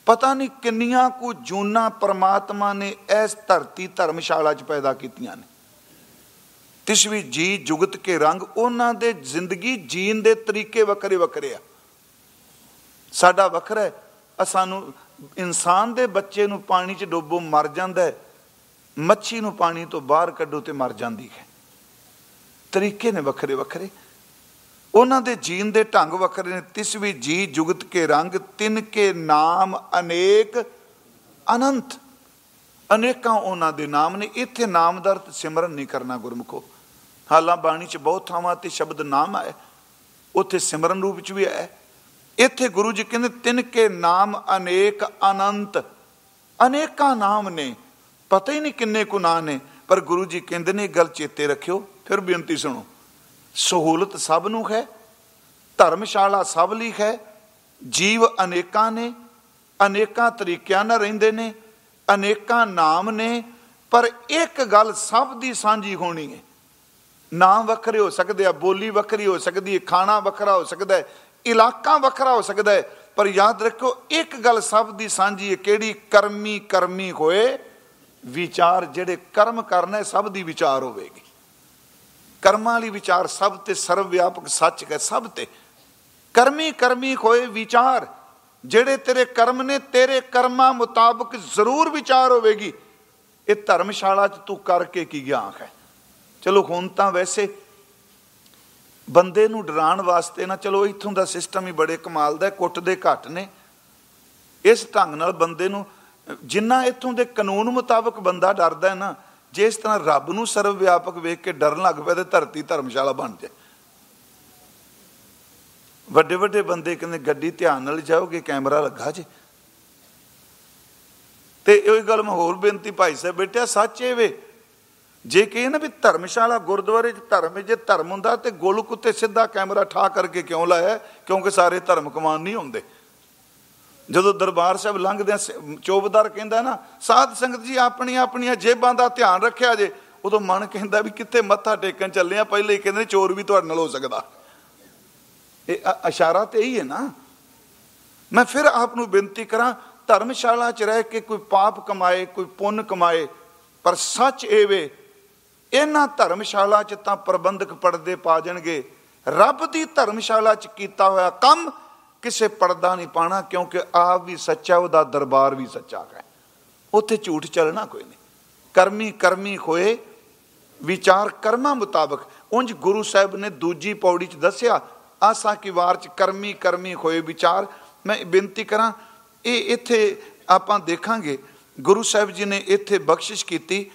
ਪਤਾ ਨਹੀਂ ਕਿੰਨੀਆਂ ਕੁ ਜੂਨਾ ਪਰਮਾਤਮਾ ਨੇ ਇਸ ਧਰਤੀ ਧਰਮਸ਼ਾਲਾ 'ਚ ਪੈਦਾ ਕੀਤੀਆਂ ਨੇ। ਤਿਸ ਵੀ ਜੀ ਜੁਗਤ ਕੇ ਰੰਗ ਉਹਨਾਂ ਦੇ ਜ਼ਿੰਦਗੀ ਜੀਣ ਦੇ ਤਰੀਕੇ ਵੱਖਰੇ ਵੱਖਰੇ ਆ। ਸਾਡਾ ਵੱਖਰਾ ਹੈ। ਸਾਨੂੰ ਇਨਸਾਨ ਦੇ ਬੱਚੇ ਨੂੰ ਪਾਣੀ 'ਚ ਡੋਬੋ ਮਰ ਜਾਂਦਾ ਮੱਛੀ ਨੂੰ ਪਾਣੀ ਤੋਂ ਬਾਹਰ ਕੱਢੋ ਤੇ ਮਰ ਜਾਂਦੀ ਹੈ। ਤਰੀਕੇ ਨੇ ਵੱਖਰੇ ਵੱਖਰੇ। ਉਹਨਾਂ ਦੇ ਜੀਣ ਦੇ ਢੰਗ ਵੱਖਰੇ ਨੇ। ਤਿਸ ਵੀ ਜੀ ਜੁਗਤ ਕੇ ਰੰਗ, ਤਿੰਨ ਕੇ ਨਾਮ ਅਨੇਕ ਅਨੰਤ। ਅਨੇਕਾਂ ਉਹਨਾਂ ਦੇ ਨਾਮ ਨੇ। ਇੱਥੇ ਨਾਮ ਦਾ ਸਿਮਰਨ ਨਹੀਂ ਕਰਨਾ ਗੁਰਮੁਖੋ। ਹਾਲਾਂ ਬਾਣੀ 'ਚ ਬਹੁਤ ਥਾਵਾਂ ਤੇ ਸ਼ਬਦ ਨਾਮ ਆਇਆ। ਉੱਥੇ ਸਿਮਰਨ ਰੂਪ 'ਚ ਵੀ ਆਇਆ। ਇੱਥੇ ਗੁਰੂ ਜੀ ਕਹਿੰਦੇ, ਤਿੰਨ ਕੇ ਨਾਮ ਅਨੇਕ ਅਨੰਤ। ਅਨੇਕਾਂ ਨਾਮ ਨੇ। ਪਤਾ ਹੀ ਨਹੀਂ ਕਿੰਨੇ ਕੁ ਨਾਂ ਨੇ। ਪਰ ਗੁਰੂ ਜੀ ਕਹਿੰਦੇ ਨੇ ਗੱਲ ਚੇਤੇ ਰੱਖਿਓ। ਫਿਰ ਬੇਨਤੀ ਸੁਣੋ। ਸਹੂਲਤ ਸਭ ਨੂੰ ਹੈ, ਧਰਮਸ਼ਾਲਾ ਸਭ ਲਈ ਹੈ, ਜੀਵ ਅਨੇਕਾਂ ਨੇ, ਅਨੇਕਾਂ ਤਰੀਕਿਆਂ ਨਾਲ ਰਹਿੰਦੇ ਨੇ, ਅਨੇਕਾਂ ਨਾਮ ਨੇ, ਪਰ ਇੱਕ ਗੱਲ ਸਭ ਦੀ ਸਾਂਝੀ ਹੋਣੀ ਹੈ। ਨਾਮ ਵੱਖਰੇ ਹੋ ਸਕਦੇ ਆ, ਬੋਲੀ ਵੱਖਰੀ ਹੋ ਸਕਦੀ ਹੈ, ਖਾਣਾ ਵੱਖਰਾ ਹੋ ਸਕਦਾ ਹੈ, ਇਲਾਕਾ ਵੱਖਰਾ ਹੋ ਸਕਦਾ ਹੈ, ਪਰ ਯਾਦ ਰੱਖੋ ਇੱਕ ਗੱਲ ਸਭ ਦੀ ਸਾਂਝੀ ਹੈ, ਕਿਹੜੀ ਕਰਮੀ ਕਰਮੀ ਹੋਏ, ਵਿਚਾਰ ਜਿਹੜੇ ਕਰਮ ਕਰਨੇ ਸਭ ਦੀ ਵਿਚਾਰ ਹੋਵੇਗੀ। ਕਰਮਾਂ ਵਾਲੀ ਵਿਚਾਰ ਸਭ ਤੇ ਸਰਵ ਵਿਆਪਕ ਸੱਚ ਹੈ ਸਭ ਤੇ। ਕਰਮੀ ਕਰਮੀ ਹੋਏ ਵਿਚਾਰ, ਜਿਹੜੇ ਤੇਰੇ ਕਰਮ ਨੇ, ਤੇਰੇ ਕਰਮਾਂ ਮੁਤਾਬਕ ਜ਼ਰੂਰ ਵਿਚਾਰ ਹੋਵੇਗੀ। ਇਹ ਧਰਮਸ਼ਾਲਾ 'ਚ ਤੂੰ ਕਰਕੇ ਕੀ ਗਿਆ ਹੈ? ਚਲੋ ਹੁਣ ਤਾਂ ਵੈਸੇ ਬੰਦੇ ਨੂੰ ਡਰਾਉਣ ਵਾਸਤੇ ਨਾ, ਚਲੋ ਇੱਥੋਂ ਦਾ ਸਿਸਟਮ ਹੀ ਬੜੇ ਕਮਾਲ ਦਾ ਕੁੱਟਦੇ ਘੱਟ ਨੇ। ਇਸ ਢੰਗ ਨਾਲ ਬੰਦੇ ਨੂੰ, ਜਿੰਨਾ ਇੱਥੋਂ ਦੇ ਕਾਨੂੰਨ ਮੁਤਾਬਕ ਬੰਦਾ ਡਰਦਾ ਹੈ ਨਾ ਜਿਸ ਤਰ੍ਹਾਂ ਰੱਬ ਨੂੰ ਸਰਵ ਵਿਆਪਕ ਵੇਖ ਕੇ ਡਰਨ ਲੱਗ ਪਿਆ ਤੇ ਧਰਤੀ ਧਰਮਸ਼ਾਲਾ ਬਣ ਜਾਏ। ਵੱਡੇ ਵੱਡੇ ਬੰਦੇ ਕਹਿੰਦੇ, ਗੱਡੀ ਧਿਆਨ ਨਾਲ ਜਾਓਗੇ ਕੈਮਰਾ ਲੱਗਾ ਜੇ। ਤੇ ਇਹ ਗੱਲ ਮੈਂ ਹੋਰ ਬੇਨਤੀ ਭਾਈ ਸਾਹਿਬ ਬੇਟਿਆ, ਸੱਚ ਏ ਵੇ, ਜੇ ਕਹੇ ਨਾ ਵੀ ਧਰਮਸ਼ਾਲਾ ਗੁਰਦੁਆਰੇ 'ਚ ਧਰਮ ਜੇ ਧਰਮ ਹੁੰਦਾ ਤੇ ਗੋਲਕ ਉੱਤੇ ਸਿੱਧਾ ਕੈਮਰਾ ਠਾ ਕਰਕੇ ਕਿਉਂ ਲਾਇਆ? ਕਿਉਂਕਿ ਸਾਰੇ ਧਰਮ ਕਮਾਨ ਨਹੀਂ ਹੁੰਦੇ। ਜਦੋਂ ਦਰਬਾਰ ਸਾਹਿਬ ਲੰਘਦੇ ਚੋਬਦਾਰ ਕਹਿੰਦਾ ਨਾ, ਸਾਧ ਸੰਗਤ ਜੀ, ਆਪਣੀਆਂ ਆਪਣੀਆਂ ਜੇਬਾਂ ਦਾ ਧਿਆਨ ਰੱਖਿਆ ਜੇ। ਉਦੋਂ ਮਨ ਕਹਿੰਦਾ ਵੀ ਕਿੱਥੇ ਮੱਥਾ ਟੇਕਣ ਚੱਲੇ ਆ, ਪਹਿਲੇ ਹੀ ਕਹਿੰਦੇ ਚੋਰ ਵੀ ਤੁਹਾਡੇ ਨਾਲ ਹੋ ਸਕਦਾ। ਇਹ ਇਸ਼ਾਰਾ ਤੇ ਹੀ ਹੈ ਨਾ। ਮੈਂ ਫਿਰ ਆਪ ਨੂੰ ਬੇਨਤੀ ਕਰਾਂ, ਧਰਮਸ਼ਾਲਾ 'ਚ ਰਹਿ ਕੇ ਕੋਈ ਪਾਪ ਕਮਾਏ, ਕੋਈ ਪੁੰਨ ਕਮਾਏ, ਪਰ ਸੱਚ ਇਹ ਵੇ, ਇਹਨਾਂ ਧਰਮਸ਼ਾਲਾ 'ਚ ਤਾਂ ਪ੍ਰਬੰਧਕ ਪਰਦੇ ਪਾ ਜਾਣਗੇ। ਰੱਬ ਦੀ ਧਰਮਸ਼ਾਲਾ 'ਚ ਕੀਤਾ ਹੋਇਆ ਕੰਮ ਕਿਸੇ ਪਰਦਾ ਨਹੀਂ ਪਾਣਾ, ਕਿਉਂਕਿ ਆਪ ਵੀ ਸੱਚਾ, ਉਹਦਾ ਦਰਬਾਰ ਵੀ ਸੱਚਾ ਹੈ। ਉੱਥੇ ਝੂਠ ਚੱਲਣਾ ਕੋਈ ਨਹੀਂ। ਕਰਮੀ ਕਰਮੀ ਹੋਏ, ਵਿਚਾਰ ਕਰਮਾਂ ਮੁਤਾਬਕ। ਉਂਝ ਗੁਰੂ ਸਾਹਿਬ ਨੇ ਦੂਜੀ ਪੌੜੀ 'ਚ ਦੱਸਿਆ, ਆਸਾ ਕੀ ਵਾਰ 'ਚ ਕਰਮੀ ਕਰਮੀ ਹੋਏ ਵਿਚਾਰ। ਮੈਂ ਬੇਨਤੀ ਕਰਾਂ, ਇਹ ਇੱਥੇ ਆਪਾਂ ਦੇਖਾਂਗੇ, ਗੁਰੂ ਸਾਹਿਬ ਜੀ ਨੇ ਇੱਥੇ ਬਖਸ਼ਿਸ਼ ਕੀਤੀ।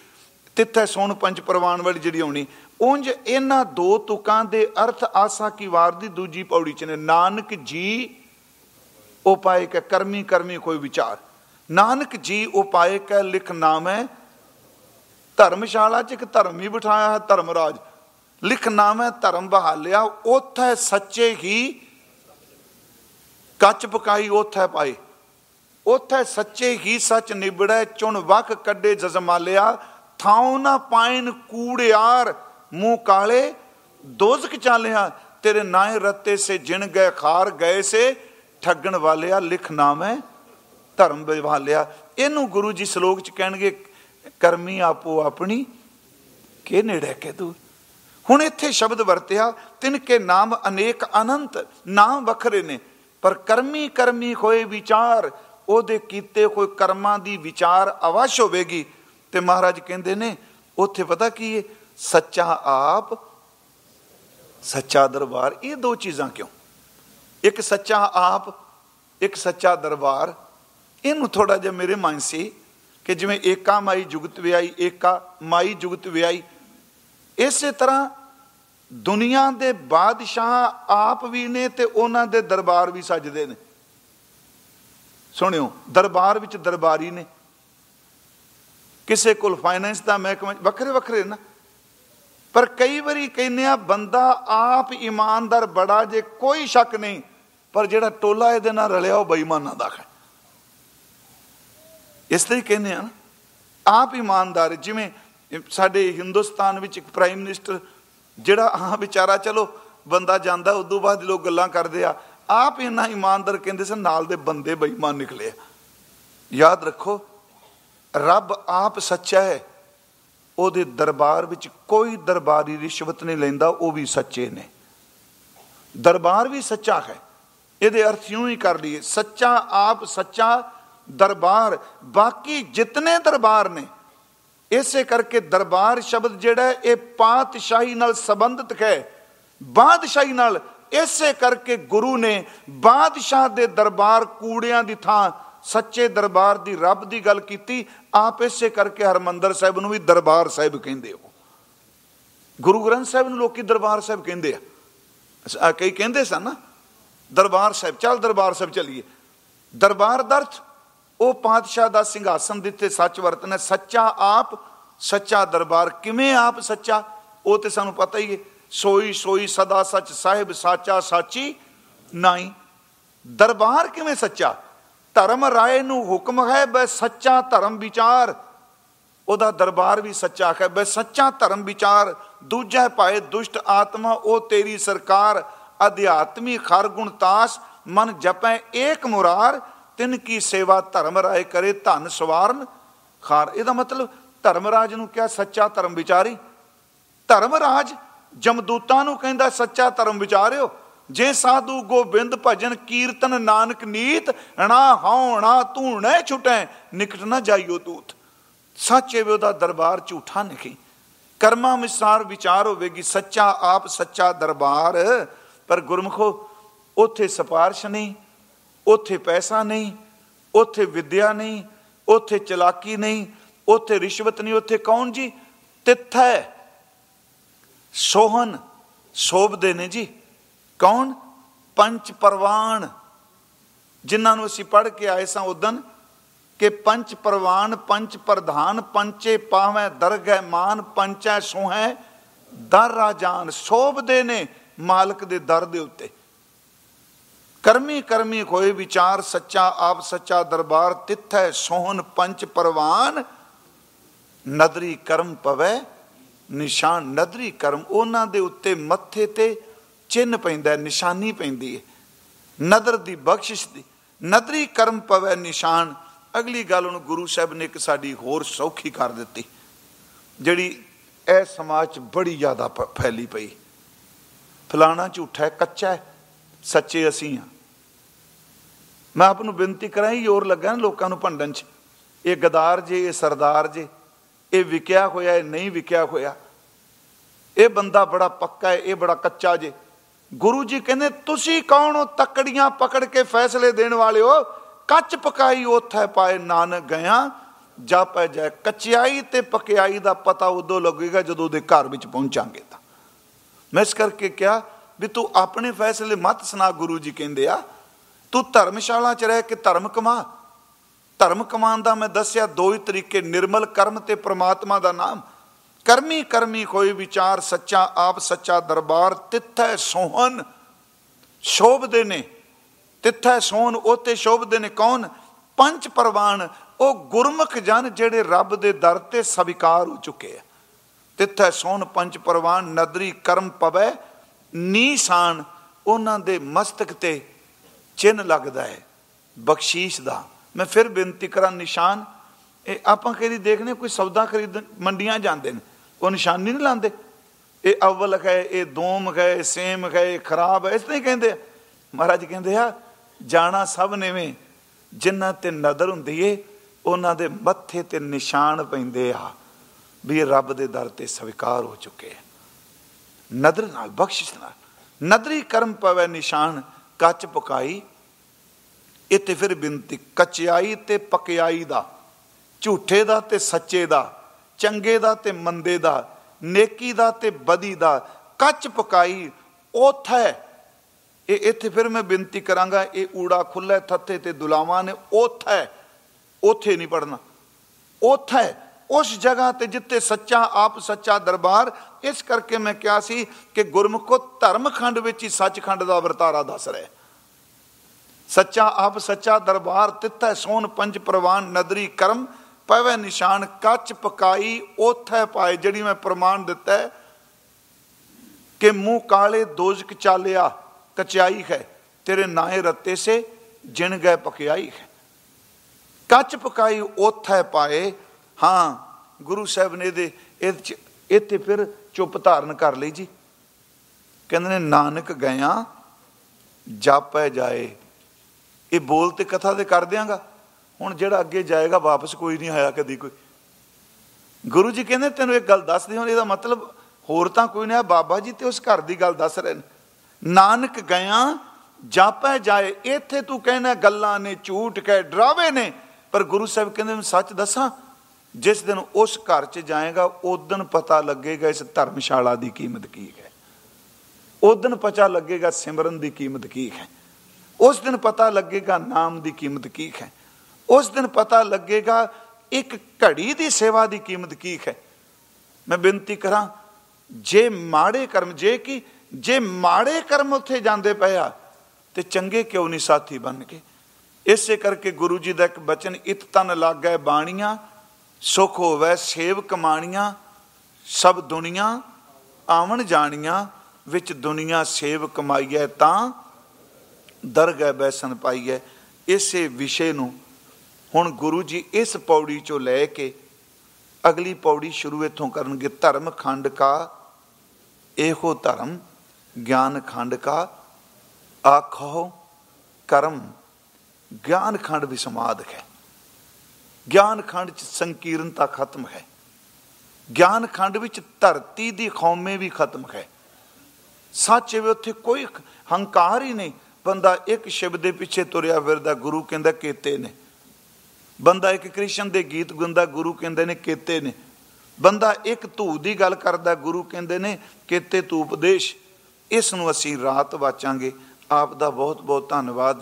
ਤਿੱਥੇ ਸੋਣ ਪੰਜ ਪ੍ਰਵਾਨ ਵਾਲੀ ਜਿਹੜੀ ਆਉਣੀ ਉਂਝ ਇਹਨਾਂ ਦੋ ਤੁਕਾਂ ਦੇ ਅਰਥ ਆਸਾ ਕੀ ਵਾਰ ਦੀ ਦੂਜੀ ਪੌੜੀ 'ਚ ਨੇ? ਨਾਨਕ ਜੀ, ਉਪਾਏ ਕੇ ਕਰਮੀ ਕਰਮੀ ਕੋਈ ਵਿਚਾਰ। ਨਾਨਕ ਜੀ, ਉਪਾਏ ਕੈ ਲਿਖ ਨਾਮ। ਹੈ ਧਰਮਸ਼ਾਲਾ 'ਚ ਇੱਕ ਧਰਮ ਹੀ ਬਿਠਾਇਆ ਹੈ, ਧਰਮਰਾਜ। ਲਿਖ ਨਾਮ ਹੈ ਧਰਮ ਬਹਾਲਿਆ, ਉਥੇ ਸੱਚੇ ਹੀ ਕੱਚ ਪਕਾਈ ਉਥੇ ਪਾਏ। ਉਥੇ ਸੱਚੇ ਹੀ ਸੱਚ ਨਿਬੜੈ, ਚੁਣ ਵਕ ਕੱਢੇ ਜਜ਼ਮਾਲਿਆ। ਥਾਉ ਨਾ ਪਾਇਨ ਕੂੜਿਆਰ। ਮੂੰਹ ਕਾਲੇ ਦੋਜ਼ਕ ਚਾਲਿਆ, ਤੇਰੇ ਨਾਏ ਰੱਤੇ ਸੇ ਜਿਣ ਗਏ, ਖਾਰ ਗਏ ਸੇ, ਠੱਗਣ ਵਾਲਿਆ, ਲਿਖ ਨਾਮ ਹੈ ਧਰਮ ਵਿਵਾਲਿਆ ਇਹਨੂੰ ਗੁਰੂ ਜੀ ਸ਼ਲੋਕ ਚ ਕਹਿਣਗੇ, ਕਰਮੀ ਆਪੋ ਆਪਣੀ, ਕੇ ਨੇੜੇ ਕੇ ਤੂੰ ਹੁਣ ਇੱਥੇ ਸ਼ਬਦ ਵਰਤਿਆ, ਤਿਨ ਕੇ ਨਾਮ ਅਨੇਕ ਅਨੰਤ, ਨਾਮ ਵੱਖਰੇ ਨੇ। ਪਰ ਕਰਮੀ ਕਰਮੀ ਹੋਏ ਵਿਚਾਰ, ਉਹਦੇ ਕੀਤੇ ਕੋਈ ਕਰਮਾਂ ਦੀ ਵਿਚਾਰ ਅਵਸ਼ ਹੋਵੇਗੀ। ਤੇ ਮਹਾਰਾਜ ਕਹਿੰਦੇ ਨੇ, ਉੱਥੇ ਪਤਾ ਕੀ ਹੈ ਸੱਚਾ ਆਪ, ਸੱਚਾ ਦਰਬਾਰ, ਇਹ ਦੋ ਚੀਜ਼ਾਂ ਕਿਉਂ? ਇੱਕ ਸੱਚਾ ਆਪ, ਇੱਕ ਸੱਚਾ ਦਰਬਾਰ। ਇਹਨੂੰ ਥੋੜਾ ਜਿਹਾ ਮੇਰੇ ਮਨ ਸੀ ਕਿ ਜਿਵੇਂ ਏਕਾ ਮਾਈ ਜੁਗਤ ਵਿਆਈ, ਏਕਾ ਮਾਈ ਜੁਗਤ ਵਿਆਈ। ਇਸੇ ਤਰ੍ਹਾਂ ਦੁਨੀਆ ਦੇ ਬਾਦਸ਼ਾਹ ਆਪ ਵੀ ਨੇ ਤੇ ਉਹਨਾਂ ਦੇ ਦਰਬਾਰ ਵੀ ਸਜਦੇ ਨੇ। ਸੁਣਿਓ, ਦਰਬਾਰ ਵਿੱਚ ਦਰਬਾਰੀ ਨੇ। ਕਿਸੇ ਕੋਲ ਫਾਈਨੈਂਸ ਦਾ ਮਹਿਕਮਾ ਵੱਖਰੇ ਵੱਖਰੇ ਨਾ। ਪਰ ਕਈ ਵਾਰੀ ਕਹਿੰਦੇ ਆ, ਬੰਦਾ ਆਪ ਇਮਾਨਦਾਰ ਬੜਾ ਜੇ ਕੋਈ ਸ਼ੱਕ ਨਹੀਂ, ਪਰ ਜਿਹੜਾ ਟੋਲਾ ਇਹਦੇ ਨਾਲ ਰਲਿਆ, ਉਹ ਬੇਈਮਾਨਾਂ ਦਾ ਹੈ ਇਸ ਲਈ ਕਹਿੰਦੇ ਆ ਆਪ ਇਮਾਨਦਾਰ, ਜਿਵੇਂ ਸਾਡੇ ਹਿੰਦੁਸਤਾਨ ਵਿੱਚ ਇੱਕ ਪ੍ਰਾਈਮ ਮਿਨਿਸਟਰ ਜਿਹੜਾ ਆ ਵਿਚਾਰਾ ਚਲੋ ਬੰਦਾ ਜਾਂਦਾ, ਉਦੋਂ ਬਾਅਦ ਲੋਕ ਗੱਲਾਂ ਕਰਦੇ ਆ, ਆਪ ਇੰਨਾ ਇਮਾਨਦਾਰ ਕਹਿੰਦੇ ਸਨ, ਨਾਲ ਦੇ ਬੰਦੇ ਬੇਈਮਾਨ ਨਿਕਲੇ ਯਾਦ ਰੱਖੋ, ਰੱਬ ਆਪ ਸੱਚਾ ਹੈ। ਉਹਦੇ ਦਰਬਾਰ ਵਿੱਚ ਕੋਈ ਦਰਬਾਰੀ ਰਿਸ਼ਵਤ ਨਹੀਂ ਲੈਂਦਾ, ਉਹ ਵੀ ਸੱਚੇ ਨੇ। ਦਰਬਾਰ ਵੀ ਸੱਚਾ ਹੈ। ਇਹਦੇ ਅਰਥ ਯੂੰ ਹੀ ਕਰ ਲਈਏ। ਸੱਚਾ ਆਪ, ਸੱਚਾ ਦਰਬਾਰ, ਬਾਕੀ ਜਿਤਨੇ ਦਰਬਾਰ ਨੇ, ਇਸੇ ਕਰਕੇ ਦਰਬਾਰ ਸ਼ਬਦ ਜਿਹੜਾ ਇਹ ਪਾਤਸ਼ਾਹੀ ਨਾਲ ਸੰਬੰਧਿਤ ਹੈ। ਬਾਦਸ਼ਾਹੀ ਨਾਲ ਇਸੇ ਕਰਕੇ ਗੁਰੂ ਨੇ ਬਾਦਸ਼ਾਹ ਦੇ ਦਰਬਾਰ ਕੂੜਿਆਂ ਦੀ ਥਾਂ ਸੱਚੇ ਦਰਬਾਰ ਦੀ ਰੱਬ ਦੀ ਗੱਲ ਕੀਤੀ, ਆਪ ਇਸੇ ਕਰਕੇ ਹਰਮੰਦਰ ਸਾਹਿਬ ਨੂੰ ਵੀ ਦਰਬਾਰ ਸਾਹਿਬ ਕਹਿੰਦੇ ਹੋ। ਗੁਰੂ ਗ੍ਰੰਥ ਸਾਹਿਬ ਨੂੰ ਲੋਕੀ ਦਰਬਾਰ ਸਾਹਿਬ ਕਹਿੰਦੇ ਆ। ਕਈ ਕਹਿੰਦੇ ਸਨ ਨਾ, ਦਰਬਾਰ ਸਾਹਿਬ, ਚੱਲ ਦਰਬਾਰ ਸਾਹਿਬ ਚਲੀਏ। ਦਰਬਾਰ ਦਰਥ ਉਹ ਪਾਤਸ਼ਾਹ ਦਾ ਸਿੰਘਾਸਨ ਦਿੱਤੇ ਸੱਚ ਵਰਤਨੇ ਸੱਚਾ ਆਪ, ਸੱਚਾ ਦਰਬਾਰ ਕਿਵੇਂ ਆਪ ਸੱਚਾ, ਉਹ ਤੇ ਸਾਨੂੰ ਪਤਾ ਹੀ ਹੈ। ਸੋਈ ਸੋਈ ਸਦਾ ਸੱਚ ਸਾਹਿਬ, ਸਾਚਾ ਸਾਚੀ ਨਹੀਂ। ਦਰਬਾਰ ਕਿਵੇਂ ਸੱਚਾ? ਧਰਮ ਰਾਏ ਨੂੰ ਹੁਕਮ ਹੈ ਬੈ ਸੱਚਾ ਧਰਮ ਵਿਚਾਰ। ਉਹਦਾ ਦਰਬਾਰ ਵੀ ਸੱਚਾ ਹੈ ਬੈ ਸੱਚਾ ਧਰਮ ਵਿਚਾਰ। ਦੂਜਾ ਪਾਏ ਦੁਸ਼ਟ ਆਤਮਾ, ਉਹ ਤੇਰੀ ਸਰਕਾਰ ਅਧਿਆਤਮੀ ਖਰ ਗੁਣਤਾਸ ਮਨ ਜਪੈ ਏਕ ਮੁਰਾਰ। ਤਿਨ ਕੀ ਸੇਵਾ ਧਰਮ ਰਾਏ ਕਰੇ, ਧਨ ਸਵਾਰਨ। ਖਾਰ, ਇਹਦਾ ਮਤਲਬ ਧਰਮਰਾਜ ਨੂੰ ਕਿਹਾ ਸੱਚਾ ਧਰਮ ਵਿਚਾਰੀ। ਧਰਮਰਾਜ ਜਮਦੂਤਾਂ ਨੂੰ ਕਹਿੰਦਾ ਸੱਚਾ ਧਰਮ ਵਿਚਾਰਿਓ। ਜੇ ਸਾਧੂ ਗੋਬਿੰਦ ਭਜਨ ਕੀਰਤਨ ਨਾਨਕ ਨੀਤ ਨਾ ਹਉਣਾ ਤੂੰ ਛੁਟੈ, ਨਿਕਟ ਨਾ ਜਾਈਓ ਤੂਤ ਸੱਚੇ ਵੇ ਉਹਦਾ ਦਰਬਾਰ ਝੂਠਾ ਨਹੀਂ। ਕਰਮਾਂ ਅਨੁਸਾਰ ਵਿਚਾਰ ਹੋਵੇਗੀ, ਸੱਚਾ ਆਪ ਸੱਚਾ ਦਰਬਾਰ। ਪਰ ਗੁਰਮਖੋ, ਉਥੇ ਸਪਾਰਸ਼ ਨਹੀਂ, ਉਥੇ ਪੈਸਾ ਨਹੀਂ, ਉਥੇ ਵਿਦਿਆ ਨਹੀਂ, ਉਥੇ ਚਲਾਕੀ ਨਹੀਂ, ਉਥੇ ਰਿਸ਼ਵਤ ਨਹੀਂ, ਉਥੇ ਕੌਣ ਜੀ? ਤਿੱਥੈ। ਸੋਹਨ, ਸੋਭਦੇ ਨੇ ਜੀ। ਕੌਣ? ਪੰਜ ਪਰਵਾਨ। ਜਿਨ੍ਹਾਂ ਨੂੰ ਅਸੀਂ ਪੜ੍ਹ ਕੇ ਆਏ ਸਾਂ ਉਦਨ ਕਿ ਪੰਜ ਪਰਵਾਨ ਪੰਜ ਪ੍ਰਧਾਨ, ਪੰਚੇ ਪਾਵੇਂ, ਦਰਗਹਿ ਮਾਨ, ਪੰਚੈ ਸੋਹੈ, ਦਰ ਰਾਜਾਨ ਸੋਭਦੇ ਨੇ ਮਾਲਕ ਦੇ ਦਰ ਦੇ ਉੱਤੇ। ਕਰਮੀ ਕਰਮੀ ਕੋਈ ਵਿਚਾਰ ਸੱਚਾ, ਆਪ ਸੱਚਾ ਦਰਬਾਰ ਤਿੱਥੈ ਸੋਹਨ ਪੰਚ ਪਰਵਾਨ, ਨਦਰੀ ਕਰਮ ਪਵੇ, ਨਿਸ਼ਾਨ ਨਦਰੀ ਕਰਮ, ਉਹਨਾਂ ਦੇ ਉੱਤੇ ਮੱਥੇ ਤੇ ਚਿੰਨ ਪੈਂਦਾ ਨਿਸ਼ਾਨੀ ਪੈਂਦੀ ਹੈ। ਨਦਰ ਦੀ ਬਖਸ਼ਿਸ਼ ਦੀ, ਨਦਰੀ ਕਰਮ ਪਵੇ ਨਿਸ਼ਾਨ। ਅਗਲੀ ਗੱਲ ਉਹਨੂੰ ਗੁਰੂ ਸਾਹਿਬ ਨੇ ਇੱਕ ਸਾਡੀ ਹੋਰ ਸੌਖੀ ਕਰ ਦਿੱਤੀ, ਜਿਹੜੀ ਇਹ ਸਮਾਜ 'ਚ ਬੜੀ ਜ਼ਿਆਦਾ ਪ- ਫੈਲੀ ਪਈ। ਫਲਾਣਾ ਝੂਠਾ ਹੈ, ਕੱਚਾ ਹੈ, ਸੱਚੇ ਅਸੀਂ ਆ ਮੈਂ ਆਪ ਨੂੰ ਬੇਨਤੀ ਕਰਾਂ ਹੀ ਹੋਰ ਲੱਗਾ ਨਾ ਲੋਕਾਂ ਨੂੰ ਭੰਡਣ 'ਚ। ਇਹ ਗਦਾਰ ਜੇ, ਇਹ ਸਰਦਾਰ ਜੇ, ਇਹ ਵਿਕਿਆ ਹੋਇਆ, ਇਹ ਨਹੀਂ ਵਿਕਿਆ ਹੋਇਆ। ਇਹ ਬੰਦਾ ਬੜਾ ਪੱਕਾ ਹੈ, ਇਹ ਬੜਾ ਕੱਚਾ ਜੇ। ਗੁਰੂ ਜੀ ਕਹਿੰਦੇ, ਤੁਸੀਂ ਕੌਣ ਹੋ? ਤਕੜੀਆਂ ਪਕੜ ਕੇ ਫੈਸਲੇ ਦੇਣ ਵਾਲੇ ਹੋ। ਕੱਚ ਪਕਾਈ ਉਥੇ ਪਾਏ ਨਾਨਕ ਗਿਆ ਜਾਪੈ ਜੈ ਕਚਿਆਈ ਤੇ ਪਕਿਆਈ ਦਾ ਪਤਾ ਉਦੋਂ ਲੱਗੇਗਾ ਜਦੋਂ ਉਹਦੇ ਘਰ ਵਿੱਚ ਪਹੁੰਚਾਂਗੇ ਤਾਂ। ਮੈਂ ਇਸ ਕਰਕੇ ਕਿਹਾ ਵੀ ਤੂੰ ਆਪਣੇ ਫੈਸਲੇ ਮਤ ਸੁਣਾ, ਗੁਰੂ ਜੀ ਕਹਿੰਦੇ ਆ। ਤੂੰ ਧਰਮਸ਼ਾਲਾ 'ਚ ਰਹਿ ਕੇ ਧਰਮ ਕਮਾ। ਧਰਮ ਕਮਾਉਣ ਦਾ ਮੈਂ ਦੱਸਿਆ, ਦੋ ਹੀ ਤਰੀਕੇ, ਨਿਰਮਲ ਕਰਮ ਤੇ ਪ੍ਰਮਾਤਮਾ ਦਾ ਨਾਮ। ਕਰਮੀ ਕਰਮੀ ਕੋਈ ਵਿਚਾਰ ਸੱਚਾ, ਆਪ ਸੱਚਾ ਦਰਬਾਰ ਤਿੱਥੈ ਸੋਹਨ ਸ਼ੋਭਦੇ ਨੇ। ਤਿੱਥੈ ਸੋਹਨ ਉਤੇ ਸ਼ੋਭਦੇ ਨੇ ਕੌਣ? ਪੰਜ ਪਰਵਾਨ, ਉਹ ਗੁਰਮੁਖ ਜਨ ਜਿਹੜੇ ਰੱਬ ਦੇ ਦਰ ਤੇ ਸਵੀਕਾਰ ਹੋ ਚੁੱਕੇ ਆ। ਤਿੱਥੈ ਸੋਹਨ ਪੰਜ ਪਰਵਾਨ, ਨਦਰੀ ਕਰਮ ਪਵੈ, ਨੀਸਾਨ ਉਹਨਾਂ ਦੇ ਮਸਤਕ ਤੇ ਚਿੰਨ ਲੱਗਦਾ ਹੈ, ਬਖਸ਼ੀਸ਼ ਦਾ। ਮੈਂ ਫਿਰ ਬੇਨਤੀ ਕਰਾਂ, ਨਿਸ਼ਾਨ, ਇਹ ਆਪਾਂ ਕਿਹੜੀ ਦੇਖਨੇ ਕੋਈ ਸੌਦਾ ਖਰੀਦ ਮੰਡੀਆਂ ਜਾਂਦੇ ਨੇ। ਉਹ ਨਿਸ਼ਾਨੀ ਨਹੀਂ ਲਾਉਂਦੇ। ਇਹ ਅਵਲ ਹੈ, ਇਹ ਦੋਮ ਹੈ, ਇਹ ਸੇਮ ਹੈ, ਇਹ ਖਰਾਬ ਹੈ, ਇਸ ਤਰ੍ਹਾਂ ਹੀ ਕਹਿੰਦੇ ਆ। ਮਹਾਰਾਜ ਕਹਿੰਦੇ ਆ, ਜਾਣਾ ਸਭ ਨੇਵੇਂ, ਜਿਨ੍ਹਾਂ ਤੇ ਨਦਰ ਹੁੰਦੀ ਏ, ਉਹਨਾਂ ਦੇ ਮੱਥੇ ਤੇ ਨਿਸ਼ਾਨ ਪੈਂਦੇ ਆ, ਵੀ ਇਹ ਰੱਬ ਦੇ ਦਰ ਤੇ ਸਵੀਕਾਰ ਹੋ ਚੁੱਕੇ ਆ। ਨਦਰ ਨਾਲ, ਬਖਸ਼ਿਸ਼ ਨਾਲ। ਨਦਰੀ ਕਰਮ ਪਵੇ ਨਿਸ਼ਾਨ, ਕੱਚ ਪਕਾਈ, ਇਹ ਇੱਥੇ ਫਿਰ ਬਿੰਤੀ, ਕਚਿਆਈ ਤੇ ਪਕਿਆਈ ਦਾ, ਝੂਠੇ ਦਾ ਤੇ ਸੱਚੇ ਦਾ। ਚੰਗੇ ਦਾ ਤੇ ਮੰਦੇ ਦਾ, ਨੇਕੀ ਦਾ ਤੇ ਬਦੀ ਦਾ, ਕੱਚ ਪਕਾਈ ਉਥੈ ਇਹ ਇੱਥੇ ਫਿਰ ਮੈਂ ਬੇਨਤੀ ਕਰਾਂਗਾ, ਇਹ ਊੜਾ ਖੁੱਲਾ ਥੱਥੇ ਤੇ ਦੁਲਾਵਾਂ ਨੇ ਉਥੈ ਉਥੇ ਨਹੀਂ ਪੜਨਾ ਉਥੈ ਉਸ ਜਗ੍ਹਾ ਤੇ ਜਿੱਥੇ ਸੱਚਾ ਆਪ ਸੱਚਾ ਦਰਬਾਰ, ਇਸ ਕਰਕੇ ਮੈਂ ਕਿਹਾ ਸੀ ਕਿ ਗੁਰਮੁਖੋ ਧਰਮਖੰਡ ਵਿੱਚ ਹੀ ਸੱਚਖੰਡ ਦਾ ਵਰਤਾਰਾ ਦੱਸ ਰਿਹਾ ਸੱਚਾ ਆਪ ਸੱਚਾ ਦਰਬਾਰ, ਤਿੱਥੈ ਸੋਨ ਪੰਜ ਪ੍ਰਵਾਨ ਨਦਰੀ ਕਰਮ ਪਵੇ ਨਿਸ਼ਾਨ ਕੱਚ ਪਕਾਈ ਉਥੈ ਪਾਏ, ਜਿਹੜੀ ਮੈਂ ਪ੍ਰਮਾਣ ਦਿੱਤਾ ਕਿ ਮੂੰਹ ਕਾਲੇ ਦੋਜਕ ਚਾਲਿਆ ਕਚਾਈ ਹੈ, ਤੇਰੇ ਨਾਏ ਰੱਤੇ ਸੇ ਜਿਣ ਗਏ ਪਕਿਆਈ ਹੈ। ਕੱਚ ਪਕਾਈ ਉਥੈ ਪਾਏ, ਹਾਂ, ਗੁਰੂ ਸਾਹਿਬ ਨੇ ਦੇ ਤੇ ਫਿਰ ਚੁੱਪ ਧਾਰਨ ਕਰ ਲਈ ਜੀ। ਕਹਿੰਦੇ ਨੇ, ਨਾਨਕ ਗਿਆ ਜਾਪੈ ਜਾਏ। ਇਹ ਬੋਲ ਤੇ ਕਥਾ ਤੇ ਕਰ ਦਿਆਂਗਾ। ਹੁਣ ਜਿਹੜਾ ਅੱਗੇ ਜਾਏਗਾ ਵਾਪਸ ਕੋਈ ਨਹੀਂ ਆਇਆ ਕਦੀ ਕੋਈ। ਗੁਰੂ ਜੀ ਕਹਿੰਦੇ, ਤੈਨੂੰ ਇੱਕ ਗੱਲ ਦੱਸਦੇ ਹੁਣ ਇਹਦਾ ਮਤਲਬ ਹੋਰ ਤਾਂ ਕੋਈ ਨਹੀਂ ਆ। ਬਾਬਾ ਜੀ ਤੇ ਉਸ ਘਰ ਦੀ ਗੱਲ ਦੱਸ ਰਹੇ ਨੇ। ਨਾਨਕ ਗਿਆ, ਜਾਪੈ ਜਾਏ, ਇੱਥੇ ਤੂੰ ਕਹਿੰਦਾ, ਗੱਲਾਂ ਨੇ ਝੂਠ ਕਹਿ, ਡਰਾਵੇ ਨੇ। ਪਰ ਗੁਰੂ ਸਾਹਿਬ ਕਹਿੰਦੇ, ਮੈਂ ਸੱਚ ਦੱਸਾਂ, ਜਿਸ ਦਿਨ ਉਸ ਘਰ 'ਚ ਜਾਏਗਾ, ਉਸ ਦਿਨ ਪਤਾ ਲੱਗੇਗਾ ਇਸ ਧਰਮਸ਼ਾਲਾ ਦੀ ਕੀਮਤ ਕੀ ਹੈ। ਉਸ ਦਿਨ ਪਤਾ ਲੱਗੇਗਾ ਸਿਮਰਨ ਦੀ ਕੀਮਤ ਕੀ ਹੈ। ਉਸ ਦਿਨ ਪਤਾ ਲੱਗੇਗਾ ਨਾਮ ਦੀ ਕੀਮਤ ਕੀ ਹੈ। ਉਸ ਦਿਨ ਪਤਾ ਲੱਗੇਗਾ, ਇੱਕ ਘੜੀ ਦੀ ਸੇਵਾ ਦੀ ਕੀਮਤ ਕੀ ਹੈ। ਮੈਂ ਬੇਨਤੀ ਕਰਾਂ, ਜੇ ਮਾੜੇ ਕਰਮ, ਜੇ ਕੀ, ਜੇ ਮਾੜੇ ਕਰਮ ਉੱਥੇ ਜਾਂਦੇ ਪਿਆ ਤੇ ਚੰਗੇ ਕਿਉਂ ਨਹੀਂ ਸਾਥੀ ਬਣ ਕੇ? ਇਸੇ ਕਰਕੇ ਗੁਰੂ ਜੀ ਦਾ ਇੱਕ ਬਚਨ, ਇਤ ਤਨ ਲਾਗੈ ਬਾਣੀਆਂ, ਸੁਖ ਹੋਵੇ ਸੇਵ ਕਮਾਣੀਆਂ, ਸਭ ਦੁਨੀਆ ਆਵਣ ਜਾਣੀਆਂ, ਵਿੱਚ ਦੁਨੀਆ ਸੇਵ ਕਮਾਈਐ ਤਾਂ ਦਰਗਹਿ ਬੈਸਨ ਪਾਈਐ। ਇਸੇ ਵਿਸ਼ੇ ਨੂੰ ਹੁਣ ਗੁਰੂ ਜੀ ਇਸ ਪੌੜੀ ਚੋਂ ਲੈ ਕੇ ਅਗਲੀ ਪੌੜੀ ਸ਼ੁਰੂ ਇਥੋਂ ਕਰਨਗੇ ਧਰਮ ਖੰਡ ਕਾ, ਇਹੋ ਧਰਮ ਗਿਆਨ ਖੰਡ ਕਾ, ਆਖੋ ਕਰਮ ਗਿਆਨ ਖੰਡ ਵੀ ਸਮਾਦ ਹੈ। ਗਿਆਨ ਖੰਡ ਚ ਸੰਕੀਰਨਤਾ ਖਤਮ ਹੈ। ਗਿਆਨ ਖੰਡ ਵਿੱਚ ਧਰਤੀ ਦੀ ਖੌਮੇ ਵੀ ਖਤਮ ਹੈ। ਸੱਚ ਵੀ ਉੱਥੇ ਕੋਈ ਹੰਕਾਰ ਹੀ ਨਹੀਂ। ਬੰਦਾ ਇੱਕ ਸ਼ਬਦ ਦੇ ਪਿੱਛੇ ਤੁਰਿਆ ਫਿਰਦਾ, ਗੁਰੂ ਕਹਿੰਦਾ, ਕੀਤੇ ਨੇ? ਬੰਦਾ ਇੱਕ ਕ੍ਰਿਸ਼ਨ ਦੇ ਗੀਤ ਗੁੰਦਾ, ਗੁਰੂ ਕਹਿੰਦੇ ਨੇ ਕੀਤੇ ਨੇ। ਬੰਦਾ ਇੱਕ ਧੂ ਦੀ ਗੱਲ ਕਰਦਾ, ਗੁਰੂ ਕਹਿੰਦੇ ਨੇ ਕੀਤੇ ਤੂੰ ਉਪਦੇਸ਼। ਇਸ ਨੂੰ ਅਸੀਂ ਰਾਤ ਵਾਚਾਂਗੇ। ਆਪ ਦਾ ਬਹੁਤ ਬਹੁਤ ਧੰਨਵਾਦ